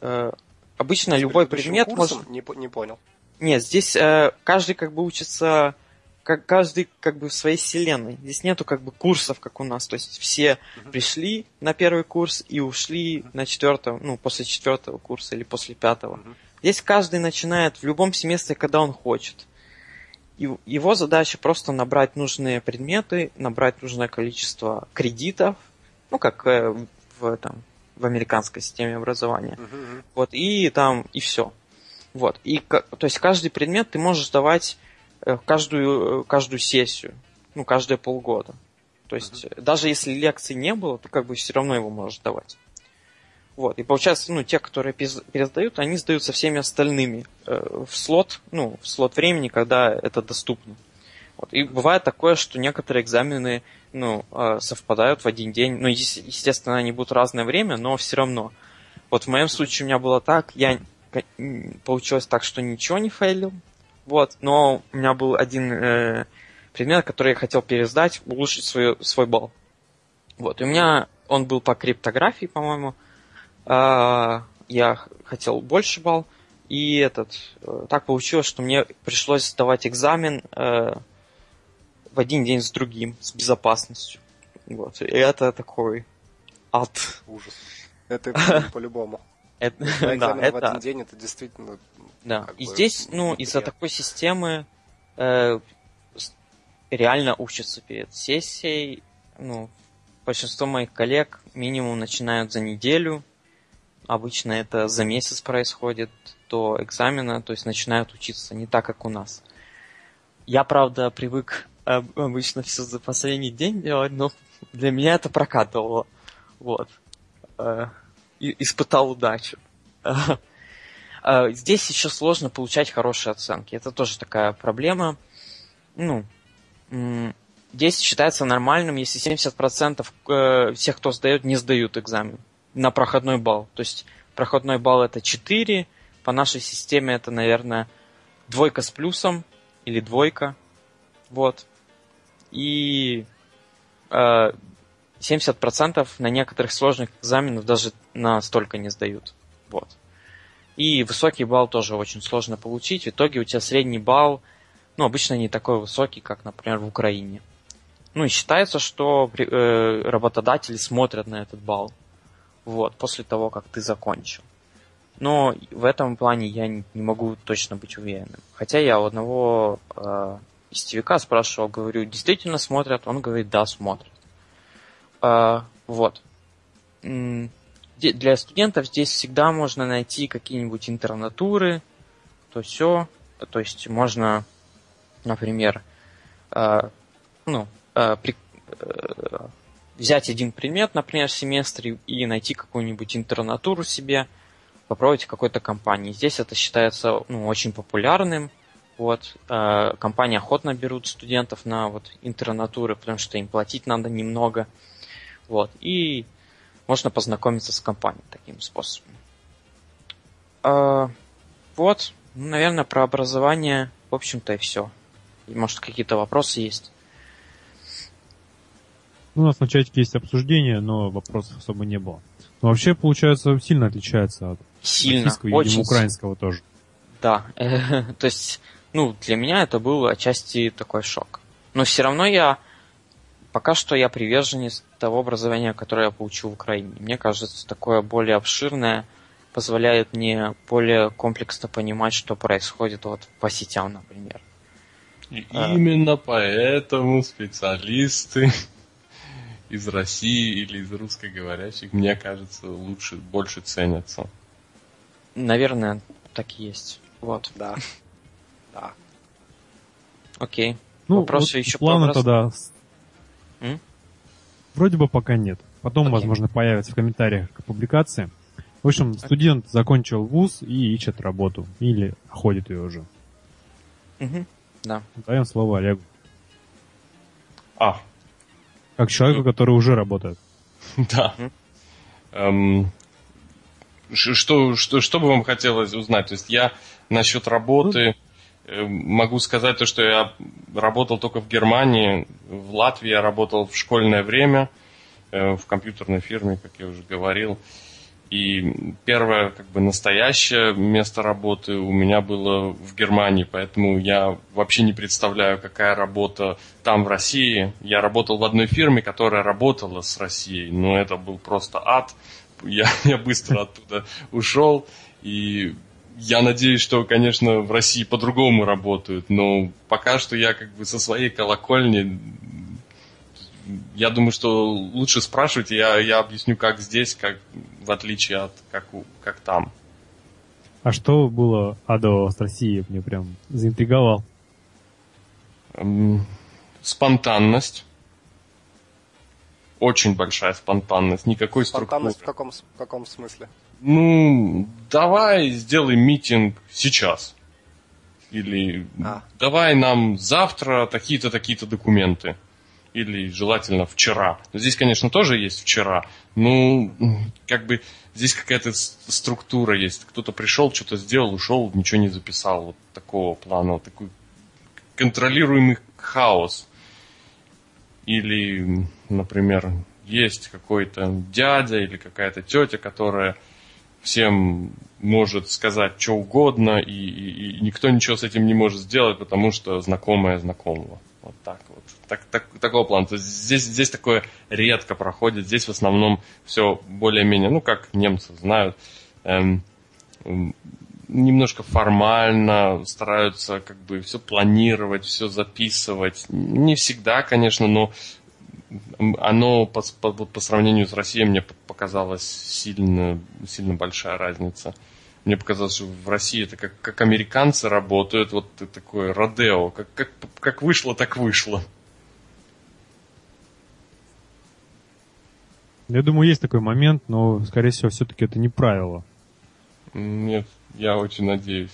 э, обычно любой предмет может... Не, не понял. Нет, здесь э, каждый как бы учится как каждый как бы в своей вселенной. Здесь нету как бы курсов, как у нас. То есть все uh-huh. пришли на первый курс и ушли uh-huh. на четвертого, ну, после четвертого курса или после пятого. Uh-huh. Здесь каждый начинает в любом семестре, когда он хочет. И его задача просто набрать нужные предметы, набрать нужное количество кредитов, ну, как э, в, там, в американской системе образования. Uh-huh. Вот, и там, и все. Вот. И, то есть каждый предмет ты можешь давать каждую, э, каждую сессию, ну, каждые полгода. То есть, uh-huh. даже если лекций не было, то как бы все равно его можешь давать. Вот. И получается, ну, те, которые пересдают, они сдают со всеми остальными э, в слот, ну, в слот времени, когда это доступно. Вот. И бывает такое, что некоторые экзамены, ну, э, совпадают в один день. Ну, естественно, они будут разное время, но все равно. Вот в моем случае у меня было так, я получилось так, что ничего не фейлил, вот, но у меня был один э, предмет, который я хотел пересдать, улучшить свой, свой балл. Вот, и у меня он был по криптографии, по-моему. Э, я хотел больше балл. И этот, э, так получилось, что мне пришлось сдавать экзамен э, в один день с другим, с безопасностью. Вот, и это такой ад. Ужас. Это по-любому. Это, да, это... в один день это действительно да. И здесь, ну, из-за такой системы э, реально учатся перед сессией. Ну, большинство моих коллег минимум начинают за неделю. Обычно это за месяц происходит до экзамена, то есть начинают учиться не так, как у нас. Я, правда, привык обычно все за последний день делать, но для меня это прокатывало. Вот. Э, испытал удачу. А, здесь еще сложно получать хорошие оценки. Это тоже такая проблема. Ну, здесь считается нормальным, если 70% э, всех, кто сдает, не сдают экзамен на проходной балл. То есть проходной балл это 4, по нашей системе это, наверное, двойка с плюсом или двойка. Вот. И э, 70% на некоторых сложных экзаменах даже на столько не сдают. Вот. И высокий балл тоже очень сложно получить. В итоге у тебя средний балл, ну, обычно не такой высокий, как, например, в Украине. Ну, и считается, что э, работодатели смотрят на этот балл. Вот, после того, как ты закончил. Но в этом плане я не, могу точно быть уверенным. Хотя я у одного э, истевика спрашивал, говорю, действительно смотрят? Он говорит, да, смотрят. Э, вот. Для студентов здесь всегда можно найти какие-нибудь интернатуры, то все. То есть можно, например, э, ну, э, при, э, взять один предмет, например, в семестре и найти какую-нибудь интернатуру себе, попробовать какой-то компании. Здесь это считается ну, очень популярным. Вот, э, компании охотно берут студентов на вот интернатуры, потому что им платить надо немного. Вот, и можно познакомиться с компанией таким способом. Э, вот, ну, наверное, про образование, в общем-то, и все. И, может, какие-то вопросы есть? Ну, у нас на чатике есть обсуждение, но вопросов особо не было. Но вообще, получается, сильно отличается от сильно, российского очень... и украинского тоже. Да, то есть, ну, для меня это был отчасти такой шок. Но все равно я, пока что я приверженец того образования, которое я получил в Украине. Мне кажется, такое более обширное позволяет мне более комплексно понимать, что происходит вот по сетям, например. И а... именно поэтому специалисты из России или из русскоговорящих, мне кажется, лучше, больше ценятся. Наверное, так и есть. Вот. Да. Да. Окей. Ну, Вопросы вот еще плана тогда... Вроде бы пока нет. Потом, Окей. возможно, появится в комментариях к публикации. В общем, студент закончил вуз и ищет работу. Или ходит ее уже. Угу. Да. Даем слово Олегу. А, как человеку, который уже работает. Да. Эм, что, что, что бы вам хотелось узнать? То есть я насчет работы э, могу сказать то, что я работал только в Германии, в Латвии я работал в школьное время, э, в компьютерной фирме, как я уже говорил. И первое, как бы, настоящее место работы у меня было в Германии, поэтому я вообще не представляю, какая работа там в России. Я работал в одной фирме, которая работала с Россией, но это был просто ад. Я, я быстро оттуда ушел, и я надеюсь, что, конечно, в России по-другому работают, но пока что я как бы со своей колокольни я думаю, что лучше спрашивайте, я, я объясню, как здесь, как в отличие от как, у, как там. А что было адово с Россией? Мне прям заинтриговал. Эм, спонтанность. Очень большая спонтанность. Никакой спонтанность структуры. Спонтанность в каком, в каком смысле? Ну, давай сделай митинг сейчас. Или а. давай нам завтра такие-то, такие-то документы или желательно вчера. Здесь, конечно, тоже есть вчера. Ну, как бы здесь какая-то структура есть. Кто-то пришел, что-то сделал, ушел, ничего не записал. Вот такого плана, вот такой контролируемый хаос. Или, например, есть какой-то дядя или какая-то тетя, которая всем может сказать что угодно, и, и, и никто ничего с этим не может сделать, потому что знакомая знакомого. Вот так вот. Так, так, такого плана. То есть здесь, здесь такое редко проходит. Здесь в основном все более-менее, ну, как немцы знают, эм, немножко формально стараются как бы все планировать, все записывать. Не всегда, конечно, но оно по, по, по сравнению с Россией мне показалось сильно, сильно большая разница. Мне показалось, что в России это как, как американцы работают, вот такое родео, как, как, как вышло, так вышло. Я думаю, есть такой момент, но, скорее всего, все-таки это не правило. Нет, я очень надеюсь.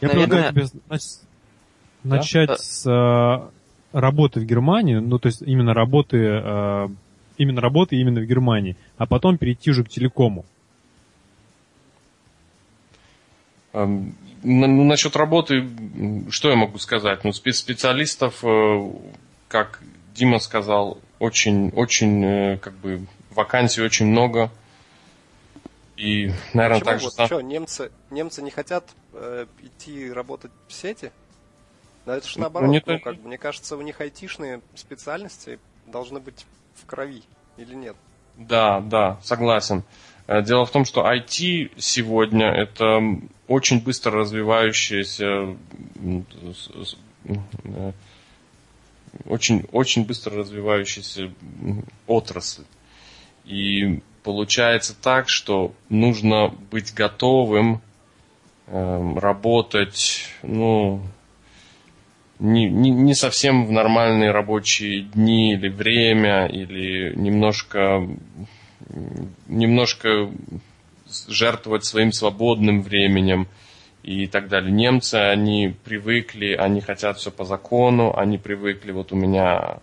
Я Наверное... предлагаю тебе, значит, начать Да. с э, работы в Германии, ну то есть именно работы, э, именно работы именно в Германии, а потом перейти уже к телекому. На- Ну, насчет работы, что я могу сказать? Ну, спе- специалистов, э, как Дима сказал, очень, очень, э, как бы, вакансий очень много. И, наверное, Почему так же... вот что, немцы, немцы не хотят э, идти работать в сети? Да это же Ну, наоборот, ну, только- как бы, мне кажется, у них айтишные специальности должны быть в крови, или нет? Да, да, согласен. Э, Дело в том, что IT сегодня это очень быстро развивающаяся, э, очень, очень быстро развивающаяся отрасль. И получается так, что нужно быть готовым эм, работать, ну, не, не, не совсем в нормальные рабочие дни или время, или немножко, немножко жертвовать своим свободным временем и так далее. Немцы, они привыкли, они хотят все по закону, они привыкли, вот у меня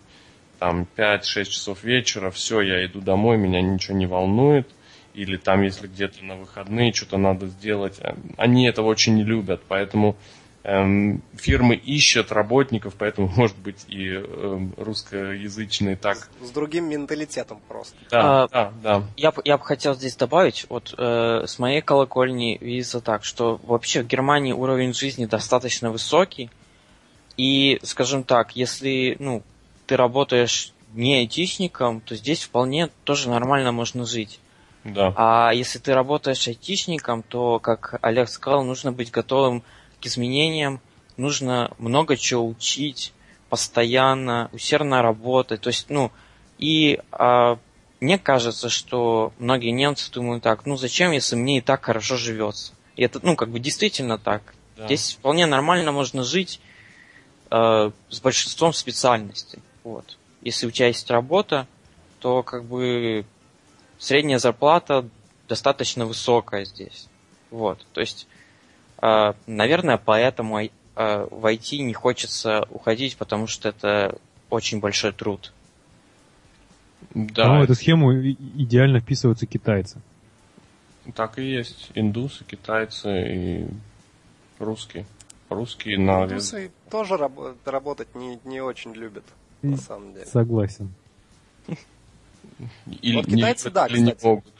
там 5-6 часов вечера, все, я иду домой, меня ничего не волнует. Или там, если где-то на выходные что-то надо сделать, э, они этого очень не любят, поэтому фирмы ищут работников, поэтому, может быть, и эм, русскоязычные так. С другим менталитетом просто. Да, А, да, да. Я, я бы хотел здесь добавить, вот э, с моей колокольни видится так, что вообще в Германии уровень жизни достаточно высокий, и, скажем так, если ну, ты работаешь не айтишником, то здесь вполне тоже нормально можно жить. Да. А если ты работаешь айтишником, то, как Олег сказал, нужно быть готовым к изменениям, нужно много чего учить, постоянно, усердно работать. То есть, ну, и а, мне кажется, что многие немцы думают так, ну зачем, если мне и так хорошо живется. И это, ну, как бы действительно так. да. Здесь вполне нормально можно жить э, с большинством специальностей. Вот. Если у тебя есть работа, то как бы средняя зарплата достаточно высокая здесь. Вот. То есть, наверное, поэтому э, в IT не хочется уходить, потому что это очень большой труд. Да, Но в эту схему идеально вписываются китайцы. так и есть. Индусы, китайцы и русские. Русские на... Индусы тоже раб- работать не, не очень любят, на самом деле. Согласен. Или Вот не китайцы, любят, да, или не кстати. могут.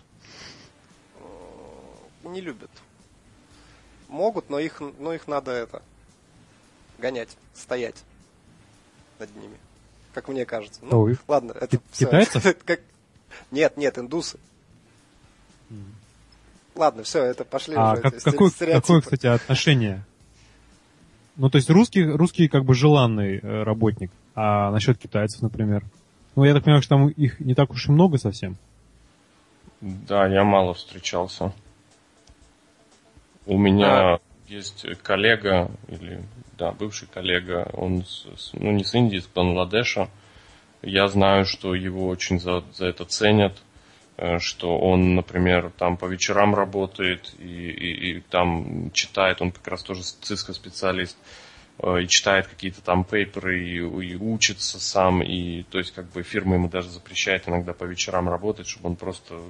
Не любят. Могут, но их, но их надо это гонять, стоять над ними. Как мне кажется. Ну, Ой. ладно, это китайцев? Это как... Нет, нет, индусы. Ладно, все, это пошли А уже как- эти какое, стереотипы. какое, кстати, отношение? Ну, то есть русский, русский как бы желанный э, работник, а насчет китайцев, например? Ну, я так понимаю, что там их не так уж и много совсем. Да, я мало встречался. У меня есть коллега, или, да, бывший коллега, он, с- ну, не с Индии, с Бангладеша. Я знаю, что его очень за, за это ценят, э, что он, например, там по вечерам работает и, и- и там читает, он как раз тоже Cisco специалист, э, и читает какие-то там пейперы и, и учится сам, и то есть как бы фирма ему даже запрещает иногда по вечерам работать, чтобы он просто,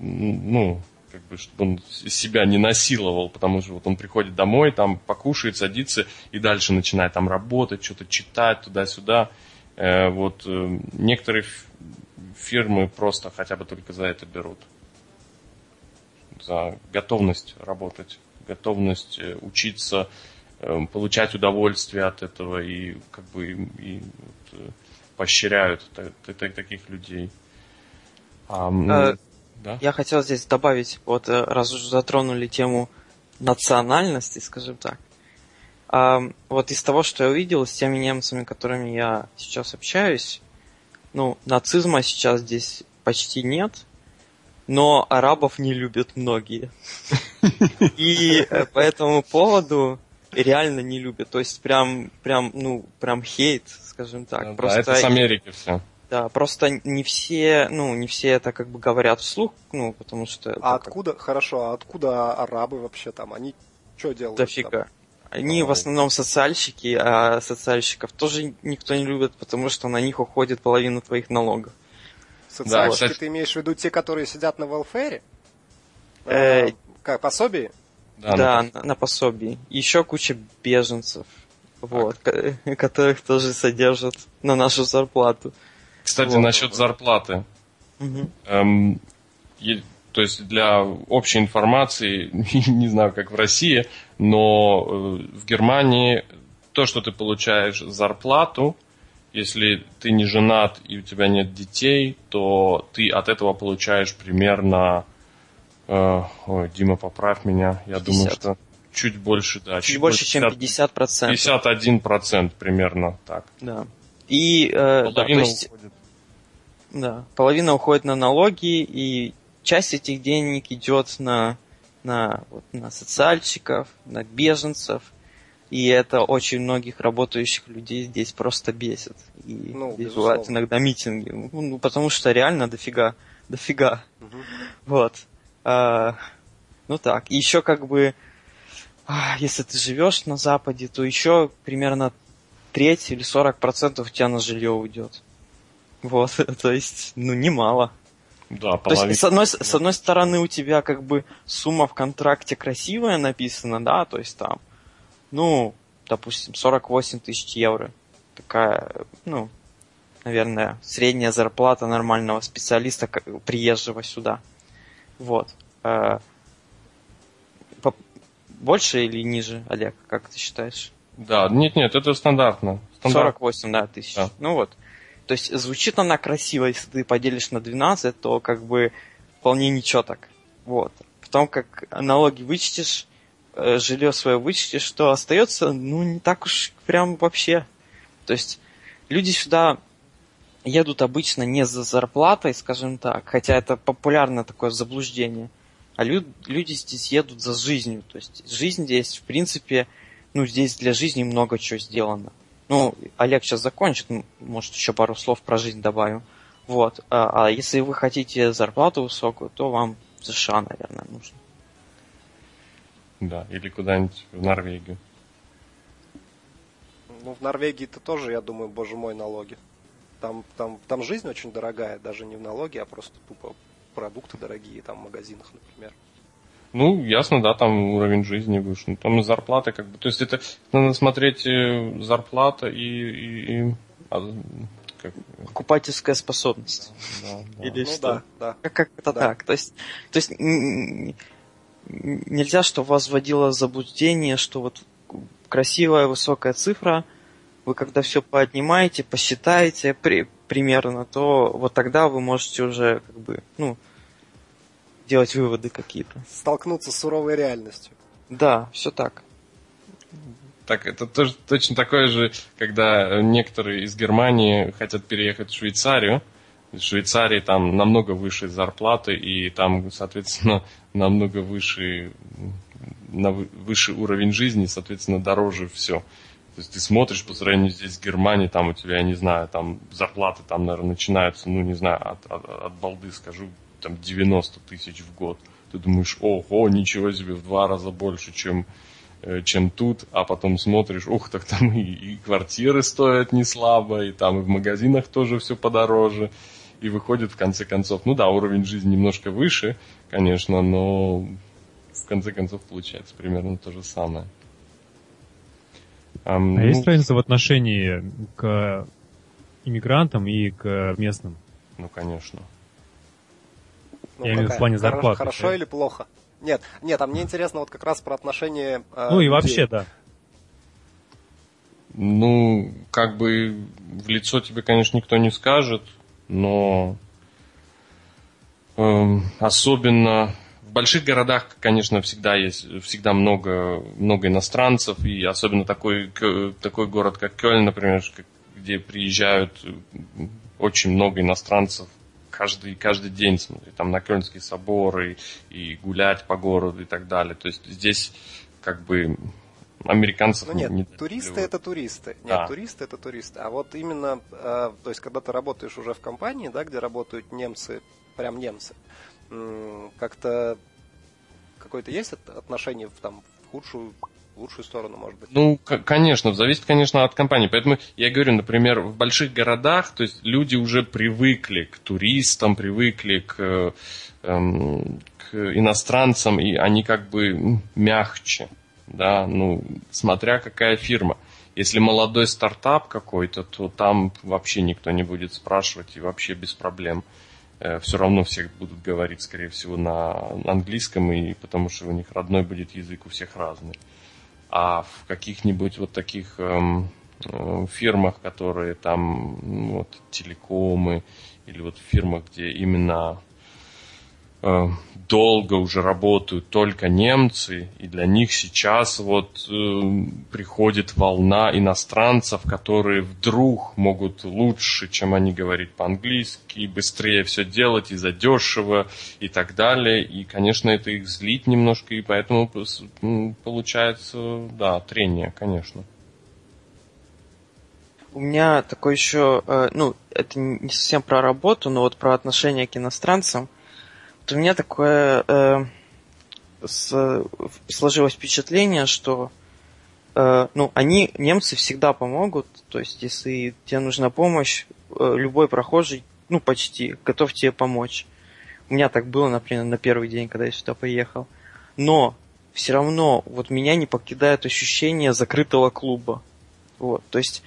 ну, как бы, чтобы он себя не насиловал, потому что вот он приходит домой, там покушает, садится и дальше начинает там работать, что-то читать туда-сюда. Э, вот э, некоторые фирмы просто хотя бы только за это берут. За готовность работать, готовность э, учиться, получать удовольствие от этого и как бы и, вот, поощряют та- та- та- таких людей. А, ну, Э, да? Я хотел здесь добавить, вот э, раз уже затронули тему национальности, скажем так. А, вот из того, что я увидел с теми немцами, которыми я сейчас общаюсь, ну, нацизма сейчас здесь почти нет, но арабов не любят многие. И э, по этому поводу реально не любят. То есть прям, прям, ну, прям хейт, скажем так. Да, да, Просто это с Америки все. Да, просто не все, ну, не все это как бы говорят вслух, ну, потому что... это А как- откуда, хорошо, а откуда арабы вообще там? Они что делают? Дофига. там? Они в основном социальщики, а социальщиков тоже никто не любит, потому что на них уходит половина твоих налогов. Социальщики, кстати. ты имеешь в виду те, которые сидят на велфере? Э, Э, Как, пособие? Да, ну, на, на пособии. Еще куча беженцев, вот, ко- которых тоже содержат на нашу зарплату. Кстати, Вот. насчет зарплаты. Мгм. Эм, е- то есть для общей информации, не знаю, как в России, но э, в Германии то, что ты получаешь зарплату, если ты не женат и у тебя нет детей, то ты от этого получаешь примерно... э, ой, Дима, поправь меня. Я 50. думаю, что чуть больше, да. Чуть больше, чем 50%. 51% примерно так. Да. И, э, да, то есть. Да, половина уходит на налоги, и часть этих денег идет на, на, вот, на социальщиков, на беженцев, и это очень многих работающих людей здесь просто бесит. И Ну, здесь безусловно. бывают иногда митинги. Ну, ну, потому что реально дофига, дофига. Мгм. Вот. А, ну так. И еще как бы, а, если ты живешь на Западе, то еще примерно треть или 40% у тебя на жилье уйдет. Вот, то есть, ну, немало. Да, То есть, половина. с одной, с одной стороны, у тебя как бы сумма в контракте красивая написана, да, то есть там, ну, допустим, 48 тысяч евро. Такая, ну, наверное, средняя зарплата нормального специалиста, приезжего сюда. Вот. Э, Больше или ниже, Олег, как ты считаешь? Да, нет-нет, это стандартно. Стандарт. 48, да, тысяч. Да. Ну вот. То есть звучит она красиво, если ты поделишь на 12, то как бы вполне ничего так. Вот. Потом как налоги вычтешь, э, жилье свое вычтешь, что остается, ну, не так уж прям вообще. То есть люди сюда едут обычно не за зарплатой, скажем так, хотя это популярное такое заблуждение, а лю- люди здесь едут за жизнью. То есть жизнь здесь, в принципе, ну, здесь для жизни много чего сделано. Ну, Олег сейчас закончит, может, еще пару слов про жизнь добавим. Вот. А, а если вы хотите зарплату высокую, то вам в США, наверное, нужно. Да, или куда-нибудь в Норвегию. Ну, в Норвегии-то тоже, я думаю, боже мой, налоги. Там, там, там жизнь очень дорогая, даже не в налоги, а просто тупо продукты дорогие, там в магазинах, например. Ну, ясно, да, там уровень жизни выше. Ну, там и зарплаты как бы. То есть это надо смотреть э, зарплата и, и, и- а, как, Покупательская способность. да, да. Или ну что? да, да. Как, как это Да. так? То есть, то есть нельзя, чтобы вас вводило заблуждение, что вот красивая высокая цифра, вы когда все поднимаете, посчитаете при, примерно, то вот тогда вы можете уже как бы, ну, делать выводы какие-то. Столкнуться с суровой реальностью. Да, все так. Так, это тоже точно такое же, когда некоторые из Германии хотят переехать в Швейцарию. В Швейцарии там намного выше зарплаты, и там, соответственно, намного выше, на вы- выше уровень жизни, соответственно, дороже все. То есть ты смотришь по сравнению здесь с Германией, там у тебя, я не знаю, там зарплаты там, наверное, начинаются, ну, не знаю, от, от, от балды скажу, там 90 тысяч в год. Ты думаешь, ого, ничего себе, в два раза больше, чем э, чем тут, а потом смотришь, ух, так там и, и квартиры стоят не слабо, и там и в магазинах тоже все подороже, и выходит в конце концов, ну да, уровень жизни немножко выше, конечно, но в конце концов получается примерно то же самое. Ам, А ну, есть разница в отношении к иммигрантам и к местным? ну, конечно. Ну, Я имею в виду в какая? плане зарплаты, Хорошо да. или плохо? Нет, нет, а мне интересно вот как раз про отношения э, Ну и людей. вообще, да. Ну, как бы в лицо тебе, конечно, никто не скажет, но эм, особенно в больших городах, конечно, всегда есть, всегда много, много иностранцев, и особенно такой, такой город, как Кёльн, например, где приезжают э, очень много иностранцев каждый, каждый день смотреть, там на Кёльнский собор и, и гулять по городу и так далее. То есть здесь как бы американцев Ну не- нет, не туристы это туристы. Нет, Да. туристы это туристы. А вот именно, э, то есть, когда ты работаешь уже в компании, да, где работают немцы, прям немцы, как-то какое-то есть от- отношение в, там, в худшую лучшую сторону, может быть. Ну, конечно, зависит, конечно, от компании. Поэтому я говорю, например, в больших городах, то есть люди уже привыкли к туристам, привыкли к, эм, к иностранцам, и они как бы мягче, да, ну, смотря какая фирма. Если молодой стартап какой-то, то там вообще никто не будет спрашивать и вообще без проблем. Э, все равно всех будут говорить, скорее всего, на английском, и потому что у них родной будет язык у всех разный. А в каких-нибудь вот таких эм, э, фирмах, которые там, ну, вот, телекомы, или вот в фирмах, где именно долго уже работают только немцы, и для них сейчас вот э, приходит волна иностранцев, которые вдруг могут лучше, чем они говорить по-английски, быстрее все делать и задешево и так далее. И, конечно, это их злит немножко, и поэтому получается, да, трение, конечно. У меня такой еще, э, ну, это не совсем про работу, но вот про отношение к иностранцам у меня такое э, с, сложилось впечатление, что э, ну, они, немцы, всегда помогут. То есть, если тебе нужна помощь, э, любой прохожий, ну, почти, готов тебе помочь. У меня так было, например, на первый день, когда я сюда поехал. Но все равно вот меня не покидает ощущение закрытого клуба. Вот, то есть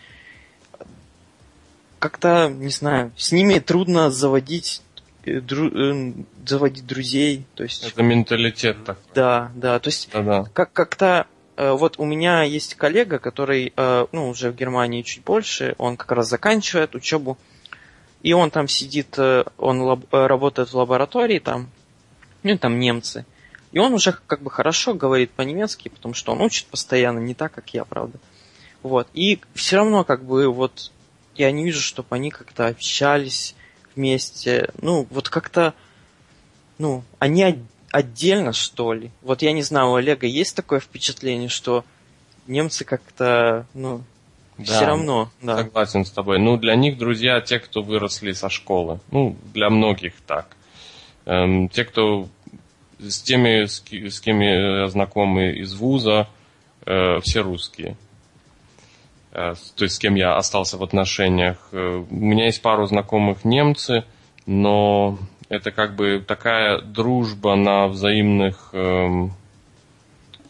как-то, не знаю, с ними трудно заводить дру, э, заводить друзей. То есть, Это менталитет такой. Да, да. То есть Да-да. как, как-то э, вот у меня есть коллега, который, э, ну, уже в Германии чуть больше, он как раз заканчивает учебу, и он там сидит, э, он лаб, э, работает в лаборатории там, ну, там немцы, и он уже как бы хорошо говорит по-немецки, потому что он учит постоянно, не так, как я, правда. Вот. И все равно как бы вот я не вижу, чтобы они как-то общались, вместе. Ну, вот как-то, ну, они отдельно, что ли. Вот я не знаю, у Олега есть такое впечатление, что немцы как-то, ну, да, все равно, да. Согласен с тобой. Ну, для них друзья те, кто выросли со школы. Ну, для многих так. Эм, те, кто с теми, с, с кем я знакомы из вуза, э, все русские. Э, то есть с кем я остался в отношениях. Э, у меня есть пару знакомых немцы, но это как бы такая дружба на взаимных... Эм,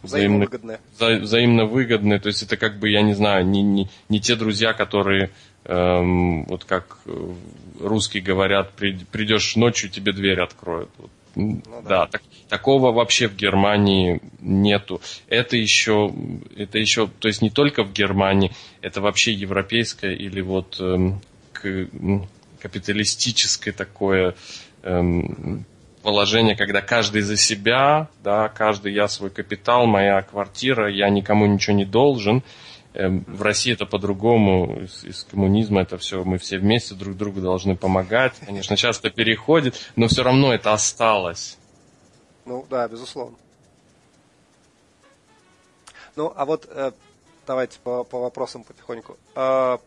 взаимно выгодная. Вза, взаимно выгодные. То есть это как бы, я не знаю, не, не, не те друзья, которые, эм, вот как э, русские говорят, придешь ночью, тебе дверь откроют. Вот ну, да, да так, такого вообще в Германии нету. Это еще, это еще, то есть не только в Германии, это вообще европейское или вот эм, к, капиталистическое такое эм, положение, когда каждый за себя, да, каждый я свой капитал, моя квартира, я никому ничего не должен. Эм, в России это по-другому, из, из коммунизма это все, мы все вместе друг другу должны помогать. Конечно, часто переходит, но все равно это осталось. Ну да, безусловно. Ну, а вот э, давайте по, по вопросам потихоньку. Э,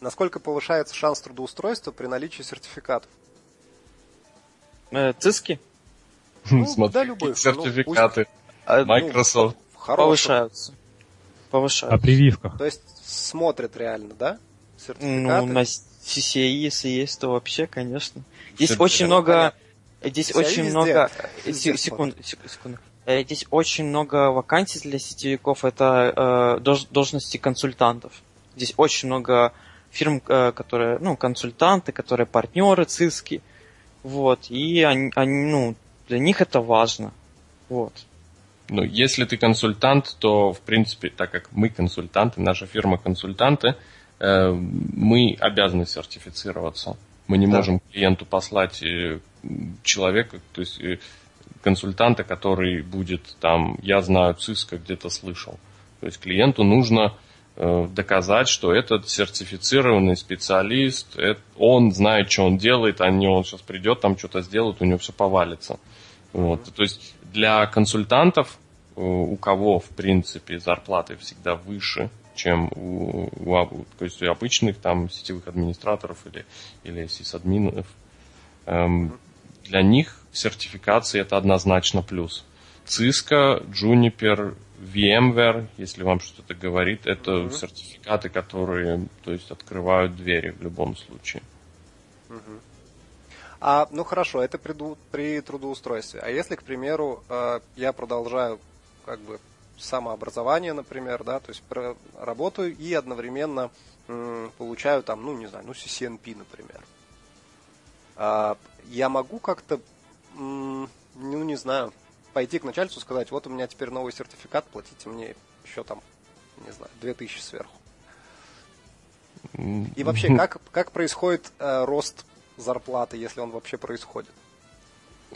насколько повышается шанс трудоустройства при наличии сертификатов? Э, циски? Ну, Смотри, да, любые. Сертификаты. Ну, пусть... Microsoft. Ну, повышаются повышают. О прививках. То есть смотрят реально, да? Ну, на CCI, если есть, то вообще, конечно. Здесь Все очень много... Здесь очень много... Секунду, секунду. Э, здесь очень много вакансий для сетевиков. Это э, должности консультантов. Здесь очень много фирм, э, которые, ну, консультанты, которые партнеры, циски. Вот. И они, они, ну, для них это важно. Вот. Ну, если ты консультант, то, в принципе, так как мы консультанты, наша фирма консультанты, э, мы обязаны сертифицироваться. Мы не да. можем клиенту послать э, человека, то есть э, консультанта, который будет там, я знаю, ЦИСКа где-то слышал. То есть клиенту нужно э, доказать, что этот сертифицированный специалист, это, он знает, что он делает, а не он сейчас придет, там что-то сделает, у него все повалится. Вот. То есть для консультантов у кого, в принципе, зарплаты всегда выше, чем у, у, то есть у обычных там сетевых администраторов или, или сисадминов. Эм, для них сертификация это однозначно плюс. Cisco, Juniper, VMware, если вам что-то говорит, это Мгм. сертификаты, которые, то есть, открывают двери в любом случае. А, ну хорошо, это при, при трудоустройстве. А если, к примеру, э, я продолжаю как бы самообразование, например, да, то есть работаю и одновременно получаю там, ну не знаю, ну CCNP, например. А, я могу как-то, ну не знаю, пойти к начальству и сказать, вот у меня теперь новый сертификат, платите мне еще там, не знаю, 2000 сверху. И вообще, как, как происходит э, рост зарплаты, если он вообще происходит?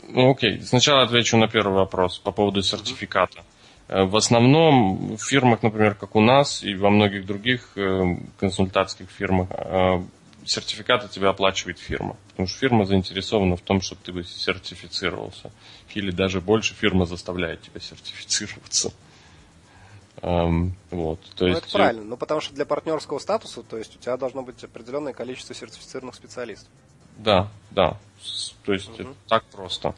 Ну, окей. Сначала отвечу на первый вопрос по поводу сертификата. Э, В основном в фирмах, например, как у нас и во многих других э, консультантских фирмах, э, сертификаты тебя оплачивает фирма. Потому что фирма заинтересована в том, чтобы ты сертифицировался. Или даже больше фирма заставляет тебя сертифицироваться. Эм, вот. То ну, есть, это правильно, ну потому что для партнерского статуса, то есть у тебя должно быть определенное количество сертифицированных специалистов. Да, да. То есть это так просто.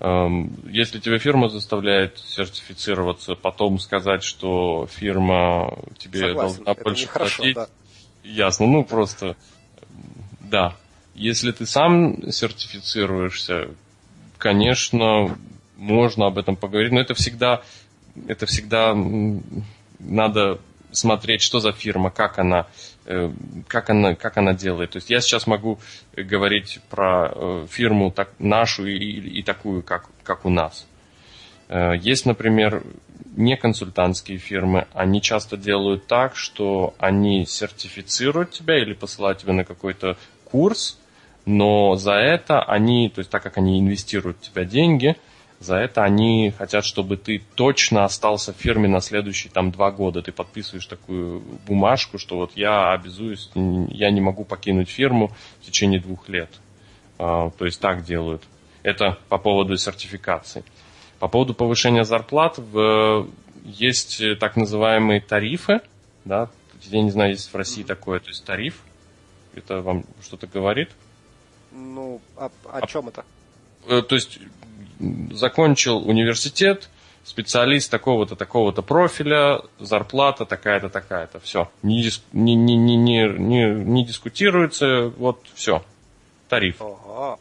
Эм, Если тебя фирма заставляет сертифицироваться, потом сказать, что фирма тебе Согласен, должна больше нехорошо, платить, да. ясно. Ну просто, да. Если ты сам сертифицируешься, конечно, можно об этом поговорить, но это всегда, это всегда надо смотреть, что за фирма, как она, э, как она, как она делает. То есть я сейчас могу говорить про э, фирму так, нашу и- и такую, как, как у нас. Э, Есть, например, не консультантские фирмы, они часто делают так, что они сертифицируют тебя или посылают тебя на какой-то курс, но за это они, то есть так как они инвестируют в тебя деньги, за это они хотят, чтобы ты точно остался в фирме на следующие там два года. Ты подписываешь такую бумажку, что вот я обязуюсь, я не могу покинуть фирму в течение двух лет. А, То есть так делают. Это по поводу сертификации. По поводу повышения зарплат в- есть так называемые тарифы. Да? Я не знаю, есть в России такое, то есть тариф. Это вам что-то говорит? Ну, а, о чем это? Э, то есть закончил университет, специалист такого-то, такого-то профиля, зарплата такая-то, такая-то. Все. Не, дис- не, не, не, не, не, не дискутируется, вот все. Тариф. Ого.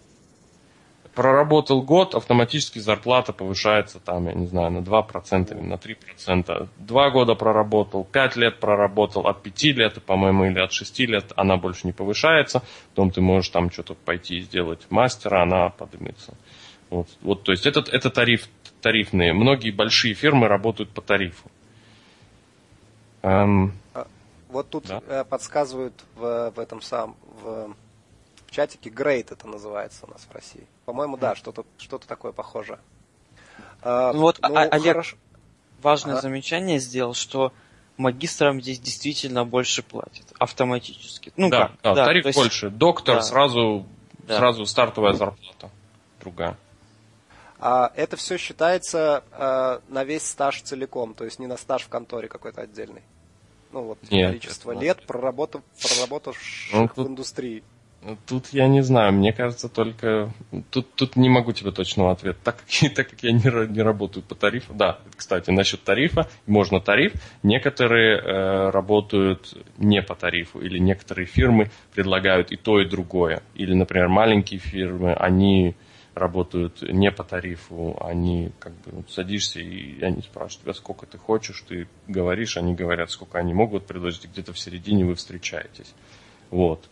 Проработал год, автоматически зарплата повышается там, я не знаю, на 2% или на 3%. Два года проработал, пять лет проработал, от пяти лет, по-моему, или от шести лет она больше не повышается. Потом ты можешь там что-то пойти и сделать мастера, она поднимется. Вот, вот то есть это, это тариф, тарифные. Многие большие фирмы работают по тарифу. Эм, Вот тут Да. э, подсказывают в, в этом самом в чатике Great это называется у нас в России. По-моему, да, что-то что-то такое похожее. А, Ну вот, а- Олег- хорошо. Важное Ага. замечание сделал, что магистрам здесь действительно больше платят автоматически. Ну да, как? да, тариф то есть- больше. Доктор да. сразу, Да. сразу стартовая зарплата другая. А это все считается э, на весь стаж целиком, то есть не на стаж в конторе какой-то отдельный. Ну вот Нет, количество лет проработав, проработавших Ну, в тут- индустрии. Тут я не знаю, мне кажется, только... Тут, тут не могу тебе точного ответа, так как, я- так как я не, не работаю по тарифу. Да, кстати, насчет тарифа, можно тариф. Некоторые э, работают не по тарифу, или некоторые фирмы предлагают и то, и другое. Или, например, маленькие фирмы, они работают не по тарифу, они как бы вот, садишься и они спрашивают тебя, сколько ты хочешь, ты говоришь, они говорят, сколько они могут предложить, где-то в середине вы встречаетесь. Вот.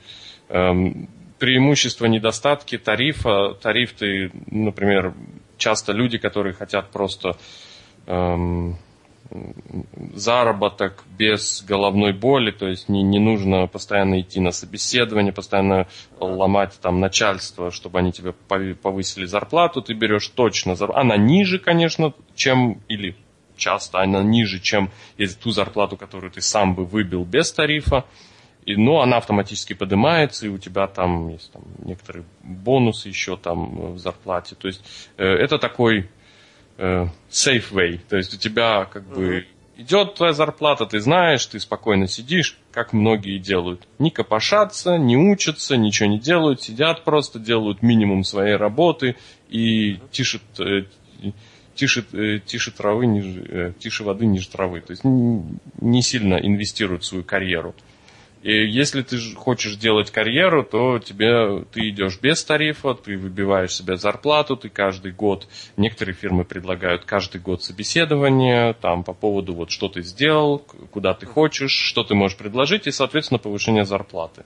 Эм, преимущества, недостатки тарифа. Тариф ты, например, часто люди, которые хотят просто эм, заработок без головной боли, то есть не, не нужно постоянно идти на собеседование, постоянно ломать там начальство, чтобы они тебе повысили зарплату, ты берешь точно зарплату. Она ниже, конечно, чем, или часто она ниже, чем ту зарплату, которую ты сам бы выбил без тарифа. И, но она автоматически поднимается, и у тебя там есть там, некоторые бонусы еще там э, в зарплате. То есть э, это такой э, safe way. То есть у тебя как бы идет твоя зарплата, ты знаешь, ты спокойно сидишь, как многие делают. Не копошатся, не учатся, ничего не делают, сидят просто, делают минимум своей работы и тишат, э, тише, э, тише травы, ниже, э, тише воды, ниже травы. То есть не сильно инвестируют в свою карьеру. И если ты хочешь делать карьеру, то тебе ты идешь без тарифа, ты выбиваешь себе зарплату, ты каждый год, некоторые фирмы предлагают каждый год собеседование, там по поводу вот что ты сделал, куда ты хочешь, что ты можешь предложить, и, соответственно, повышение зарплаты.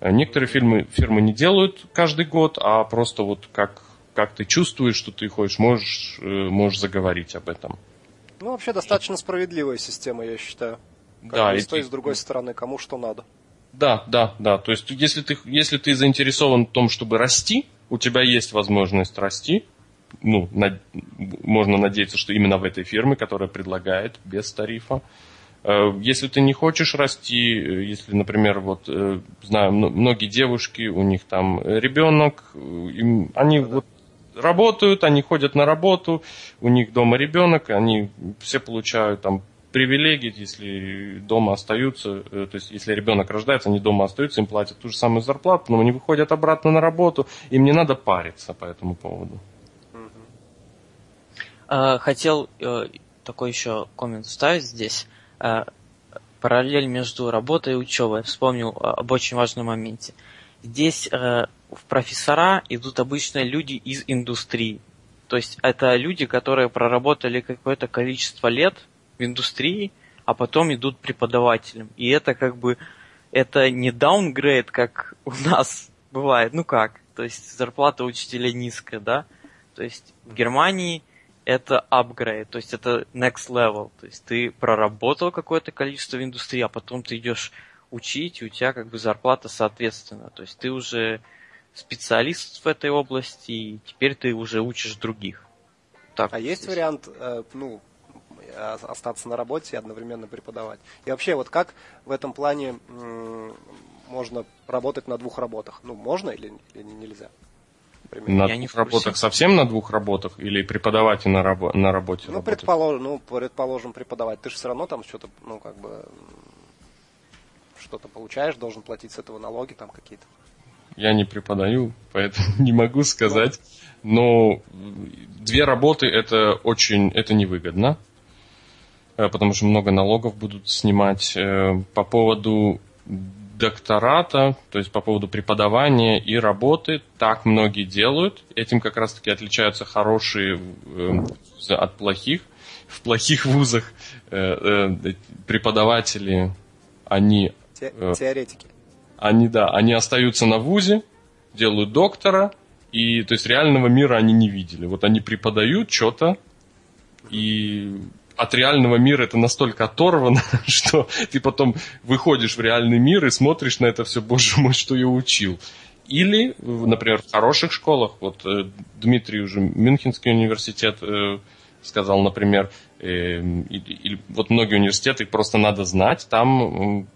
Э, некоторые фирмы, фирмы не делают каждый год, а просто вот как, как ты чувствуешь, что ты хочешь, можешь, э, можешь заговорить об этом. Ну, вообще достаточно справедливая система, я считаю. Как да, и с той, и с другой стороны, кому что надо. Да, да, да. То есть, если ты, если ты заинтересован в том, чтобы расти, у тебя есть возможность расти. Ну, на, можно надеяться, что именно в этой фирме, которая предлагает без тарифа. Э, если ты не хочешь расти, э, если, например, вот э, знаю, многие девушки, у них там ребенок, им, они да. вот работают, они ходят на работу, у них дома ребенок, они все получают там привилегий, если дома остаются, э, то есть если ребенок рождается, они дома остаются, им платят ту же самую зарплату, но они выходят обратно на работу, им не надо париться по этому поводу. А, хотел э, такой еще коммент вставить здесь. А, параллель между работой и учебой. Вспомнил об очень важном моменте. Здесь э, в профессора идут обычно люди из индустрии. То есть это люди, которые проработали какое-то количество лет в индустрии, а потом идут преподавателем. И это как бы, это не даунгрейд, как у нас бывает. Ну как? То есть зарплата учителя низкая, да? То есть в Германии это upgrade, то есть это next level. То есть ты проработал какое-то количество в индустрии, а потом ты идешь учить, и у тебя как бы зарплата соответственно. То есть ты уже специалист в этой области, и теперь ты уже учишь других. Так, а есть вариант, э, ну, остаться на работе и одновременно преподавать. И вообще, вот как в этом плане можно работать на двух работах? Ну, можно или, или нельзя? Например. На Я двух работах совсем на двух работах или преподавать на, рабо- на работе? Ну, предположим, ну, предположим, преподавать. Ты же все равно там что-то, ну, как бы, что-то получаешь, должен платить с этого налоги там какие-то. Я не преподаю, поэтому не могу сказать. Но две работы это очень, это невыгодно. Э, потому что много налогов будут снимать. Э, по поводу доктората, то есть по поводу преподавания и работы, так многие делают. Этим как раз-таки отличаются хорошие э, от плохих. В плохих вузах преподаватели, они... Теоретики. Они, да, они остаются на вузе, делают доктора, и то есть реального мира они не видели. Вот они преподают что-то, и от реального мира это настолько оторвано, что ты потом выходишь в реальный мир и смотришь на это все, боже мой, что я учил. Или, например, в хороших школах, вот э, Дмитрий уже Мюнхенский университет э, сказал, например, э, или, вот многие университеты, просто надо знать, там э,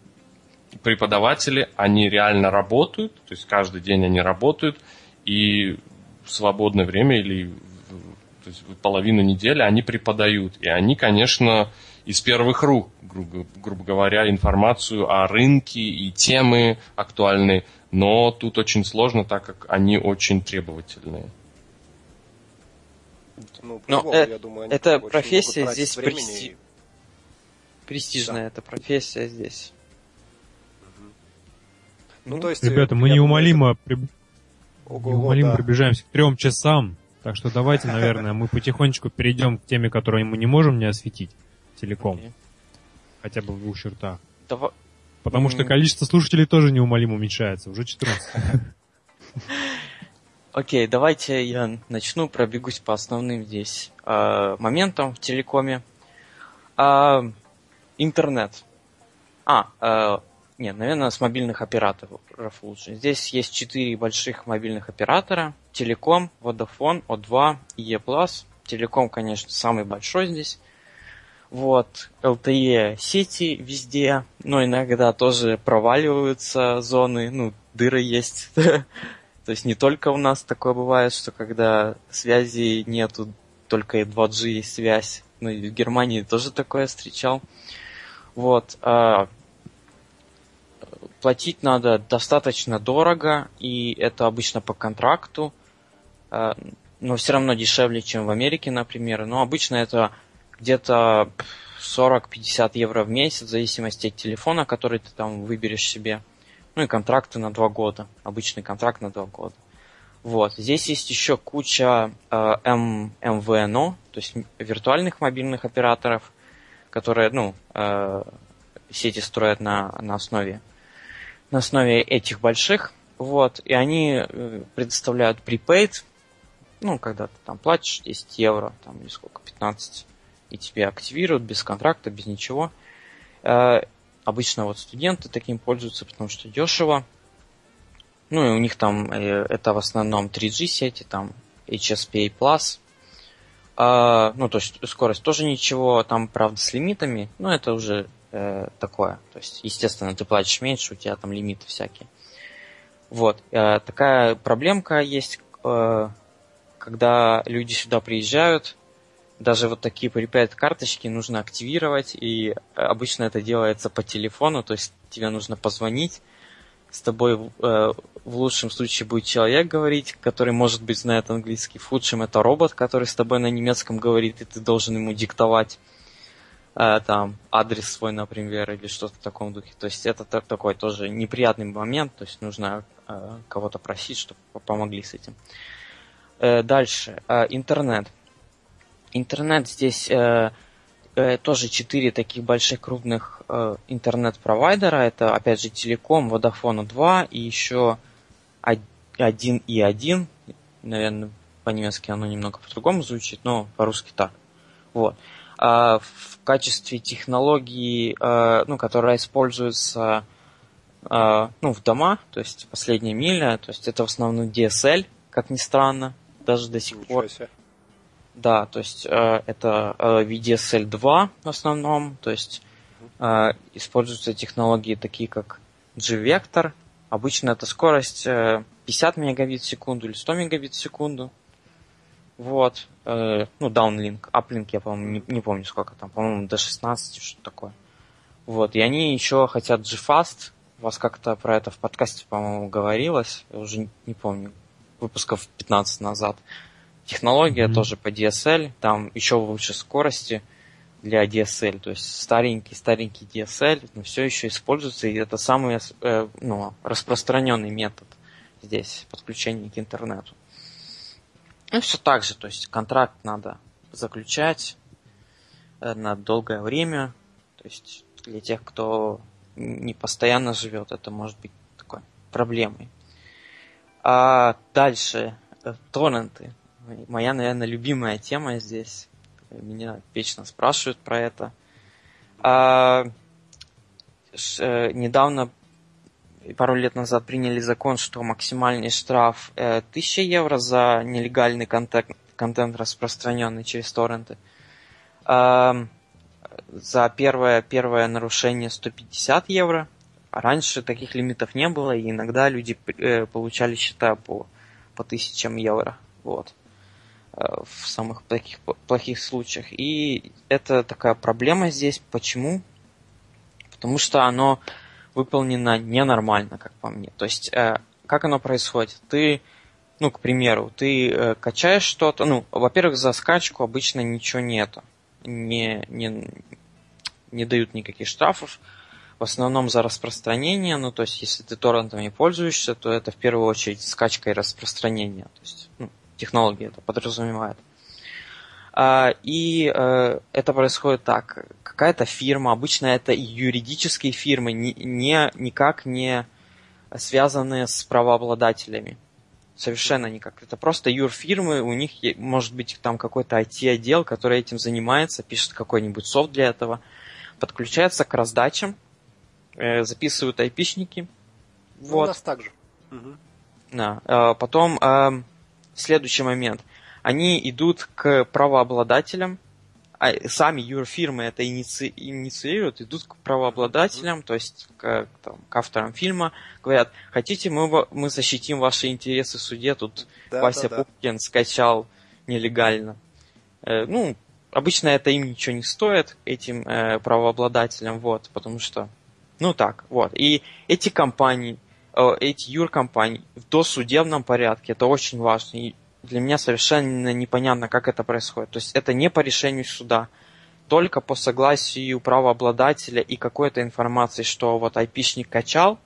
преподаватели, они реально работают, то есть каждый день они работают, и в свободное время или то есть половину недели они преподают. И они, конечно, из первых рук, грубо, грубо говоря, информацию о рынке и темы актуальные, но тут очень сложно, так как они очень требовательные. Ну, но э, я думаю, эта профессия здесь прести... престижная, да. эта профессия здесь. Ну, то есть, Ребята, мы неумолимо, думаю, при... Ого, неумолимо да. приближаемся к трем часам. Так что давайте, наверное, мы потихонечку перейдем к теме, которую мы не можем не осветить целиком. Okay. Хотя бы в двух чертах. Давай. Потому что количество слушателей тоже неумолимо уменьшается. Уже 14. Окей, okay, давайте я начну, пробегусь по основным здесь э, моментам в телекоме. Э, интернет. А, э, нет, наверное, с мобильных операторов лучше. Здесь есть четыре больших мобильных оператора. Телеком, Vodafone, O2 и E+. Телеком, конечно, самый большой здесь. Вот, LTE сети везде, но иногда тоже проваливаются зоны, ну, дыры есть. То есть не только у нас такое бывает, что когда связи нету, только 2G связь. Ну, и в Германии тоже такое встречал. Вот. Платить надо достаточно дорого, и это обычно по контракту. Э, но все равно дешевле, чем в Америке, например. Но обычно это где-то 40-50 евро в месяц, в зависимости от телефона, который ты там выберешь себе. Ну и контракты на два года. Обычный контракт на два года. Вот. Здесь есть еще куча э, М, МВНО, то есть виртуальных мобильных операторов, которые, ну, э, сети строят на, на основе на основе этих больших, вот, и они э, предоставляют prepaid, ну, когда ты там платишь 10 евро, там, или сколько, 15, и тебе активируют без контракта, без ничего. Э, обычно вот студенты таким пользуются, потому что дешево. Ну, и у них там э, это в основном 3G сети, там HSPA+. Э, ну, то есть скорость тоже ничего, там, правда, с лимитами, но это уже э, такое. То есть, естественно, ты платишь меньше, у тебя там лимиты всякие. Вот. Э, такая проблемка есть, э, когда люди сюда приезжают, даже вот такие prepaid карточки нужно активировать, и обычно это делается по телефону, то есть тебе нужно позвонить, с тобой э, в лучшем случае будет человек говорить, который, может быть, знает английский, в худшем это робот, который с тобой на немецком говорит, и ты должен ему диктовать там адрес свой, например, или что-то в таком духе. То есть это такой тоже неприятный момент, то есть нужно э, кого-то просить, чтобы помогли с этим. Э, дальше, э, интернет. Интернет здесь э, э, тоже четыре таких больших крупных э, интернет-провайдера. Это, опять же, Телеком, Vodafone 2 и еще 1 и 1. Наверное, по-немецки оно немного по-другому звучит, но по-русски так. Вот. А в качестве технологии, э, ну, которая используется э, ну, в дома, то есть последняя миля, то есть это в основном DSL, как ни странно, даже до сих пор. Да, то есть э, это э, VDSL 2 в основном, то есть э, используются технологии такие как G-Vector. Обычно это скорость э, 50 мегабит в секунду или 100 мегабит в секунду. Вот. Э, ну, downlink, uplink я, по-моему, не, не помню сколько там, по-моему, до 16, что такое. Вот. И они еще хотят G-Fast. У вас как-то про это в подкасте, по-моему, говорилось. Я уже не помню. Выпусков 15 назад. Технология mm-hmm. тоже по DSL, там еще лучше скорости для DSL, то есть старенький старенький DSL, но все еще используется, и это самый э, ну, распространенный метод здесь подключения к интернету. Ну, все так же, то есть контракт надо заключать э, на долгое время, то есть для тех, кто не постоянно живет, это может быть такой проблемой. А дальше э, торренты моя, наверное, любимая тема здесь. Меня вечно спрашивают про это. А, э, недавно, пару лет назад, приняли закон, что максимальный штраф э, 1000 евро за нелегальный контент, контент распространенный через торренты. А, за первое, первое нарушение 150 евро. Раньше таких лимитов не было, и иногда люди э, получали счета по, по тысячам евро. Вот. Э, в самых таких плохих случаях. И это такая проблема здесь. Почему? Потому что оно выполнено ненормально, как по мне. То есть, э, как оно происходит? Ты, ну, к примеру, ты э, качаешь что-то, ну, во-первых, за скачку обычно ничего нету. Не, не, не дают никаких штрафов. В основном за распространение, ну, то есть, если ты торрентами пользуешься, то это в первую очередь скачка и распространение. То есть, ну, технология это подразумевает. А, и э, это происходит так. Какая-то фирма, обычно это юридические фирмы, не, никак не связанные с правообладателями. Совершенно никак. Это просто юрфирмы, у них может быть там какой-то IT-отдел, который этим занимается, пишет какой-нибудь софт для этого, подключается к раздачам, э, записывают айпишники. Ну, вот. У нас так же. Угу. Да. Э, потом э, следующий момент. Они идут к правообладателям, а сами юрфирмы это иници... инициируют, идут к правообладателям, то есть к, там, к авторам фильма, говорят, хотите, мы, мы защитим ваши интересы в суде, тут да, Вася да, Пупкин да. скачал нелегально. Э, ну, обычно это им ничего не стоит, этим э, правообладателям, вот, потому что, ну так, вот. И эти компании, Э, эти юркомпании в досудебном порядке. Это очень важно. И для меня совершенно непонятно, как это происходит. То есть это не по решению суда, только по согласию правообладателя и какой-то информации, что вот айпишник качал,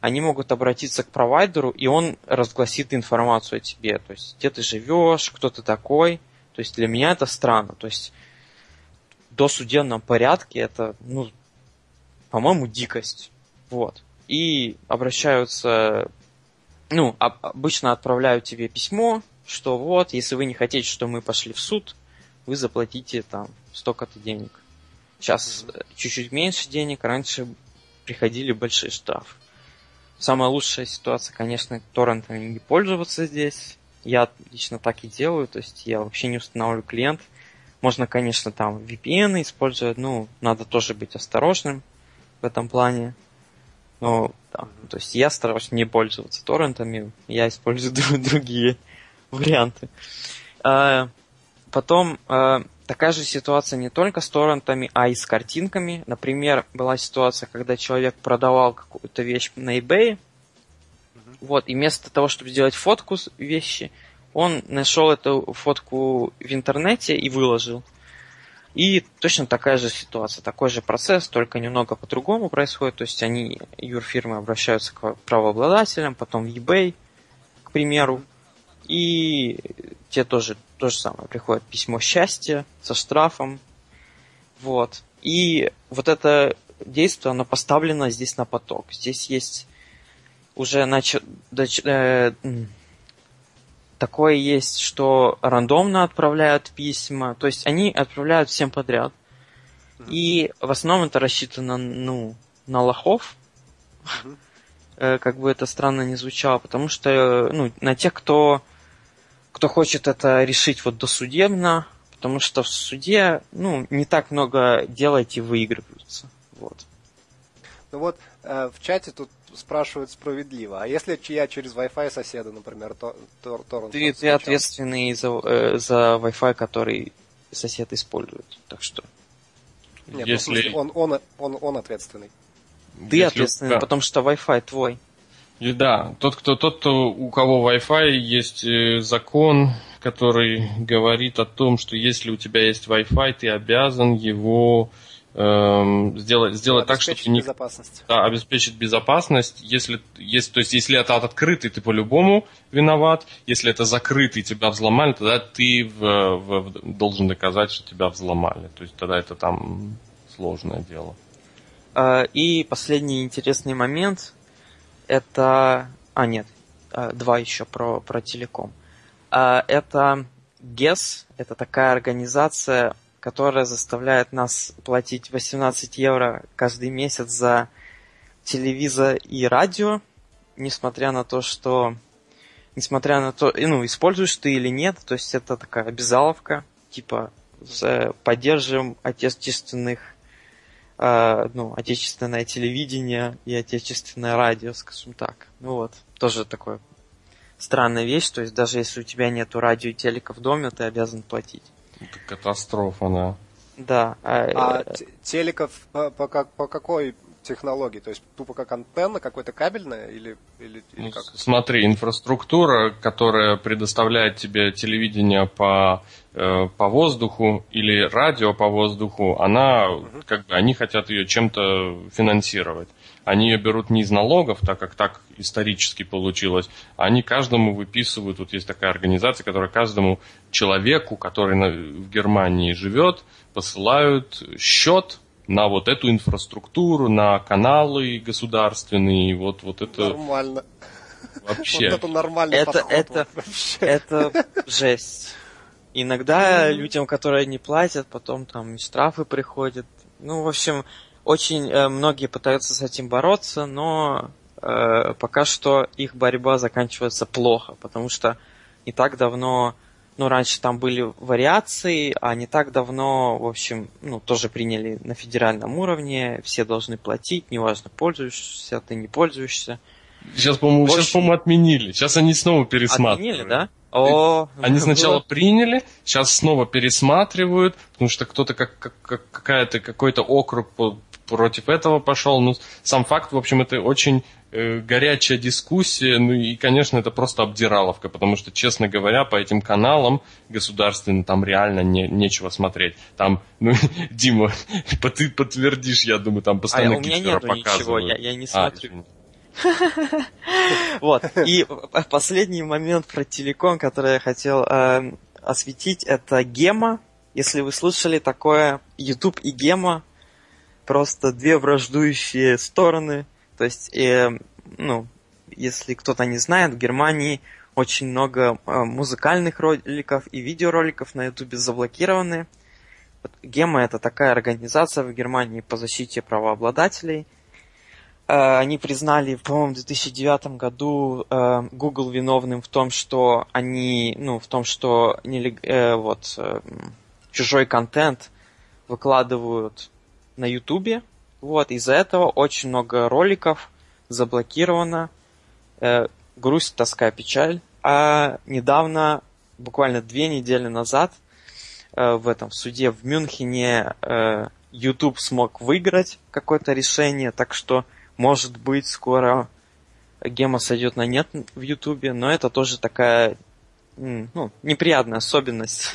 они могут обратиться к провайдеру, и он разгласит информацию о тебе. То есть, где ты живешь, кто ты такой. То есть, для меня это странно. То есть, в досудебном порядке это, ну, по-моему, дикость. Вот. И обращаются, ну, обычно отправляют тебе письмо, что вот, если вы не хотите, что мы пошли в суд, вы заплатите там столько-то денег. Сейчас mm-hmm. чуть-чуть меньше денег, раньше приходили большие штрафы. Самая лучшая ситуация, конечно, торрентами не пользоваться здесь. Я лично так и делаю, то есть я вообще не устанавливаю клиент. Можно, конечно, там VPN использовать, ну, надо тоже быть осторожным в этом плане. Но, да, то есть я стараюсь не пользоваться торрентами, я использую другие варианты. А, потом, а, такая же ситуация не только с торрентами, а и с картинками. Например, была ситуация, когда человек продавал какую-то вещь на eBay, mm-hmm. вот, и вместо того, чтобы сделать фотку вещи, он нашел эту фотку в интернете и выложил. И точно такая же ситуация, такой же процесс, только немного по-другому происходит. То есть они, юрфирмы, обращаются к правообладателям, потом в eBay, к примеру, и те тоже то же самое. Приходит письмо счастья со штрафом. Вот. И вот это действие, оно поставлено здесь на поток. Здесь есть уже нач... э, такое есть, что рандомно отправляют письма. То есть они отправляют всем подряд. И в основном это рассчитано ну, на лохов. Э, как бы это странно не звучало, потому что ну, на тех, кто кто хочет это решить вот досудебно, потому что в суде, ну, не так много делать и выигрываются. Вот. Ну вот, э, в чате тут спрашивают справедливо. А если я через Wi-Fi соседа, например, то, то, торрент Ты, ты ответственный за, э, за Wi-Fi, который сосед использует. Так что. Нет, ну, если... ну, он, он, он, он ответственный. Ты если... ответственный, да. потому что Wi-Fi твой. И да, тот, кто, тот, кто, у кого Wi-Fi, есть э, закон, который говорит о том, что если у тебя есть Wi-Fi, ты обязан его эм, сделать, сделать так, чтобы не... безопасность. Да, обеспечить безопасность. Если, если, то есть, если это открытый, ты по-любому виноват. Если это закрытый, тебя взломали, тогда ты в, в, должен доказать, что тебя взломали. То есть тогда это там сложное дело. А, и последний интересный момент это... А, нет, а, два еще про, про телеком. А, это GES, это такая организация, которая заставляет нас платить 18 евро каждый месяц за телевизор и радио, несмотря на то, что несмотря на то, ну, используешь ты или нет, то есть это такая обязаловка, типа поддерживаем отечественных ну, отечественное телевидение и отечественное радио, скажем так. Ну вот, тоже такое странная вещь, то есть даже если у тебя нету радио и телека в доме, ты обязан платить. Это катастрофа, да. Да. А, а телеков по, по, по какой технологии? То есть тупо как антенна, какое-то кабельное или, или, или ну, как? Смотри, инфраструктура, которая предоставляет тебе телевидение по, э, по воздуху или радио по воздуху, она, как бы, они хотят ее чем-то финансировать. Они ее берут не из налогов, так как так исторически получилось, а они каждому выписывают, вот есть такая организация, которая каждому человеку, который на, в Германии живет, посылают счет на вот эту инфраструктуру, на каналы государственные, вот, вот это... Нормально. Вообще. Вот это нормальный это, подход. Это, это жесть. Иногда людям, которые не платят, потом там штрафы приходят. Ну, в общем, очень э, многие пытаются с этим бороться, но э, пока что их борьба заканчивается плохо, потому что не так давно ну, раньше там были вариации, а не так давно, в общем, ну, тоже приняли на федеральном уровне, все должны платить, неважно, пользуешься ты, не пользуешься. Сейчас, по-моему, общем... сейчас, по-моему, отменили. Сейчас они снова пересматривают. Отменили, да? О, они сначала приняли, сейчас снова пересматривают, потому что кто-то как, как, как какая-то какой-то округ против этого пошел. Ну, сам факт, в общем, это очень э, горячая дискуссия, ну и, конечно, это просто обдираловка, потому что, честно говоря, по этим каналам государственным там реально не, нечего смотреть. Там, ну, Дима, ты подтвердишь, я думаю, там постоянно а, у меня нету ничего, я, я не а, смотрю. Вот. И последний момент про телеком, который я хотел э, осветить, это гема. Если вы слышали такое, YouTube и гема просто две враждующие стороны. То есть, э, ну, если кто-то не знает, в Германии очень много э, музыкальных роликов и видеороликов на YouTube заблокированы. Вот, Гема это такая организация в Германии по защите правообладателей. Э, они признали, по-моему, в 2009 году э, Google виновным в том, что они, ну, в том, что не, э, вот, чужой контент выкладывают на Ютубе. Вот, из-за этого очень много роликов заблокировано. Грусть, тоска, печаль. А недавно, буквально две недели назад, в этом суде в Мюнхене YouTube смог выиграть какое-то решение, так что, может быть, скоро гема сойдет на нет в Ютубе, но это тоже такая ну, неприятная особенность.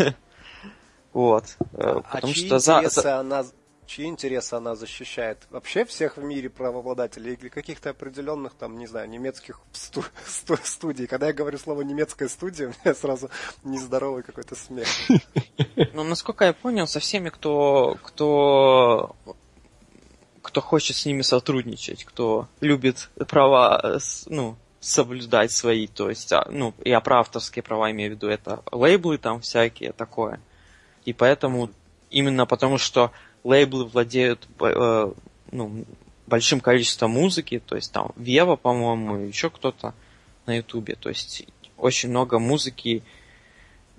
вот. Э, а потому что за, она чьи интересы она защищает? Вообще всех в мире правообладателей или каких-то определенных, там, не знаю, немецких сту- сту- студий? Когда я говорю слово немецкая студия, у меня сразу нездоровый какой-то смех. Ну, насколько я понял, со всеми, кто, кто кто хочет с ними сотрудничать, кто любит права, ну, соблюдать свои, то есть, а, ну, я про авторские права имею в виду, это лейблы там всякие, такое. И поэтому, именно потому что лейблы владеют э, ну, большим количеством музыки, то есть там Вева, по-моему, еще кто-то на Ютубе, то есть очень много музыки,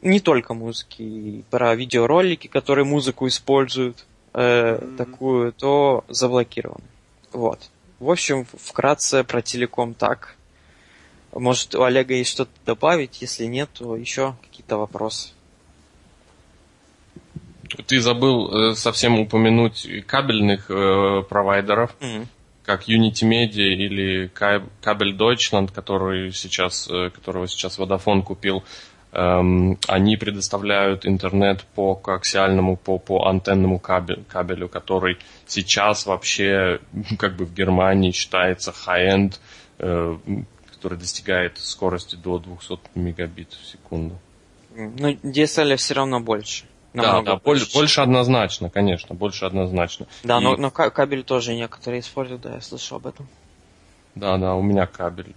не только музыки, про видеоролики, которые музыку используют, э, mm-hmm. такую, то заблокированы. Вот. В общем, вкратце про телеком так. Может, у Олега есть что-то добавить, если нет, то еще какие-то вопросы. Ты забыл э, совсем упомянуть кабельных э, провайдеров, mm-hmm. как Unity Media или Кабель Deutschland, который сейчас, э, которого сейчас Vodafone купил. Они предоставляют интернет по коаксиальному, по, по антенному кабелю, кабелю, который сейчас вообще как бы в Германии считается high-end, э, который достигает скорости до 200 мегабит в секунду. Ну, DSL все равно больше. Да, да, больше. больше однозначно, конечно, больше однозначно. Да, и... но, но кабель тоже некоторые используют, да, я слышал об этом. Да, да, у меня кабель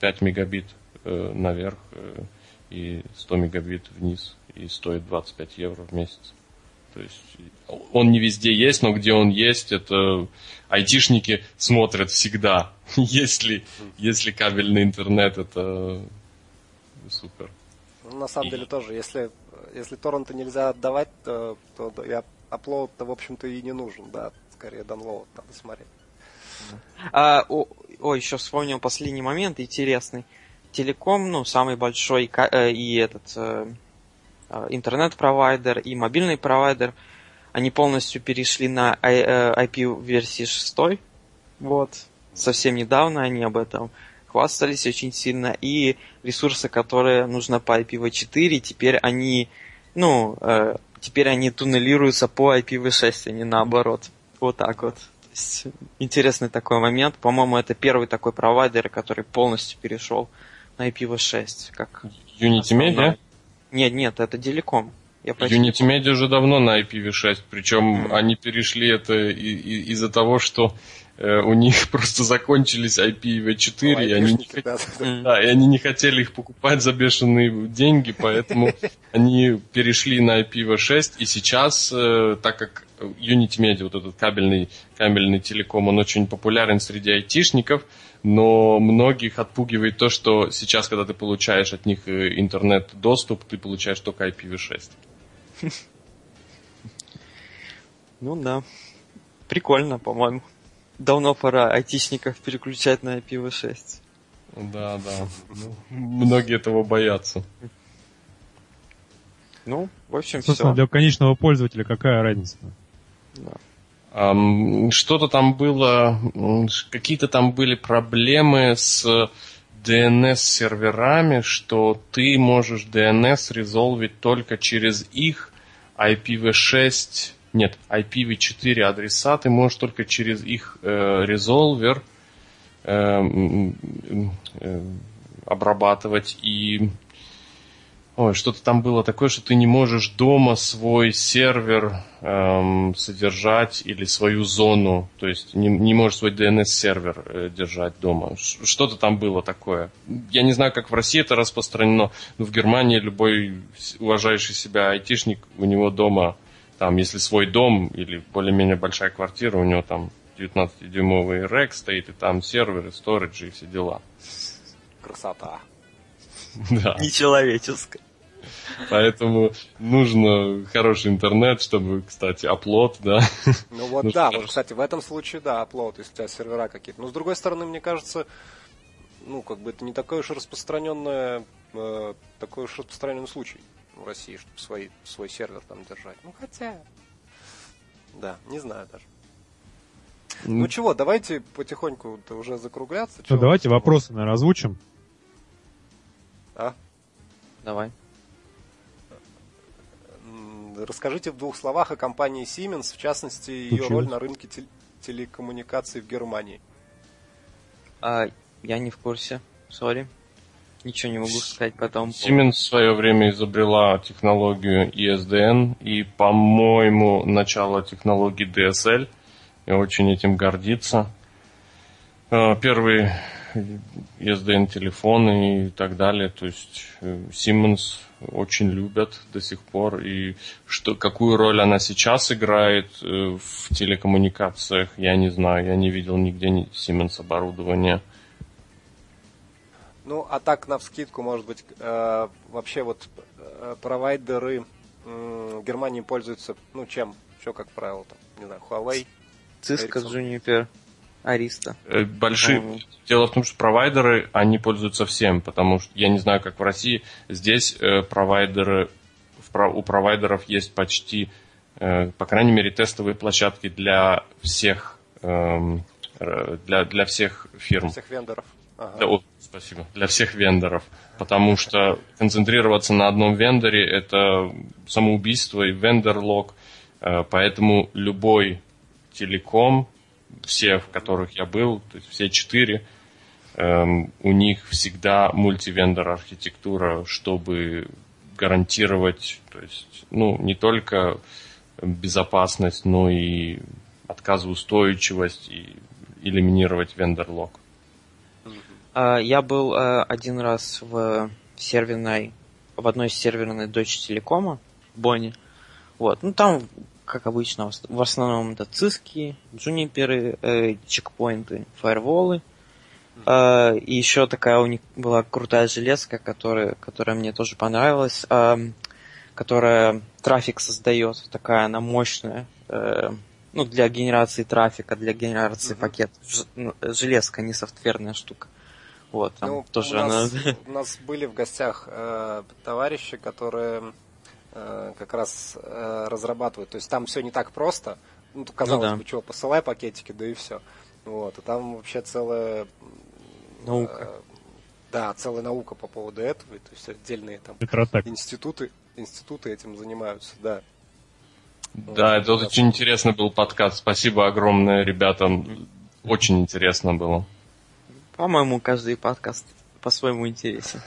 5 мегабит э, наверх э, и 100 мегабит вниз, и стоит 25 евро в месяц. То есть он не везде есть, но где он есть, это айтишники смотрят всегда. если, если кабельный интернет, это супер. Ну, на самом и... деле тоже, если если торренты нельзя отдавать, то, то я аплоуд-то, в общем-то, и не нужен, да, скорее download надо смотреть. А, о, о, еще вспомнил последний момент интересный. Телеком, ну, самый большой э, и этот э, э, интернет-провайдер, и мобильный провайдер, они полностью перешли на IP-версии 6. Вот. Совсем недавно они об этом хвастались очень сильно. И ресурсы, которые нужно по IPv4, теперь они ну, теперь они туннелируются по IPv6, а не наоборот. Вот так вот. То есть, интересный такой момент. По-моему, это первый такой провайдер, который полностью перешел на IPv6. Как Unity Media? Нет, нет, это Телеком. Я Unity Media уже давно на IPv6, причем mm. они перешли это из-за того, что Э, у них просто закончились IPv4, ну, и, они не, да, да. Да, и они не хотели их покупать за бешеные деньги, поэтому они перешли на IPv6, и сейчас, э, так как Unity Media, вот этот кабельный, кабельный телеком, он очень популярен среди айтишников, но многих отпугивает то, что сейчас, когда ты получаешь от них э, интернет-доступ, ты получаешь только IPv6. Ну да. Прикольно, по-моему давно пора айтишников переключать на IPv6. Да, да. Ну, многие этого боятся. Ну, в общем, все. для конечного пользователя какая разница? Да. Что-то там было, какие-то там были проблемы с DNS-серверами, что ты можешь DNS резолвить только через их IPv6, нет, IPv4 адреса, ты можешь только через их э, резолвер э, э, обрабатывать и Ой, что-то там было такое, что ты не можешь дома свой сервер эм, содержать или свою зону, то есть не, не можешь свой DNS-сервер э, держать дома. Что-то там было такое. Я не знаю, как в России это распространено, но в Германии любой уважающий себя айтишник, у него дома, там, если свой дом или более-менее большая квартира, у него там 19-дюймовый рек стоит, и там серверы, сториджи и все дела. Красота. Да. Нечеловеческое. Поэтому нужно хороший интернет, чтобы, кстати, оплот, да. Ну вот да, вот, кстати, в этом случае, да, оплот, если у тебя сервера какие-то. Но с другой стороны, мне кажется, ну, как бы это не такой уж распространенное, э, такой уж распространенный случай в России, чтобы свой, свой сервер там держать. Ну, хотя, да, не знаю даже. Ну чего, давайте потихоньку уже закругляться. Ну, давайте вопросы, наверное, озвучим. А? Давай. Расскажите в двух словах о компании Siemens, в частности, ее Училась. роль на рынке тел- телекоммуникаций в Германии. А, я не в курсе, сори. Ничего не могу сказать потом. Siemens в свое время изобрела технологию ESDN и, по-моему, начало технологии DSL. И очень этим гордится. А, первый ESDN телефоны и так далее. То есть э, Siemens очень любят до сих пор. И что, какую роль она сейчас играет э, в телекоммуникациях, я не знаю. Я не видел нигде Siemens оборудования. Ну, а так, на вскидку, может быть, э, вообще вот э, провайдеры э, Германии пользуются, ну, чем? Что, как правило, там, не знаю, Huawei? Cisco, Juniper. Ариста. Э, большие. Mm. Дело в том, что провайдеры, они пользуются всем, потому что я не знаю, как в России, здесь э, провайдеры, в, у провайдеров есть почти, э, по крайней мере, тестовые площадки для всех, э, для, для всех фирм. Для всех вендоров. Ага. Да, о, спасибо. Для всех вендоров. Потому что концентрироваться на одном вендоре – это самоубийство и вендор-лог. Э, поэтому любой телеком, все, в которых я был, то есть все четыре, эм, у них всегда мультивендор архитектура, чтобы гарантировать, то есть, ну, не только безопасность, но и отказоустойчивость и элиминировать вендор-лог. А, я был э, один раз в серверной, в одной серверной дочь телекома, Бонни. Вот. Ну, там как обычно, в основном это циски, джуниперы, э, чекпоинты, фаерволы. Э, и еще такая у них была крутая железка, которая, которая мне тоже понравилась, э, которая трафик создает, такая она мощная, э, ну, для генерации трафика, для генерации mm-hmm. пакетов. Ну, железка, не софтверная штука. Вот, там ну, тоже у она... Нас, у нас были в гостях э, товарищи, которые как раз э, разрабатывают. То есть там все не так просто. Ну, казалось ну, да. бы, чего, посылай пакетики, да и все. Вот, и там вообще целая... Наука. Э, да, целая наука по поводу этого, то есть отдельные там Петротек. институты, институты этим занимаются, да. Да, вот, это вот очень интересный был подкаст. Спасибо огромное ребятам. Очень интересно было. По-моему, каждый подкаст по-своему интересен.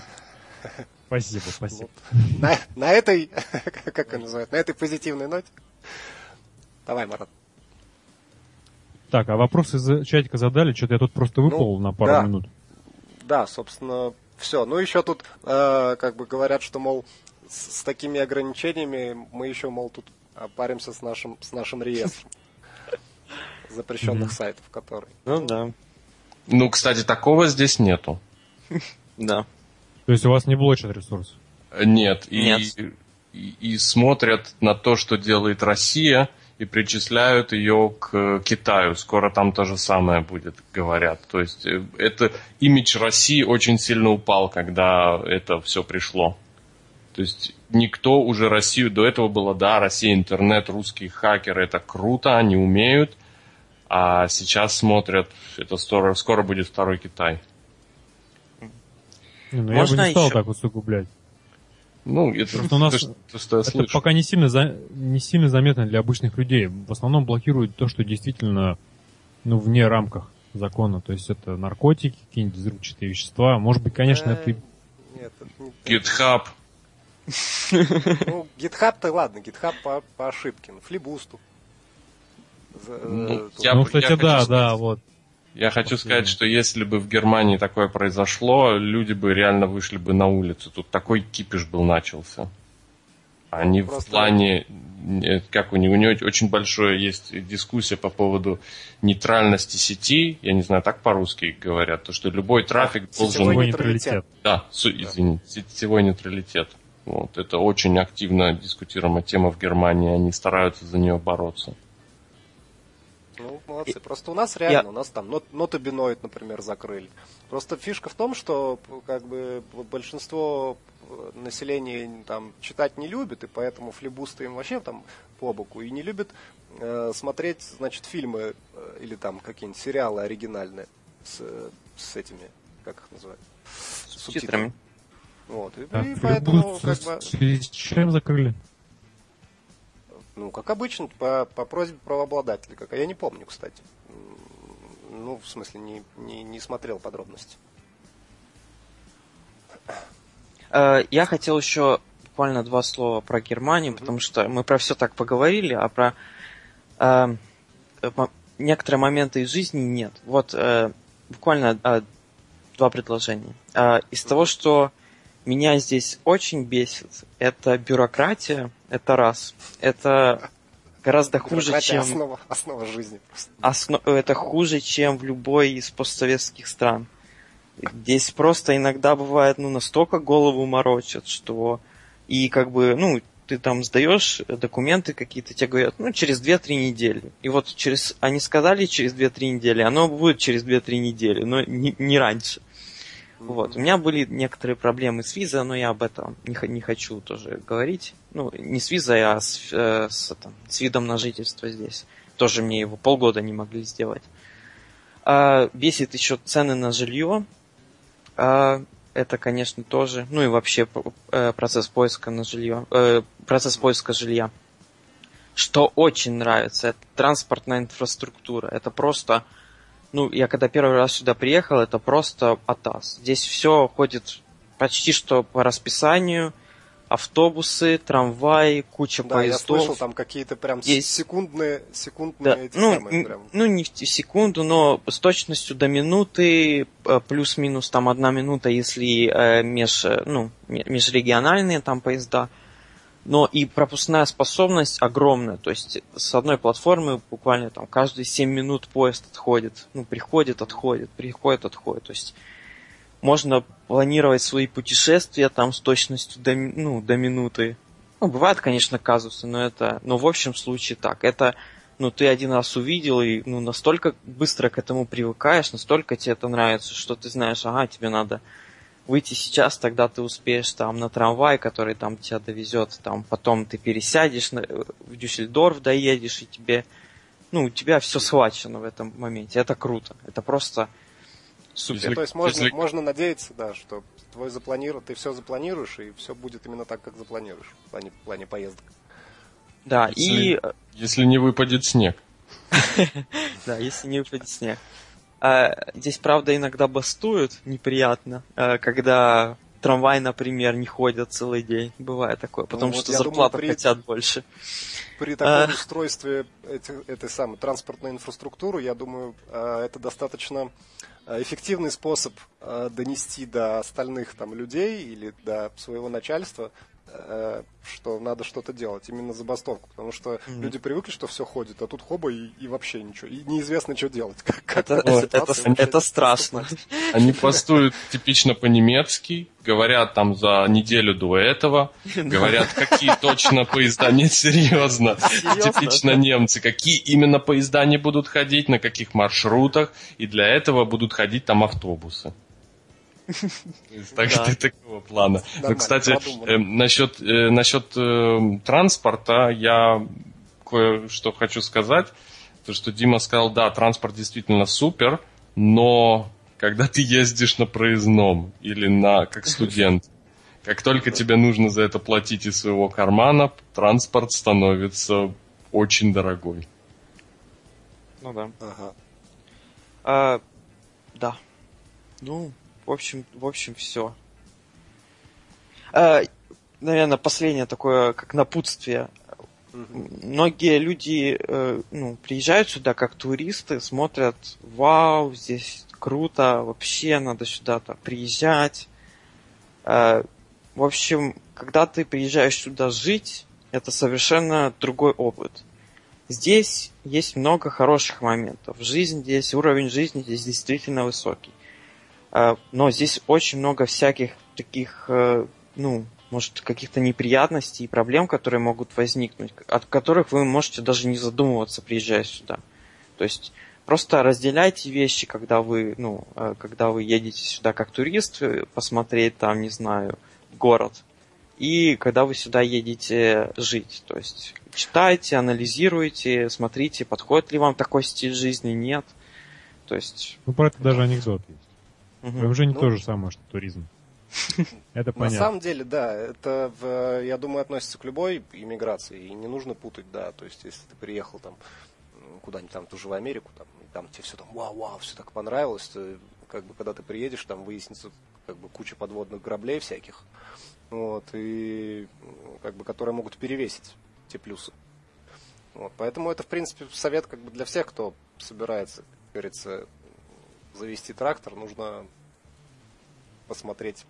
Спасибо, спасибо. Вот. На, на этой, как это называют, на этой позитивной ноте. Давай, Марат. Так, а вопросы из чатика задали, что-то я тут просто выпал ну, на пару да. минут. Да, собственно, все. Ну, еще тут, э, как бы говорят, что, мол, с, с такими ограничениями мы еще, мол, тут паримся с нашим, с нашим реестром запрещенных сайтов, которые. Ну да. Ну, кстати, такого здесь нету. Да. То есть у вас не блочат ресурс? Нет. Нет. И, и, и смотрят на то, что делает Россия, и причисляют ее к Китаю. Скоро там то же самое будет, говорят. То есть э, это имидж России очень сильно упал, когда это все пришло. То есть никто уже Россию, до этого было, да, Россия, интернет, русские хакеры, это круто, они умеют, а сейчас смотрят, это скоро, скоро будет второй Китай. Не, ну я бы не стал еще? так усугублять. Ну, это, Просто у нас то, что, что это пока не сильно, за, не сильно заметно для обычных людей. В основном блокируют то, что действительно ну, вне рамках закона. То есть это наркотики, какие-нибудь взрывчатые вещества. Может быть, конечно, это... Нет, GitHub. Ну, GitHub-то ладно, GitHub по, по ошибке. Ну, флибусту. Ну, я, ну кстати, я да, да, вот. Я хочу сказать, что если бы в Германии такое произошло, люди бы реально вышли бы на улицу. Тут такой кипиш был начался. Они Просто... в плане, как у него, у него очень большое есть дискуссия по поводу нейтральности сети. Я не знаю, так по-русски говорят, то что любой трафик да, должен... Сетевой нейтралитет. Да, су, извините, сетевой нейтралитет. Вот, это очень активно дискутируемая тема в Германии, они стараются за нее бороться. Ну, молодцы. И... Просто у нас реально, Я... у нас там нот, нотобиноид, например, закрыли. Просто фишка в том, что как бы большинство э, населения там читать не любит, и поэтому флибусты им вообще там по боку, и не любит э, смотреть, значит, фильмы э, или там какие-нибудь сериалы оригинальные с, с этими, как их называют? С субтитрами. Вот, и, а, и поэтому как бы... С чем закрыли? Ну, как обычно, по, по просьбе правообладателя. Как, я не помню, кстати. Ну, в смысле, не, не, не смотрел подробности. Э, я хотел еще буквально два слова про Германию, mm-hmm. потому что мы про все так поговорили, а про э, некоторые моменты из жизни нет. Вот э, буквально э, два предложения. Э, из mm-hmm. того, что меня здесь очень бесит, это бюрократия, это раз. Это гораздо хуже, чем... Основа, основа жизни. Осно... Это хуже, чем в любой из постсоветских стран. Здесь просто иногда бывает, ну, настолько голову морочат, что и как бы, ну, ты там сдаешь документы какие-то, тебе говорят, ну, через 2-3 недели. И вот через, они сказали через 2-3 недели, оно будет через 2-3 недели, но не, не раньше. Вот. У меня были некоторые проблемы с визой, но я об этом не, не хочу тоже говорить. Ну, не с визой, а с, э, с, там, с видом на жительство здесь. Тоже мне его полгода не могли сделать. А, бесит еще цены на жилье. А, это, конечно, тоже. Ну и вообще э, процесс поиска на жилье. Э, процесс поиска жилья. Что очень нравится, это транспортная инфраструктура. Это просто ну, я когда первый раз сюда приехал, это просто атас. Здесь все ходит почти что по расписанию. Автобусы, трамваи, куча да, поездов. я слышал, там какие-то прям Есть... секундные, секундные да. эти ну, самые прям. Ну, не в секунду, но с точностью до минуты, э, плюс-минус там одна минута, если э, меж, ну, межрегиональные там поезда но и пропускная способность огромная. То есть с одной платформы буквально там каждые 7 минут поезд отходит. Ну, приходит, отходит, приходит, отходит. То есть можно планировать свои путешествия там с точностью до, ну, до минуты. Ну, бывают, конечно, казусы, но это, но в общем случае так. Это, ну, ты один раз увидел и, ну, настолько быстро к этому привыкаешь, настолько тебе это нравится, что ты знаешь, ага, тебе надо выйти сейчас, тогда ты успеешь там на трамвай, который там тебя довезет, там потом ты пересядешь на, в Дюссельдорф, доедешь, и тебе, ну, у тебя все схвачено в этом моменте. Это круто. Это просто супер. Если, То есть можно, если... можно надеяться, да, что твой запланиру... ты все запланируешь, и все будет именно так, как запланируешь в плане, в плане поездок. Да, если, и... Если не выпадет снег. Да, если не выпадет снег. А, здесь, правда, иногда бастуют неприятно, а, когда трамвай, например, не ходят целый день. Бывает такое, ну потому ну, вот что зарплату думаю, при... хотят больше. При таком а... устройстве эти, этой самой транспортной инфраструктуры, я думаю, это достаточно эффективный способ донести до остальных там людей или до своего начальства что надо что-то делать, именно забастовку, потому что mm-hmm. люди привыкли, что все ходит, а тут хоба и, и вообще ничего, и неизвестно, что делать. Как, как это, это, это, это страшно. Они постуют типично по-немецки, говорят там за неделю до этого, говорят, какие точно поезда, нет, серьезно, типично немцы, какие именно поезда не будут ходить, на каких маршрутах, и для этого будут ходить там автобусы. Так что такого плана. Ну, кстати, насчет, насчет транспорта я кое-что хочу сказать. То, что Дима сказал, да, транспорт действительно супер, но когда ты ездишь на проездном или на как студент, как только тебе нужно за это платить из своего кармана, транспорт становится очень дорогой. Ну да. Ага. А, да. Ну, в общем, в общем, все. А, наверное, последнее такое, как напутствие. Многие люди э, ну, приезжают сюда как туристы, смотрят, вау, здесь круто, вообще надо сюда-то приезжать. Э, в общем, когда ты приезжаешь сюда жить, это совершенно другой опыт. Здесь есть много хороших моментов. Жизнь здесь, уровень жизни здесь действительно высокий. Э, но здесь очень много всяких таких, э, ну, может, каких-то неприятностей и проблем, которые могут возникнуть, от которых вы можете даже не задумываться, приезжая сюда. То есть просто разделяйте вещи, когда вы, ну, э, когда вы едете сюда как турист, э, посмотреть там, не знаю, город, и когда вы сюда едете жить. То есть читайте, анализируйте, смотрите, подходит ли вам такой стиль жизни, нет. То есть... Ну, про это даже анекдот есть. Угу. В Жене ну, то же самое, что туризм. Это понятно. На самом деле, да, это, в, я думаю, относится к любой иммиграции, и не нужно путать, да, то есть, если ты приехал там куда-нибудь там, ту же в Америку, там, и там тебе все там, вау-вау, все так понравилось, то, как бы, когда ты приедешь, там выяснится, как бы, куча подводных граблей всяких, вот, и, как бы, которые могут перевесить те плюсы. Вот, поэтому это, в принципе, совет, как бы, для всех, кто собирается, как говорится, завести трактор, нужно посмотреть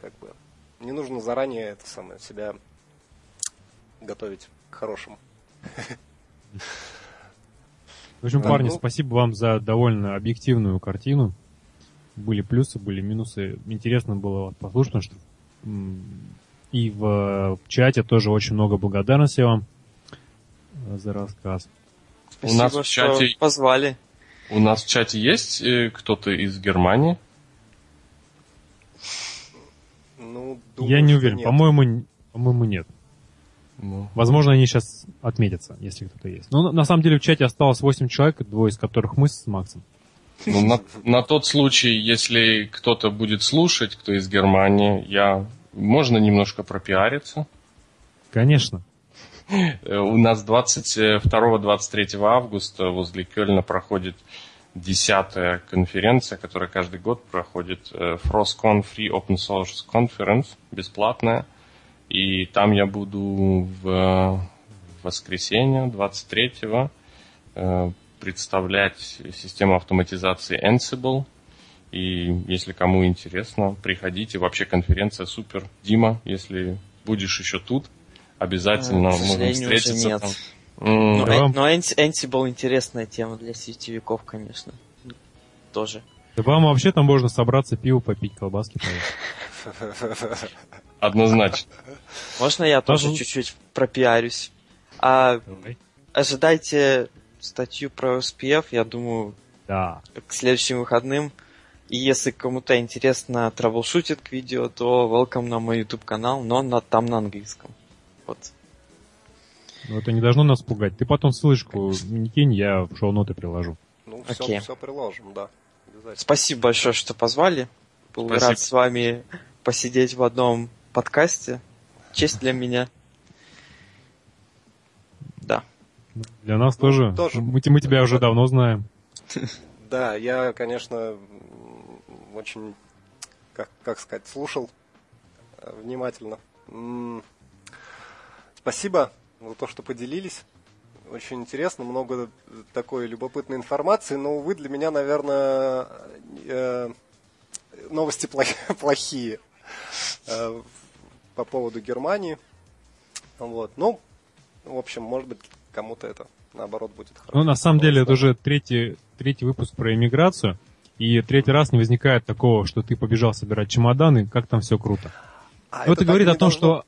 как бы не нужно заранее это самое себя готовить к хорошему. В общем, парни, ну, спасибо вам за довольно объективную картину. Были плюсы, были минусы. Интересно было послушать, что и в чате тоже очень много благодарности вам за рассказ. Спасибо, у нас в чате позвали. У нас в чате есть э, кто-то из Германии? Думаю, Я не уверен. По-моему, по-моему, нет. Ну. Возможно, они сейчас отметятся, если кто-то есть. Но на самом деле в чате осталось 8 человек, двое из которых мы с Максом. Ну, на, на тот случай, если кто-то будет слушать, кто из Германии, я можно немножко пропиариться? Конечно. У нас 22-23 августа возле Кёльна проходит десятая конференция, которая каждый год проходит, э, FrostCon Free Open Source Conference, бесплатная. И там я буду в воскресенье 23-го э, представлять систему автоматизации Ansible. И если кому интересно, приходите. Вообще конференция супер. Дима, если будешь еще тут, обязательно а, можем встретиться нет. там. Ну, да. но Ansible интересная тема для сетевиков, конечно. Тоже. Да вам вообще там можно собраться, пиво попить, колбаски поесть. Однозначно. Можно я тоже чуть-чуть пропиарюсь? А ожидайте статью про SPF, я думаю, да. к следующим выходным. И если кому-то интересно траблшутит видео, то welcome на мой YouTube канал, но на, там на английском. Вот. Но это не должно нас пугать. Ты потом ссылочку не кинь, я в шоу-ноты приложу. Ну, все, okay. все приложим, да. Спасибо большое, что позвали. Был Спасибо. рад с вами посидеть в одном подкасте. Честь для меня. Да. Для нас ну, тоже. тоже. Мы, мы тебя уже давно знаем. Да, я, конечно, очень, как, как сказать, слушал э, внимательно. Спасибо за то, что поделились. Очень интересно, много такой любопытной информации, но, увы, для меня, наверное, э, новости плохие э, по поводу Германии. Вот. Ну, в общем, может быть, кому-то это, наоборот, будет хорошо. Ну, на самом деле, это уже третий, третий выпуск про иммиграцию, и третий раз не возникает такого, что ты побежал собирать чемоданы, как там все круто. А ну, это, это говорит о том, должно... что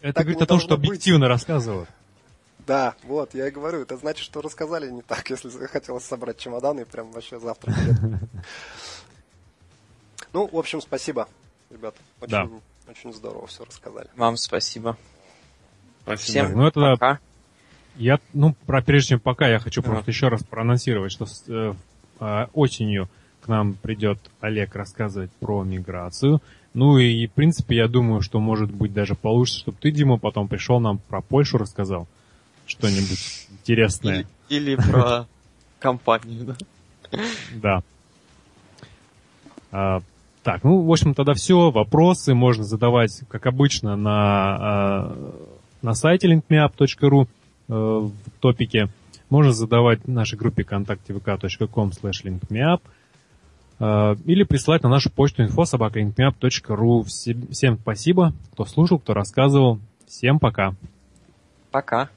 это говорит о том, что объективно быть. рассказывают. Да, вот, я и говорю, это значит, что рассказали не так, если захотелось собрать чемоданы и прям вообще завтра. Ну, в общем, спасибо, ребята. Очень, Да. очень здорово все рассказали. Вам спасибо. Спасибо. Всем ну это пока. Я, ну, про, прежде чем пока, я хочу просто еще раз проанонсировать, что э, а, осенью к нам придет Олег рассказывать про миграцию. Ну и, в принципе, я думаю, что может быть даже получше, чтобы ты, Дима, потом пришел нам про Польшу рассказал. Что-нибудь интересное. Или, или про компанию, да? Да. А, так, ну, в общем, тогда все. Вопросы можно задавать, как обычно, на, а, на сайте linkmeup.ru э, в топике. Можно задавать в нашей группе ВКонтакте vk.com slash linkmeup или присылать на нашу почту info.linkmeup.ru. Всем, всем спасибо, кто слушал, кто рассказывал. Всем пока. Пока.